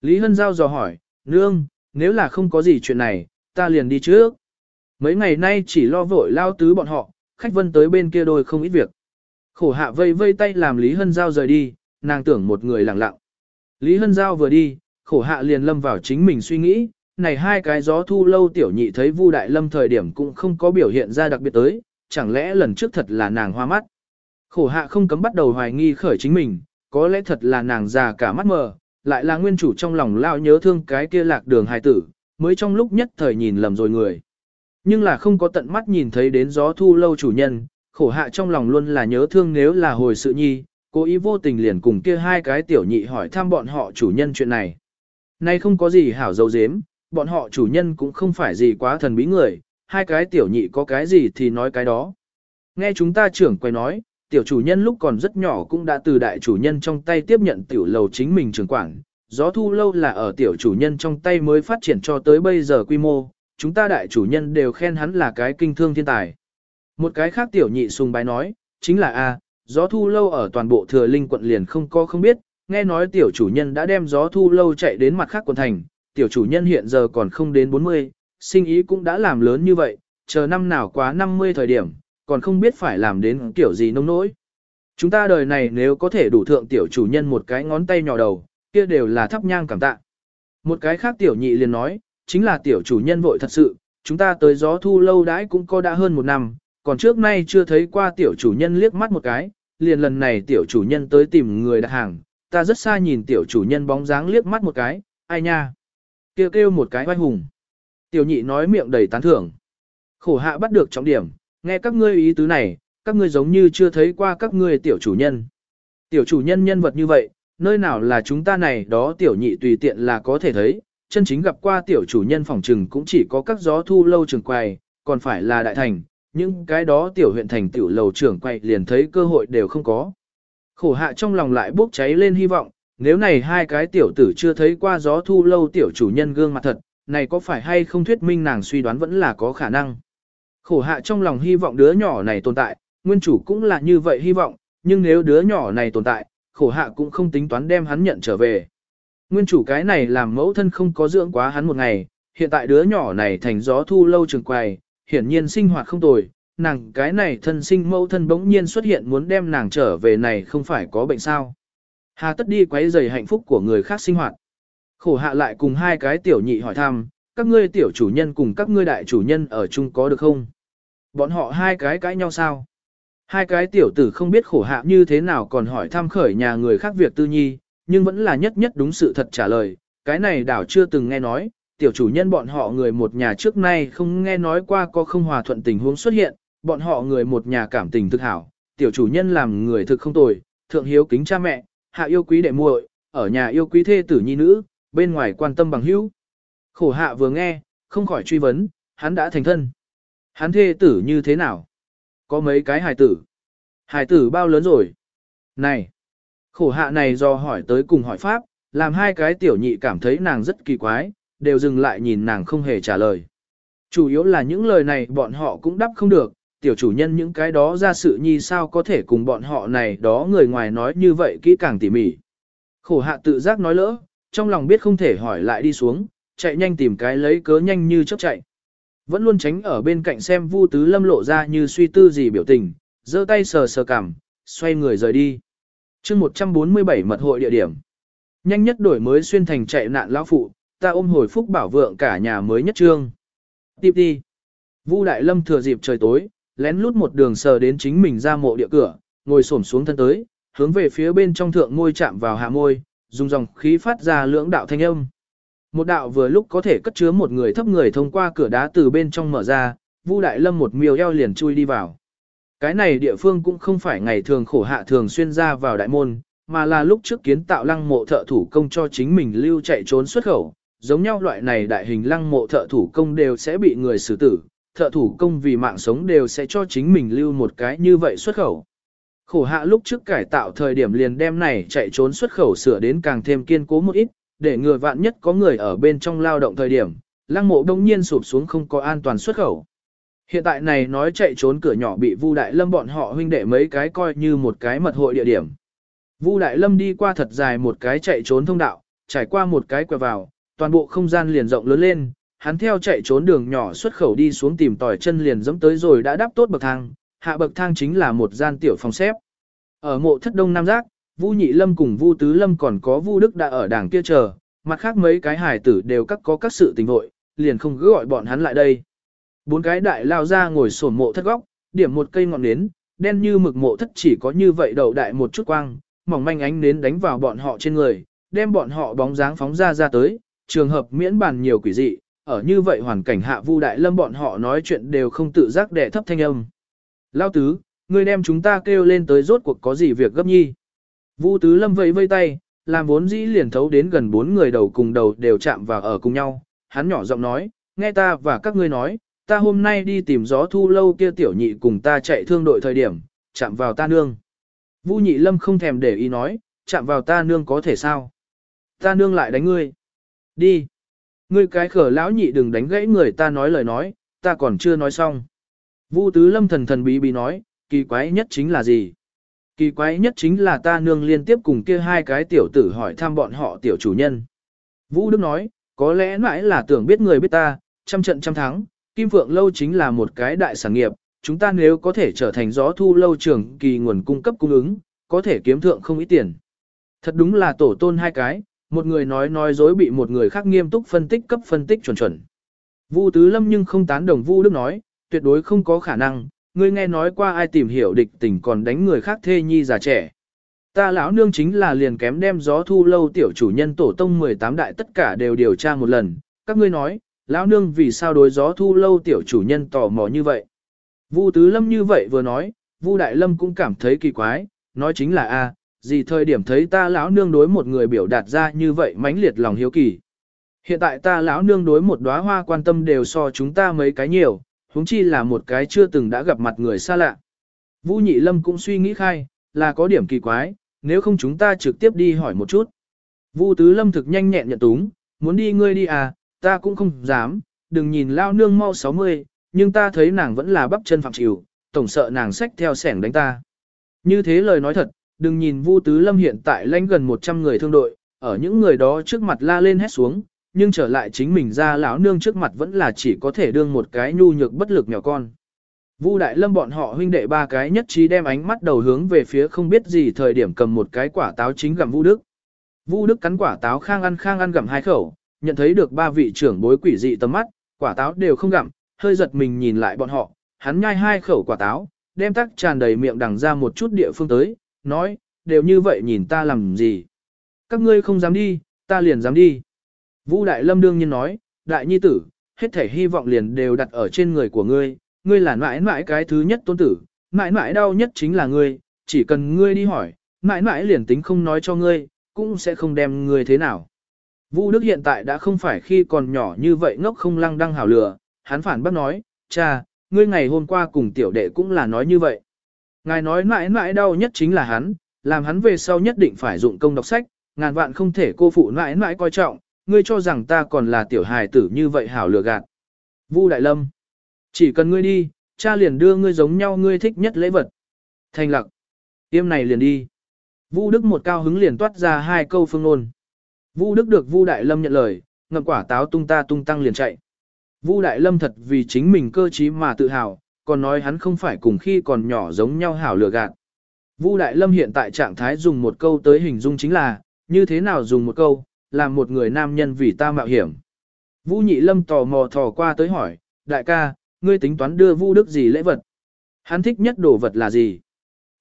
Lý Hân Giao dò hỏi, nương, nếu là không có gì chuyện này, ta liền đi trước. Mấy ngày nay chỉ lo vội lao tứ bọn họ, khách vân tới bên kia đôi không ít việc. Khổ hạ vây vây tay làm Lý Hân Giao rời đi, nàng tưởng một người lặng lặng. Lý Hân Giao vừa đi, khổ hạ liền lâm vào chính mình suy nghĩ, này hai cái gió thu lâu tiểu nhị thấy Vu Đại Lâm thời điểm cũng không có biểu hiện ra đặc biệt tới, chẳng lẽ lần trước thật là nàng hoa mắt. Khổ hạ không cấm bắt đầu hoài nghi khởi chính mình, có lẽ thật là nàng già cả mắt mờ, lại là nguyên chủ trong lòng lao nhớ thương cái kia lạc đường hài tử, mới trong lúc nhất thời nhìn lầm rồi người. Nhưng là không có tận mắt nhìn thấy đến gió thu lâu chủ nhân, khổ hạ trong lòng luôn là nhớ thương nếu là hồi sự nhi, cố ý vô tình liền cùng kia hai cái tiểu nhị hỏi thăm bọn họ chủ nhân chuyện này. Nay không có gì hảo dấu dếm, bọn họ chủ nhân cũng không phải gì quá thần bí người, hai cái tiểu nhị có cái gì thì nói cái đó. Nghe chúng ta trưởng quay nói, tiểu chủ nhân lúc còn rất nhỏ cũng đã từ đại chủ nhân trong tay tiếp nhận tiểu lầu chính mình trưởng quản, gió thu lâu là ở tiểu chủ nhân trong tay mới phát triển cho tới bây giờ quy mô, chúng ta đại chủ nhân đều khen hắn là cái kinh thương thiên tài. Một cái khác tiểu nhị sùng bái nói, chính là A, gió thu lâu ở toàn bộ thừa linh quận liền không có không biết, nghe nói tiểu chủ nhân đã đem gió thu lâu chạy đến mặt khác quận thành, tiểu chủ nhân hiện giờ còn không đến 40, sinh ý cũng đã làm lớn như vậy, chờ năm nào quá 50 thời điểm, còn không biết phải làm đến kiểu gì nông nỗi. Chúng ta đời này nếu có thể đủ thượng tiểu chủ nhân một cái ngón tay nhỏ đầu, kia đều là thắp nhang cảm tạ. Một cái khác tiểu nhị liền nói, chính là tiểu chủ nhân vội thật sự, chúng ta tới gió thu lâu đãi cũng có đã hơn một năm, còn trước nay chưa thấy qua tiểu chủ nhân liếc mắt một cái, liền lần này tiểu chủ nhân tới tìm người đặt hàng, ta rất xa nhìn tiểu chủ nhân bóng dáng liếc mắt một cái, ai nha. Kêu kêu một cái oai hùng. Tiểu nhị nói miệng đầy tán thưởng. Khổ hạ bắt được trọng điểm, nghe các ngươi ý tứ này, các ngươi giống như chưa thấy qua các ngươi tiểu chủ nhân. Tiểu chủ nhân nhân vật như vậy, nơi nào là chúng ta này đó tiểu nhị tùy tiện là có thể thấy, chân chính gặp qua tiểu chủ nhân phòng trừng cũng chỉ có các gió thu lâu trường quầy, còn phải là đại thành, những cái đó tiểu huyện thành tiểu lầu trưởng quay liền thấy cơ hội đều không có. Khổ hạ trong lòng lại bốc cháy lên hy vọng, nếu này hai cái tiểu tử chưa thấy qua gió thu lâu tiểu chủ nhân gương mặt thật, này có phải hay không thuyết minh nàng suy đoán vẫn là có khả năng. Khổ hạ trong lòng hy vọng đứa nhỏ này tồn tại, nguyên chủ cũng là như vậy hy vọng, nhưng nếu đứa nhỏ này tồn tại, khổ hạ cũng không tính toán đem hắn nhận trở về. Nguyên chủ cái này làm mẫu thân không có dưỡng quá hắn một ngày, hiện tại đứa nhỏ này thành gió thu lâu trường quầy, hiển nhiên sinh hoạt không tồi, nàng cái này thân sinh mẫu thân bỗng nhiên xuất hiện muốn đem nàng trở về này không phải có bệnh sao. Hà tất đi quấy rầy hạnh phúc của người khác sinh hoạt. Khổ hạ lại cùng hai cái tiểu nhị hỏi thăm, các ngươi tiểu chủ nhân cùng các ngươi đại chủ nhân ở chung có được không? Bọn họ hai cái cãi nhau sao? Hai cái tiểu tử không biết khổ hạ như thế nào còn hỏi thăm khởi nhà người khác việc tư nhi, nhưng vẫn là nhất nhất đúng sự thật trả lời, cái này đảo chưa từng nghe nói, tiểu chủ nhân bọn họ người một nhà trước nay không nghe nói qua có không hòa thuận tình huống xuất hiện, bọn họ người một nhà cảm tình thực hảo, tiểu chủ nhân làm người thực không tồi, thượng hiếu kính cha mẹ, hạ yêu quý đệ muội, ở nhà yêu quý thê tử nhi nữ, bên ngoài quan tâm bằng hữu. Khổ hạ vừa nghe, không khỏi truy vấn, hắn đã thành thân. Hắn thê tử như thế nào? Có mấy cái hài tử? Hài tử bao lớn rồi? Này! Khổ hạ này do hỏi tới cùng hỏi pháp, làm hai cái tiểu nhị cảm thấy nàng rất kỳ quái, đều dừng lại nhìn nàng không hề trả lời. Chủ yếu là những lời này bọn họ cũng đáp không được, tiểu chủ nhân những cái đó ra sự nhi sao có thể cùng bọn họ này đó người ngoài nói như vậy kỹ càng tỉ mỉ. Khổ hạ tự giác nói lỡ, trong lòng biết không thể hỏi lại đi xuống, chạy nhanh tìm cái lấy cớ nhanh như chớp chạy. Vẫn luôn tránh ở bên cạnh xem Vu Tứ Lâm lộ ra như suy tư gì biểu tình, giơ tay sờ sờ cằm, xoay người rời đi. chương 147 mật hội địa điểm. Nhanh nhất đổi mới xuyên thành chạy nạn lão phụ, ta ôm hồi phúc bảo vượng cả nhà mới nhất trương. Tiếp đi. Vu Đại Lâm thừa dịp trời tối, lén lút một đường sờ đến chính mình ra mộ địa cửa, ngồi xổm xuống thân tới, hướng về phía bên trong thượng môi chạm vào hạ môi, dùng dòng khí phát ra lưỡng đạo thanh âm. Một đạo vừa lúc có thể cất chứa một người thấp người thông qua cửa đá từ bên trong mở ra, Vu Đại Lâm một miều eo liền chui đi vào. Cái này địa phương cũng không phải ngày thường khổ hạ thường xuyên ra vào đại môn, mà là lúc trước kiến tạo lăng mộ thợ thủ công cho chính mình lưu chạy trốn xuất khẩu. Giống nhau loại này đại hình lăng mộ thợ thủ công đều sẽ bị người xử tử, thợ thủ công vì mạng sống đều sẽ cho chính mình lưu một cái như vậy xuất khẩu. Khổ hạ lúc trước cải tạo thời điểm liền đem này chạy trốn xuất khẩu sửa đến càng thêm kiên cố một ít, để người vạn nhất có người ở bên trong lao động thời điểm, lăng mộ đông nhiên sụp xuống không có an toàn xuất khẩu. Hiện tại này nói chạy trốn cửa nhỏ bị Vu Đại Lâm bọn họ huynh đệ mấy cái coi như một cái mật hội địa điểm. Vu Đại Lâm đi qua thật dài một cái chạy trốn thông đạo, trải qua một cái quẹo vào, toàn bộ không gian liền rộng lớn lên, hắn theo chạy trốn đường nhỏ xuất khẩu đi xuống tìm tỏi chân liền dẫm tới rồi đã đáp tốt bậc thang, hạ bậc thang chính là một gian tiểu phòng xếp. Ở mộ thất đông nam giác, Vu Nhị Lâm cùng Vu Tứ Lâm còn có Vu Đức đã ở đảng kia chờ, mặt khác mấy cái hải tử đều các có các sự tình vội, liền không cứ gọi bọn hắn lại đây. Bốn cái đại lao ra ngồi sổn mộ thất góc, điểm một cây ngọn nến, đen như mực mộ thất chỉ có như vậy đầu đại một chút quang, mỏng manh ánh nến đánh vào bọn họ trên người, đem bọn họ bóng dáng phóng ra ra tới, trường hợp miễn bàn nhiều quỷ dị, ở như vậy hoàn cảnh hạ Vu Đại Lâm bọn họ nói chuyện đều không tự giác đẻ thấp thanh âm. Lao tứ, ngươi đem chúng ta kêu lên tới rốt cuộc có gì việc gấp nhi. Vu Tứ Lâm vẫy vây tay, làm vốn dĩ liền thấu đến gần bốn người đầu cùng đầu đều chạm vào ở cùng nhau. Hắn nhỏ giọng nói, nghe ta và các ngươi nói, ta hôm nay đi tìm gió thu lâu kia tiểu nhị cùng ta chạy thương đội thời điểm, chạm vào ta nương. Vu nhị lâm không thèm để ý nói, chạm vào ta nương có thể sao? ta nương lại đánh ngươi. Đi. Ngươi cái khở lão nhị đừng đánh gãy người ta nói lời nói, ta còn chưa nói xong. Vu tứ lâm thần thần bí bí nói, kỳ quái nhất chính là gì? Kỳ quái nhất chính là ta nương liên tiếp cùng kia hai cái tiểu tử hỏi thăm bọn họ tiểu chủ nhân. Vũ Đức nói, có lẽ mãi là tưởng biết người biết ta, trăm trận trăm thắng, Kim Phượng Lâu chính là một cái đại sản nghiệp, chúng ta nếu có thể trở thành gió thu lâu trưởng kỳ nguồn cung cấp cung ứng, có thể kiếm thượng không ít tiền. Thật đúng là tổ tôn hai cái, một người nói nói dối bị một người khác nghiêm túc phân tích cấp phân tích chuẩn chuẩn. Vu Tứ Lâm nhưng không tán đồng Vu Đức nói, tuyệt đối không có khả năng, ngươi nghe nói qua ai tìm hiểu địch tình còn đánh người khác thê nhi già trẻ. Ta lão nương chính là liền kém đem gió thu lâu tiểu chủ nhân tổ tông 18 đại tất cả đều điều tra một lần, các ngươi nói, lão nương vì sao đối gió thu lâu tiểu chủ nhân tò mò như vậy. Vu Tứ Lâm như vậy vừa nói, Vu Đại Lâm cũng cảm thấy kỳ quái, nói chính là a, gì thời điểm thấy ta lão nương đối một người biểu đạt ra như vậy mãnh liệt lòng hiếu kỳ. Hiện tại ta lão nương đối một đóa hoa quan tâm đều so chúng ta mấy cái nhiều, huống chi là một cái chưa từng đã gặp mặt người xa lạ. Vu Nhị Lâm cũng suy nghĩ khai, là có điểm kỳ quái, nếu không chúng ta trực tiếp đi hỏi một chút. Vu Tứ Lâm thực nhanh nhẹn nhận túng, muốn đi ngươi đi à, ta cũng không dám, đừng nhìn lao nương mau 60, nhưng ta thấy nàng vẫn là bắp chân phạm chịu, tổng sợ nàng xách theo sẻng đánh ta. Như thế lời nói thật, đừng nhìn Vu Tứ Lâm hiện tại lãnh gần 100 người thương đội, ở những người đó trước mặt la lên hét xuống, nhưng trở lại chính mình ra lão nương trước mặt vẫn là chỉ có thể đương một cái nhu nhược bất lực nhỏ con. Vu Đại Lâm bọn họ huynh đệ ba cái nhất trí đem ánh mắt đầu hướng về phía không biết gì thời điểm cầm một cái quả táo chính gặm Vu Đức. Vu Đức cắn quả táo khang ăn khang ăn gặm hai khẩu, nhận thấy được ba vị trưởng bối quỷ dị tầm mắt, quả táo đều không gặm, hơi giật mình nhìn lại bọn họ, hắn nhai hai khẩu quả táo, đem tắc tràn đầy miệng đằng ra một chút địa phương tới, nói, đều như vậy nhìn ta làm gì. Các ngươi không dám đi, ta liền dám đi. Vũ Đại Lâm đương nhiên nói, Đại Nhi tử, hết thể hy vọng liền đều đặt ở trên người của ngươi, ngươi là mãi mãi cái thứ nhất tôn tử, mãi mãi đau nhất chính là ngươi, chỉ cần ngươi đi hỏi, mãi mãi liền tính không nói cho ngươi, cũng sẽ không đem ngươi thế nào. Vũ Đức hiện tại đã không phải khi còn nhỏ như vậy ngốc không lăng đăng hảo lửa, hắn phản bác nói, cha, ngươi ngày hôm qua cùng tiểu đệ cũng là nói như vậy. Ngài nói mãi mãi đau nhất chính là hắn, làm hắn về sau nhất định phải dụng công đọc sách, ngàn vạn không thể cô phụ mãi mãi coi trọng, ngươi cho rằng ta còn là tiểu hài tử như vậy hảo lừa gạt. Vu Đại Lâm, chỉ cần ngươi đi, cha liền đưa ngươi giống nhau ngươi thích nhất lễ vật. Thành lặc, tiêm này liền đi. Vu Đức một cao hứng liền toát ra hai câu phương ngôn. Vu Đức được Vu Đại Lâm nhận lời, ngậm quả táo tung ta tung tăng liền chạy. Vu Đại Lâm thật vì chính mình cơ trí mà tự hào, còn nói hắn không phải cùng khi còn nhỏ giống nhau hảo lừa gạt. Vu Đại Lâm hiện tại trạng thái dùng một câu tới hình dung chính là, như thế nào dùng một câu, làm một người nam nhân vì ta mạo hiểm. Vu Nhị Lâm tò mò thò qua tới hỏi, đại ca, ngươi tính toán đưa Vu Đức gì lễ vật? Hắn thích nhất đồ vật là gì?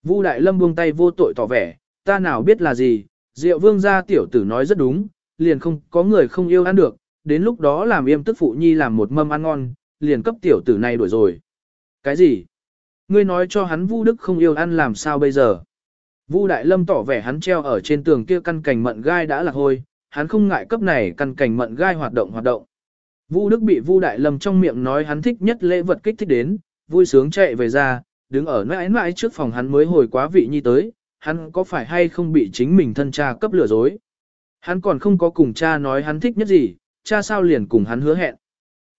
Vu Đại Lâm buông tay vô tội tỏ vẻ, ta nào biết là gì, Diệu Vương gia tiểu tử nói rất đúng, liền không có người không yêu ăn được, đến lúc đó làm yêm tức phụ nhi làm một mâm ăn ngon, liền cấp tiểu tử này đuổi rồi. Cái gì? Ngươi nói cho hắn Vu Đức không yêu ăn làm sao bây giờ? Vu Đại Lâm tỏ vẻ hắn treo ở trên tường kia căn cành mận gai đã là hôi, hắn không ngại cấp này căn cành mận gai hoạt động hoạt động. Vu Đức bị Vu Đại Lâm trong miệng nói hắn thích nhất lễ vật kích thích đến, vui sướng chạy về ra, đứng ở mãi mãi trước phòng hắn mới hồi quá vị nhi tới, hắn có phải hay không bị chính mình thân cha cấp lừa dối. Hắn còn không có cùng cha nói hắn thích nhất gì, cha sao liền cùng hắn hứa hẹn.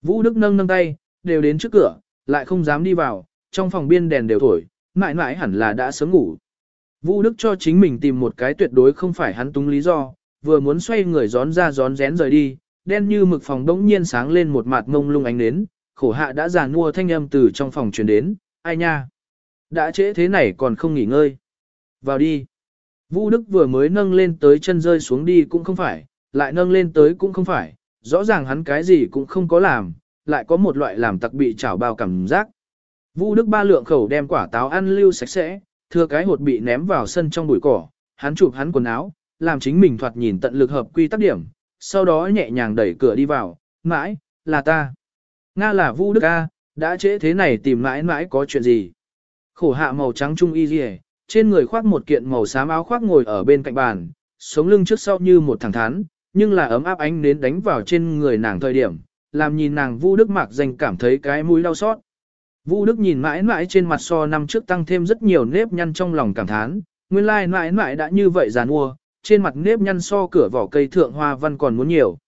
Vũ Đức nâng nâng tay, đều đến trước cửa, lại không dám đi vào, trong phòng biên đèn đều thổi, mãi mãi hẳn là đã sớm ngủ. Vũ Đức cho chính mình tìm một cái tuyệt đối không phải hắn túng lý do, vừa muốn xoay người gión ra gión rén rời đi, đen như mực phòng đống nhiên sáng lên một mặt ngông lung ánh nến, khổ hạ đã già nua thanh âm từ trong phòng truyền đến, ai nha. Đã trễ thế này còn không nghỉ ngơi. Vào đi. Vũ Đức vừa mới nâng lên tới chân rơi xuống đi cũng không phải, lại nâng lên tới cũng không phải, rõ ràng hắn cái gì cũng không có làm, lại có một loại làm tặc bị chảo bao cảm giác. Vũ Đức ba lượng khẩu đem quả táo ăn lưu sạch sẽ, thừa cái hột bị ném vào sân trong bụi cỏ, hắn chụp hắn quần áo, làm chính mình thoạt nhìn tận lực hợp quy tắc điểm, sau đó nhẹ nhàng đẩy cửa đi vào, mãi, là ta. Nga là Vu Đức A, đã trễ thế này tìm mãi mãi có chuyện gì. Khổ hạ màu trắng trung y dì trên người khoác một kiện màu xám áo khoác ngồi ở bên cạnh bàn, sống lưng trước sau như một thằng thắn, nhưng là ấm áp ánh nến đánh vào trên người nàng thời điểm, làm nhìn nàng Vu Đức mạc danh cảm thấy cái mũi đau xót. Vu Đức nhìn mãi mãi trên mặt so năm trước tăng thêm rất nhiều nếp nhăn trong lòng cảm thán, nguyên lai mãi mãi đã như vậy giàn mua, trên mặt nếp nhăn so cửa vỏ cây thượng hoa văn còn muốn nhiều.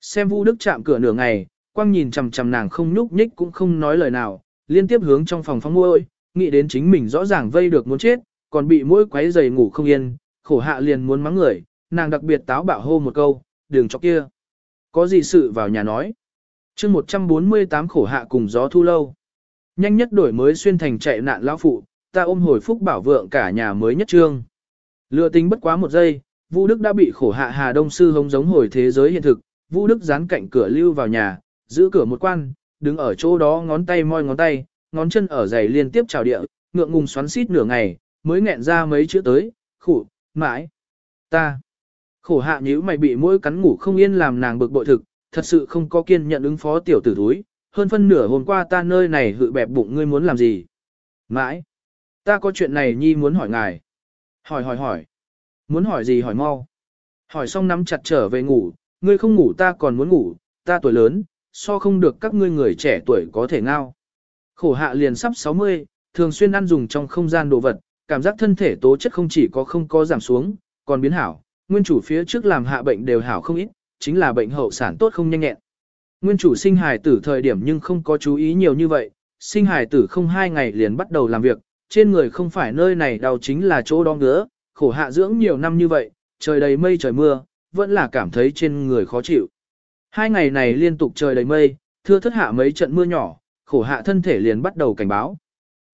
Xem Vu Đức chạm cửa nửa ngày, quang nhìn chằm chằm nàng không nhúc nhích cũng không nói lời nào, liên tiếp hướng trong phòng phóng môi, nghĩ đến chính mình rõ ràng vây được muốn chết, còn bị mũi quấy giày ngủ không yên, khổ hạ liền muốn mắng người, nàng đặc biệt táo bạo hô một câu, đường cho kia. Có gì sự vào nhà nói chương 148 khổ hạ cùng gió thu lâu. Nhanh nhất đổi mới xuyên thành chạy nạn lão phụ, ta ôm hồi phúc bảo vượng cả nhà mới nhất trương. Lựa tính bất quá một giây, Vu Đức đã bị khổ hạ Hà Đông Sư hống giống hồi thế giới hiện thực, Vu Đức dán cạnh cửa lưu vào nhà, giữ cửa một quan, đứng ở chỗ đó ngón tay moi ngón tay, ngón chân ở giày liên tiếp chào địa, ngượng ngùng xoắn xít nửa ngày, mới nghẹn ra mấy chữ tới, khủ, mãi, ta. Khổ hạ nhíu mày bị mỗi cắn ngủ không yên làm nàng bực bội thực, thật sự không có kiên nhận ứng phó tiểu tử thúi, hơn phân nửa hôm qua ta nơi này hự bẹp bụng ngươi muốn làm gì. Mãi, ta có chuyện này nhi muốn hỏi ngài. Hỏi hỏi hỏi, muốn hỏi gì hỏi mau. Hỏi xong nắm chặt trở về ngủ, ngươi không ngủ ta còn muốn ngủ, ta tuổi lớn, so không được các ngươi người trẻ tuổi có thể ngao. Khổ hạ liền sắp 60, thường xuyên ăn dùng trong không gian đồ vật, cảm giác thân thể tố chất không chỉ có không có giảm xuống, còn biến hảo, nguyên chủ phía trước làm hạ bệnh đều hảo không ít, chính là bệnh hậu sản tốt không nhanh nhẹn. Nguyên chủ sinh hài tử thời điểm nhưng không có chú ý nhiều như vậy, sinh hài tử không hai ngày liền bắt đầu làm việc, trên người không phải nơi này đau chính là chỗ đó ngứa, khổ hạ dưỡng nhiều năm như vậy, trời đầy mây trời mưa, vẫn là cảm thấy trên người khó chịu. Hai ngày này liên tục trời đầy mây, thưa thất hạ mấy trận mưa nhỏ, khổ hạ thân thể liền bắt đầu cảnh báo.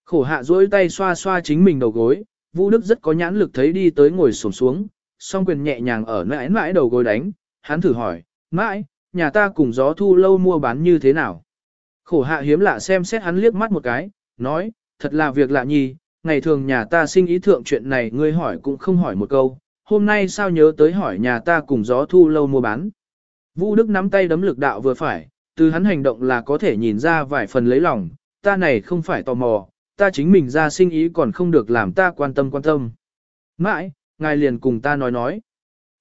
Khổ hạ duỗi tay xoa xoa chính mình đầu gối, Vũ Đức rất có nhãn lực thấy đi tới ngồi xổm xuống, song quyền nhẹ nhàng ở nãi mãi đầu gối đánh, hắn thử hỏi, mãi, nhà ta cùng gió thu lâu mua bán như thế nào? Khổ hạ hiếm lạ xem xét hắn liếc mắt một cái, nói, thật là việc lạ nhì, ngày thường nhà ta sinh ý thượng chuyện này ngươi hỏi cũng không hỏi một câu, hôm nay sao nhớ tới hỏi nhà ta cùng gió thu lâu mua bán. Vũ Đức nắm tay đấm lực đạo vừa phải, từ hắn hành động là có thể nhìn ra vài phần lấy lòng, ta này không phải tò mò, ta chính mình ra sinh ý còn không được làm ta quan tâm quan tâm. Mãi, ngài liền cùng ta nói nói.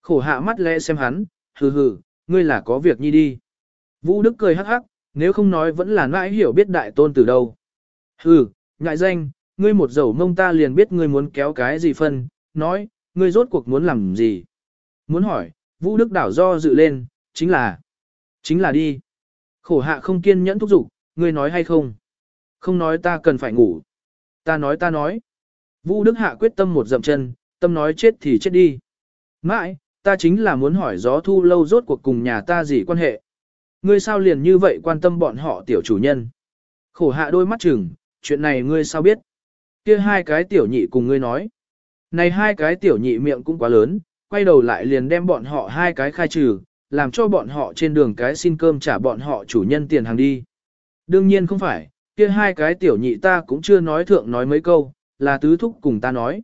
Khổ hạ mắt lẽ xem hắn, hừ hừ, ngươi là có việc nhi đi. Vũ Đức cười hắc hắc, nếu không nói vẫn là nãi hiểu biết đại tôn từ đâu. Hừ, ngại danh, ngươi một dầu mông ta liền biết ngươi muốn kéo cái gì phân, nói, ngươi rốt cuộc muốn làm gì. Muốn hỏi, Vũ Đức đảo do dự lên, chính là, chính là đi. Khổ hạ không kiên nhẫn thúc giục, ngươi nói hay không? Không nói ta cần phải ngủ. Ta nói ta nói. Vũ Đức Hạ quyết tâm một dậm chân, tâm nói chết thì chết đi. Mãi, ta chính là muốn hỏi gió thu lâu rốt cuộc cùng nhà ta gì quan hệ. Ngươi sao liền như vậy quan tâm bọn họ tiểu chủ nhân. Khổ hạ đôi mắt chừng, chuyện này ngươi sao biết. kia hai cái tiểu nhị cùng ngươi nói. Này hai cái tiểu nhị miệng cũng quá lớn, quay đầu lại liền đem bọn họ hai cái khai trừ, làm cho bọn họ trên đường cái xin cơm trả bọn họ chủ nhân tiền hàng đi. Đương nhiên không phải, kia hai cái tiểu nhị ta cũng chưa nói thượng nói mấy câu, là tứ thúc cùng ta nói.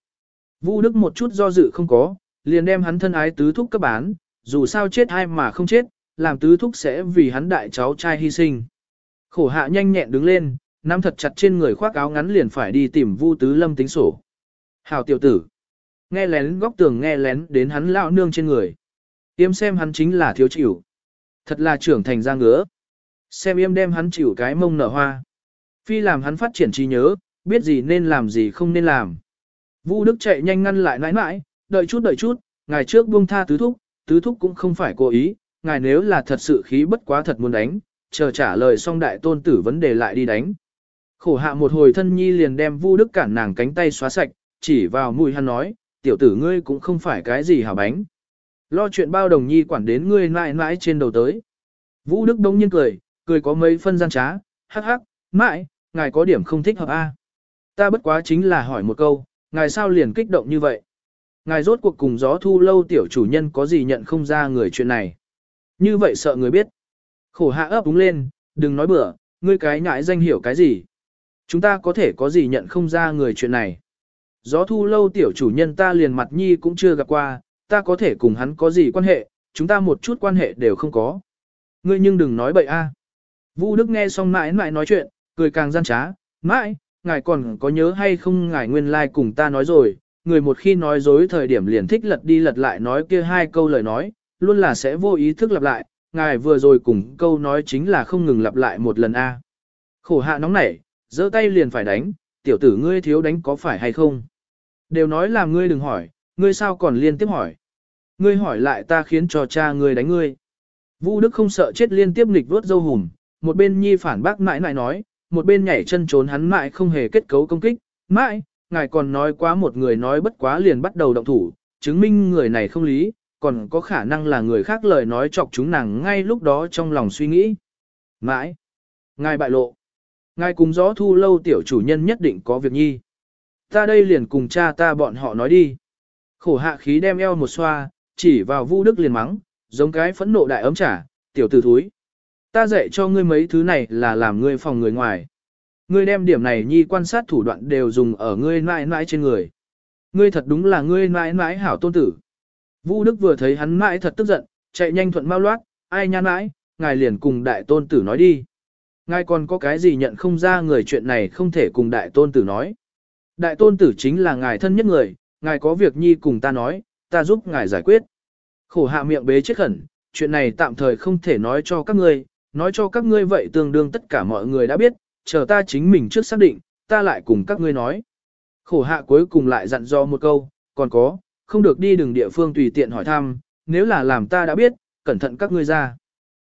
Vũ Đức một chút do dự không có, liền đem hắn thân ái tứ thúc cấp bán, dù sao chết ai mà không chết, làm tứ thúc sẽ vì hắn đại cháu trai hy sinh. Khổ hạ nhanh nhẹn đứng lên, nắm thật chặt trên người khoác áo ngắn liền phải đi tìm Vu Tứ Lâm tính sổ. Hào tiểu tử, nghe lén góc tường nghe lén đến hắn lão nương trên người. Yêm xem hắn chính là thiếu chịu. Thật là trưởng thành ra ngứa. Xem yêm đem hắn chịu cái mông nở hoa. Phi làm hắn phát triển trí nhớ, biết gì nên làm gì không nên làm. Vu Đức chạy nhanh ngăn lại nãi nãi, đợi chút đợi chút, ngài trước buông tha tứ thúc, tứ thúc cũng không phải cố ý, ngài nếu là thật sự khí bất quá thật muốn đánh, chờ trả lời xong đại tôn tử vấn đề lại đi đánh. Khổ hạ một hồi thân nhi liền đem Vu Đức cản nàng cánh tay xóa sạch, chỉ vào mùi hắn nói, tiểu tử ngươi cũng không phải cái gì hảo bánh. Lo chuyện bao đồng nhi quản đến ngươi mãi mãi trên đầu tới. Vũ Đức đông nhiên cười, cười có mấy phân gian trá, hắc hắc, mãi, ngài có điểm không thích hợp a. Ta bất quá chính là hỏi một câu, ngài sao liền kích động như vậy? Ngài rốt cuộc cùng gió thu lâu tiểu chủ nhân có gì nhận không ra người chuyện này. Như vậy sợ người biết. Khổ hạ ấp đúng lên, đừng nói bừa, ngươi cái nhãi danh hiểu cái gì. Chúng ta có thể có gì nhận không ra người chuyện này. Gió thu lâu tiểu chủ nhân ta liền mặt nhi cũng chưa gặp qua, ta có thể cùng hắn có gì quan hệ, chúng ta một chút quan hệ đều không có. Ngươi nhưng đừng nói bậy a. À. Vũ Đức nghe xong mãi mãi nói chuyện, cười càng gian trá, mãi, ngài còn có nhớ hay không ngài nguyên lai like cùng ta nói rồi, người một khi nói dối thời điểm liền thích lật đi lật lại nói kia hai câu lời nói, luôn là sẽ vô ý thức lặp lại, ngài vừa rồi cùng câu nói chính là không ngừng lặp lại một lần a. Khổ hạ nóng nảy, giơ tay liền phải đánh, tiểu tử ngươi thiếu đánh có phải hay không? Đều nói là ngươi đừng hỏi, ngươi sao còn liên tiếp hỏi. Ngươi hỏi lại ta khiến cho cha ngươi đánh ngươi. Vu Đức không sợ chết liên tiếp nghịch vớt dâu hùm, một bên nhi phản bác mãi mãi nói, một bên nhảy chân trốn hắn mãi không hề kết cấu công kích, mãi, ngài còn nói quá một người nói bất quá liền bắt đầu động thủ, chứng minh người này không lý, còn có khả năng là người khác lời nói chọc chúng nàng ngay lúc đó trong lòng suy nghĩ. Mãi, ngài bại lộ, ngài cùng gió thu lâu tiểu chủ nhân nhất định có việc nhi. Ta đây liền cùng cha ta bọn họ nói đi. Khổ hạ khí đem eo một xoa, chỉ vào Vu Đức liền mắng, giống cái phẫn nộ đại ấm trả, tiểu tử thúi. Ta dạy cho ngươi mấy thứ này là làm ngươi phòng người ngoài. Ngươi đem điểm này nhi quan sát thủ đoạn đều dùng ở ngươi mãi mãi trên người. Ngươi thật đúng là ngươi mãi mãi hảo tôn tử. Vu Đức vừa thấy hắn mãi thật tức giận, chạy nhanh thuận mau loát, ai nhan mãi, ngài liền cùng đại tôn tử nói đi. Ngài còn có cái gì nhận không ra người chuyện này không thể cùng đại tôn tử nói. Đại tôn tử chính là ngài thân nhất người, ngài có việc nhi cùng ta nói, ta giúp ngài giải quyết. Khổ hạ miệng bế chết khẩn, chuyện này tạm thời không thể nói cho các ngươi, nói cho các ngươi vậy tương đương tất cả mọi người đã biết, chờ ta chính mình trước xác định, ta lại cùng các ngươi nói. Khổ hạ cuối cùng lại dặn dò một câu, còn có, không được đi đường địa phương tùy tiện hỏi thăm, nếu là làm ta đã biết, cẩn thận các ngươi ra.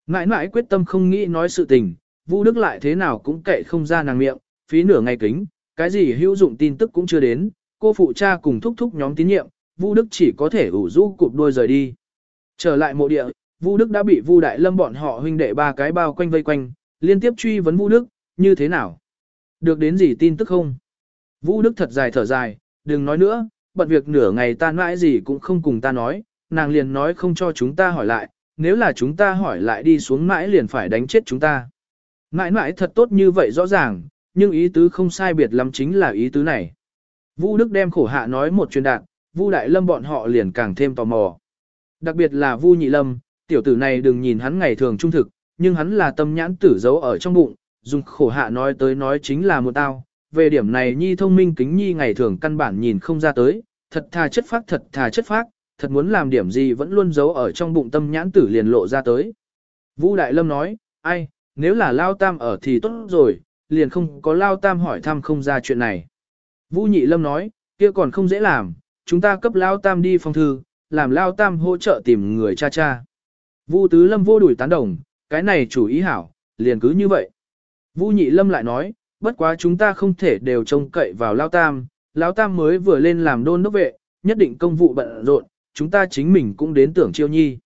Ngãi ngãi quyết tâm không nghĩ nói sự tình, Vu Đức lại thế nào cũng kệ không ra nàng miệng, phí nửa ngày kính, cái gì hữu dụng tin tức cũng chưa đến, cô phụ cha cùng thúc thúc nhóm tín nhiệm, Vu Đức chỉ có thể ủ rũ cụp đuôi rời đi. Trở lại mộ địa, Vu Đức đã bị Vu Đại Lâm bọn họ huynh đệ ba cái bao quanh vây quanh, liên tiếp truy vấn Vu Đức, như thế nào? Được đến gì tin tức không? Vu Đức thật dài thở dài, đừng nói nữa, bận việc nửa ngày ta mãi gì cũng không cùng ta nói, nàng liền nói không cho chúng ta hỏi lại, nếu là chúng ta hỏi lại đi xuống mãi liền phải đánh chết chúng ta. Mãi mãi thật tốt như vậy rõ ràng, nhưng ý tứ không sai biệt lắm chính là ý tứ này. Vu Đức đem khổ hạ nói một truyền đạt, Vu Đại Lâm bọn họ liền càng thêm tò mò. Đặc biệt là Vu Nhị Lâm, tiểu tử này đừng nhìn hắn ngày thường trung thực, nhưng hắn là tâm nhãn tử giấu ở trong bụng, dùng khổ hạ nói tới nói chính là một tao. Về điểm này nhi thông minh kính nhi ngày thường căn bản nhìn không ra tới, thật thà chất phác thật thà chất phác, thật muốn làm điểm gì vẫn luôn giấu ở trong bụng tâm nhãn tử liền lộ ra tới. Vu Đại Lâm nói, ai, nếu là Lao Tam ở thì tốt rồi, liền không có Lao Tam hỏi thăm không ra chuyện này. Vu Nhị Lâm nói, kia còn không dễ làm, chúng ta cấp Lao Tam đi phong thư, làm Lao Tam hỗ trợ tìm người cha cha. Vu Tứ Lâm vô đuổi tán đồng, cái này chủ ý hảo, liền cứ như vậy. Vu Nhị Lâm lại nói, bất quá chúng ta không thể đều trông cậy vào Lao Tam, Lao Tam mới vừa lên làm đôn đốc vệ, nhất định công vụ bận rộn, chúng ta chính mình cũng đến tưởng chiêu nhi.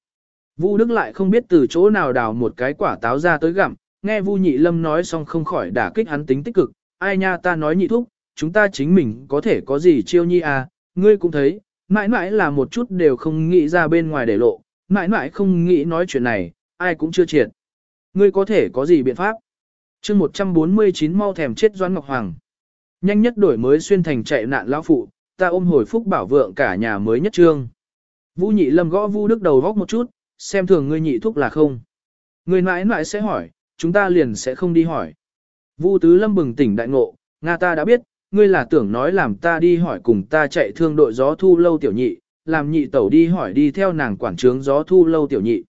Vu Đức lại không biết từ chỗ nào đào một cái quả táo ra tới gặm, nghe Vu Nhị Lâm nói xong không khỏi đả kích hắn tính tích cực, ai nha ta nói nhị thúc, chúng ta chính mình có thể có gì chiêu nhi à, ngươi cũng thấy, mãi mãi là một chút đều không nghĩ ra bên ngoài để lộ, mãi mãi không nghĩ nói chuyện này, ai cũng chưa triệt. Ngươi có thể có gì biện pháp? Chương 149 mau thèm chết doan Ngọc Hoàng. Nhanh nhất đổi mới xuyên thành chạy nạn lão phụ, ta ôm hồi phúc bảo vượng cả nhà mới nhất trương. Vu nhị lâm gõ vu đức đầu góc một chút, xem thường ngươi nhị thúc là không. Ngươi mãi mãi sẽ hỏi, chúng ta liền sẽ không đi hỏi. Vu tứ lâm bừng tỉnh đại ngộ, Nga ta đã biết, ngươi là tưởng nói làm ta đi hỏi cùng ta chạy thương đội gió thu lâu tiểu nhị, làm nhị tẩu đi hỏi đi theo nàng quản trướng gió thu lâu tiểu nhị.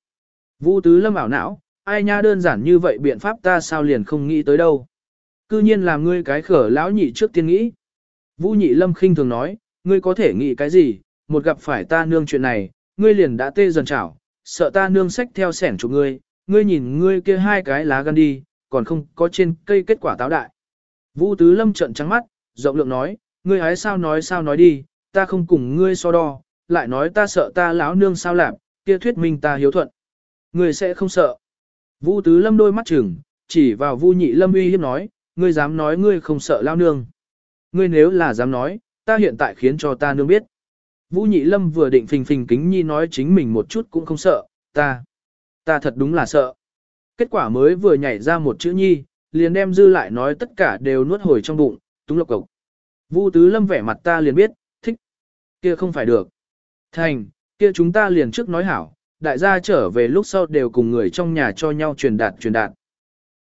Vu tứ lâm ảo não, ai nha đơn giản như vậy biện pháp ta sao liền không nghĩ tới đâu. Cư nhiên làm ngươi cái khở lão nhị trước tiên nghĩ. vũ nhị lâm khinh thường nói, ngươi có thể nghĩ cái gì, một gặp phải ta nương chuyện này, ngươi liền đã tê dần chảo, sợ ta nương sách theo sẻn chủ ngươi, ngươi nhìn ngươi kia hai cái lá gan đi, còn không có trên cây kết quả táo đại. vũ tứ lâm trợn trắng mắt, rộng lượng nói, ngươi hái sao nói sao nói đi, ta không cùng ngươi so đo, lại nói ta sợ ta lão nương sao làm, kia thuyết minh ta hiếu thuận. Ngươi sẽ không sợ. Vu tứ lâm đôi mắt chừng, chỉ vào vu nhị lâm uy hiếp nói, ngươi dám nói ngươi không sợ lao nương. Ngươi nếu là dám nói, ta hiện tại khiến cho ta nương biết. Vũ nhị lâm vừa định phình phình kính nhi nói chính mình một chút cũng không sợ, ta, ta thật đúng là sợ. Kết quả mới vừa nhảy ra một chữ nhi, liền đem dư lại nói tất cả đều nuốt hồi trong bụng, túng lộc cộc. Vu tứ lâm vẻ mặt ta liền biết, thích, kia không phải được. Thành, kia chúng ta liền trước nói hảo, đại gia trở về lúc sau đều cùng người trong nhà cho nhau truyền đạt truyền đạt.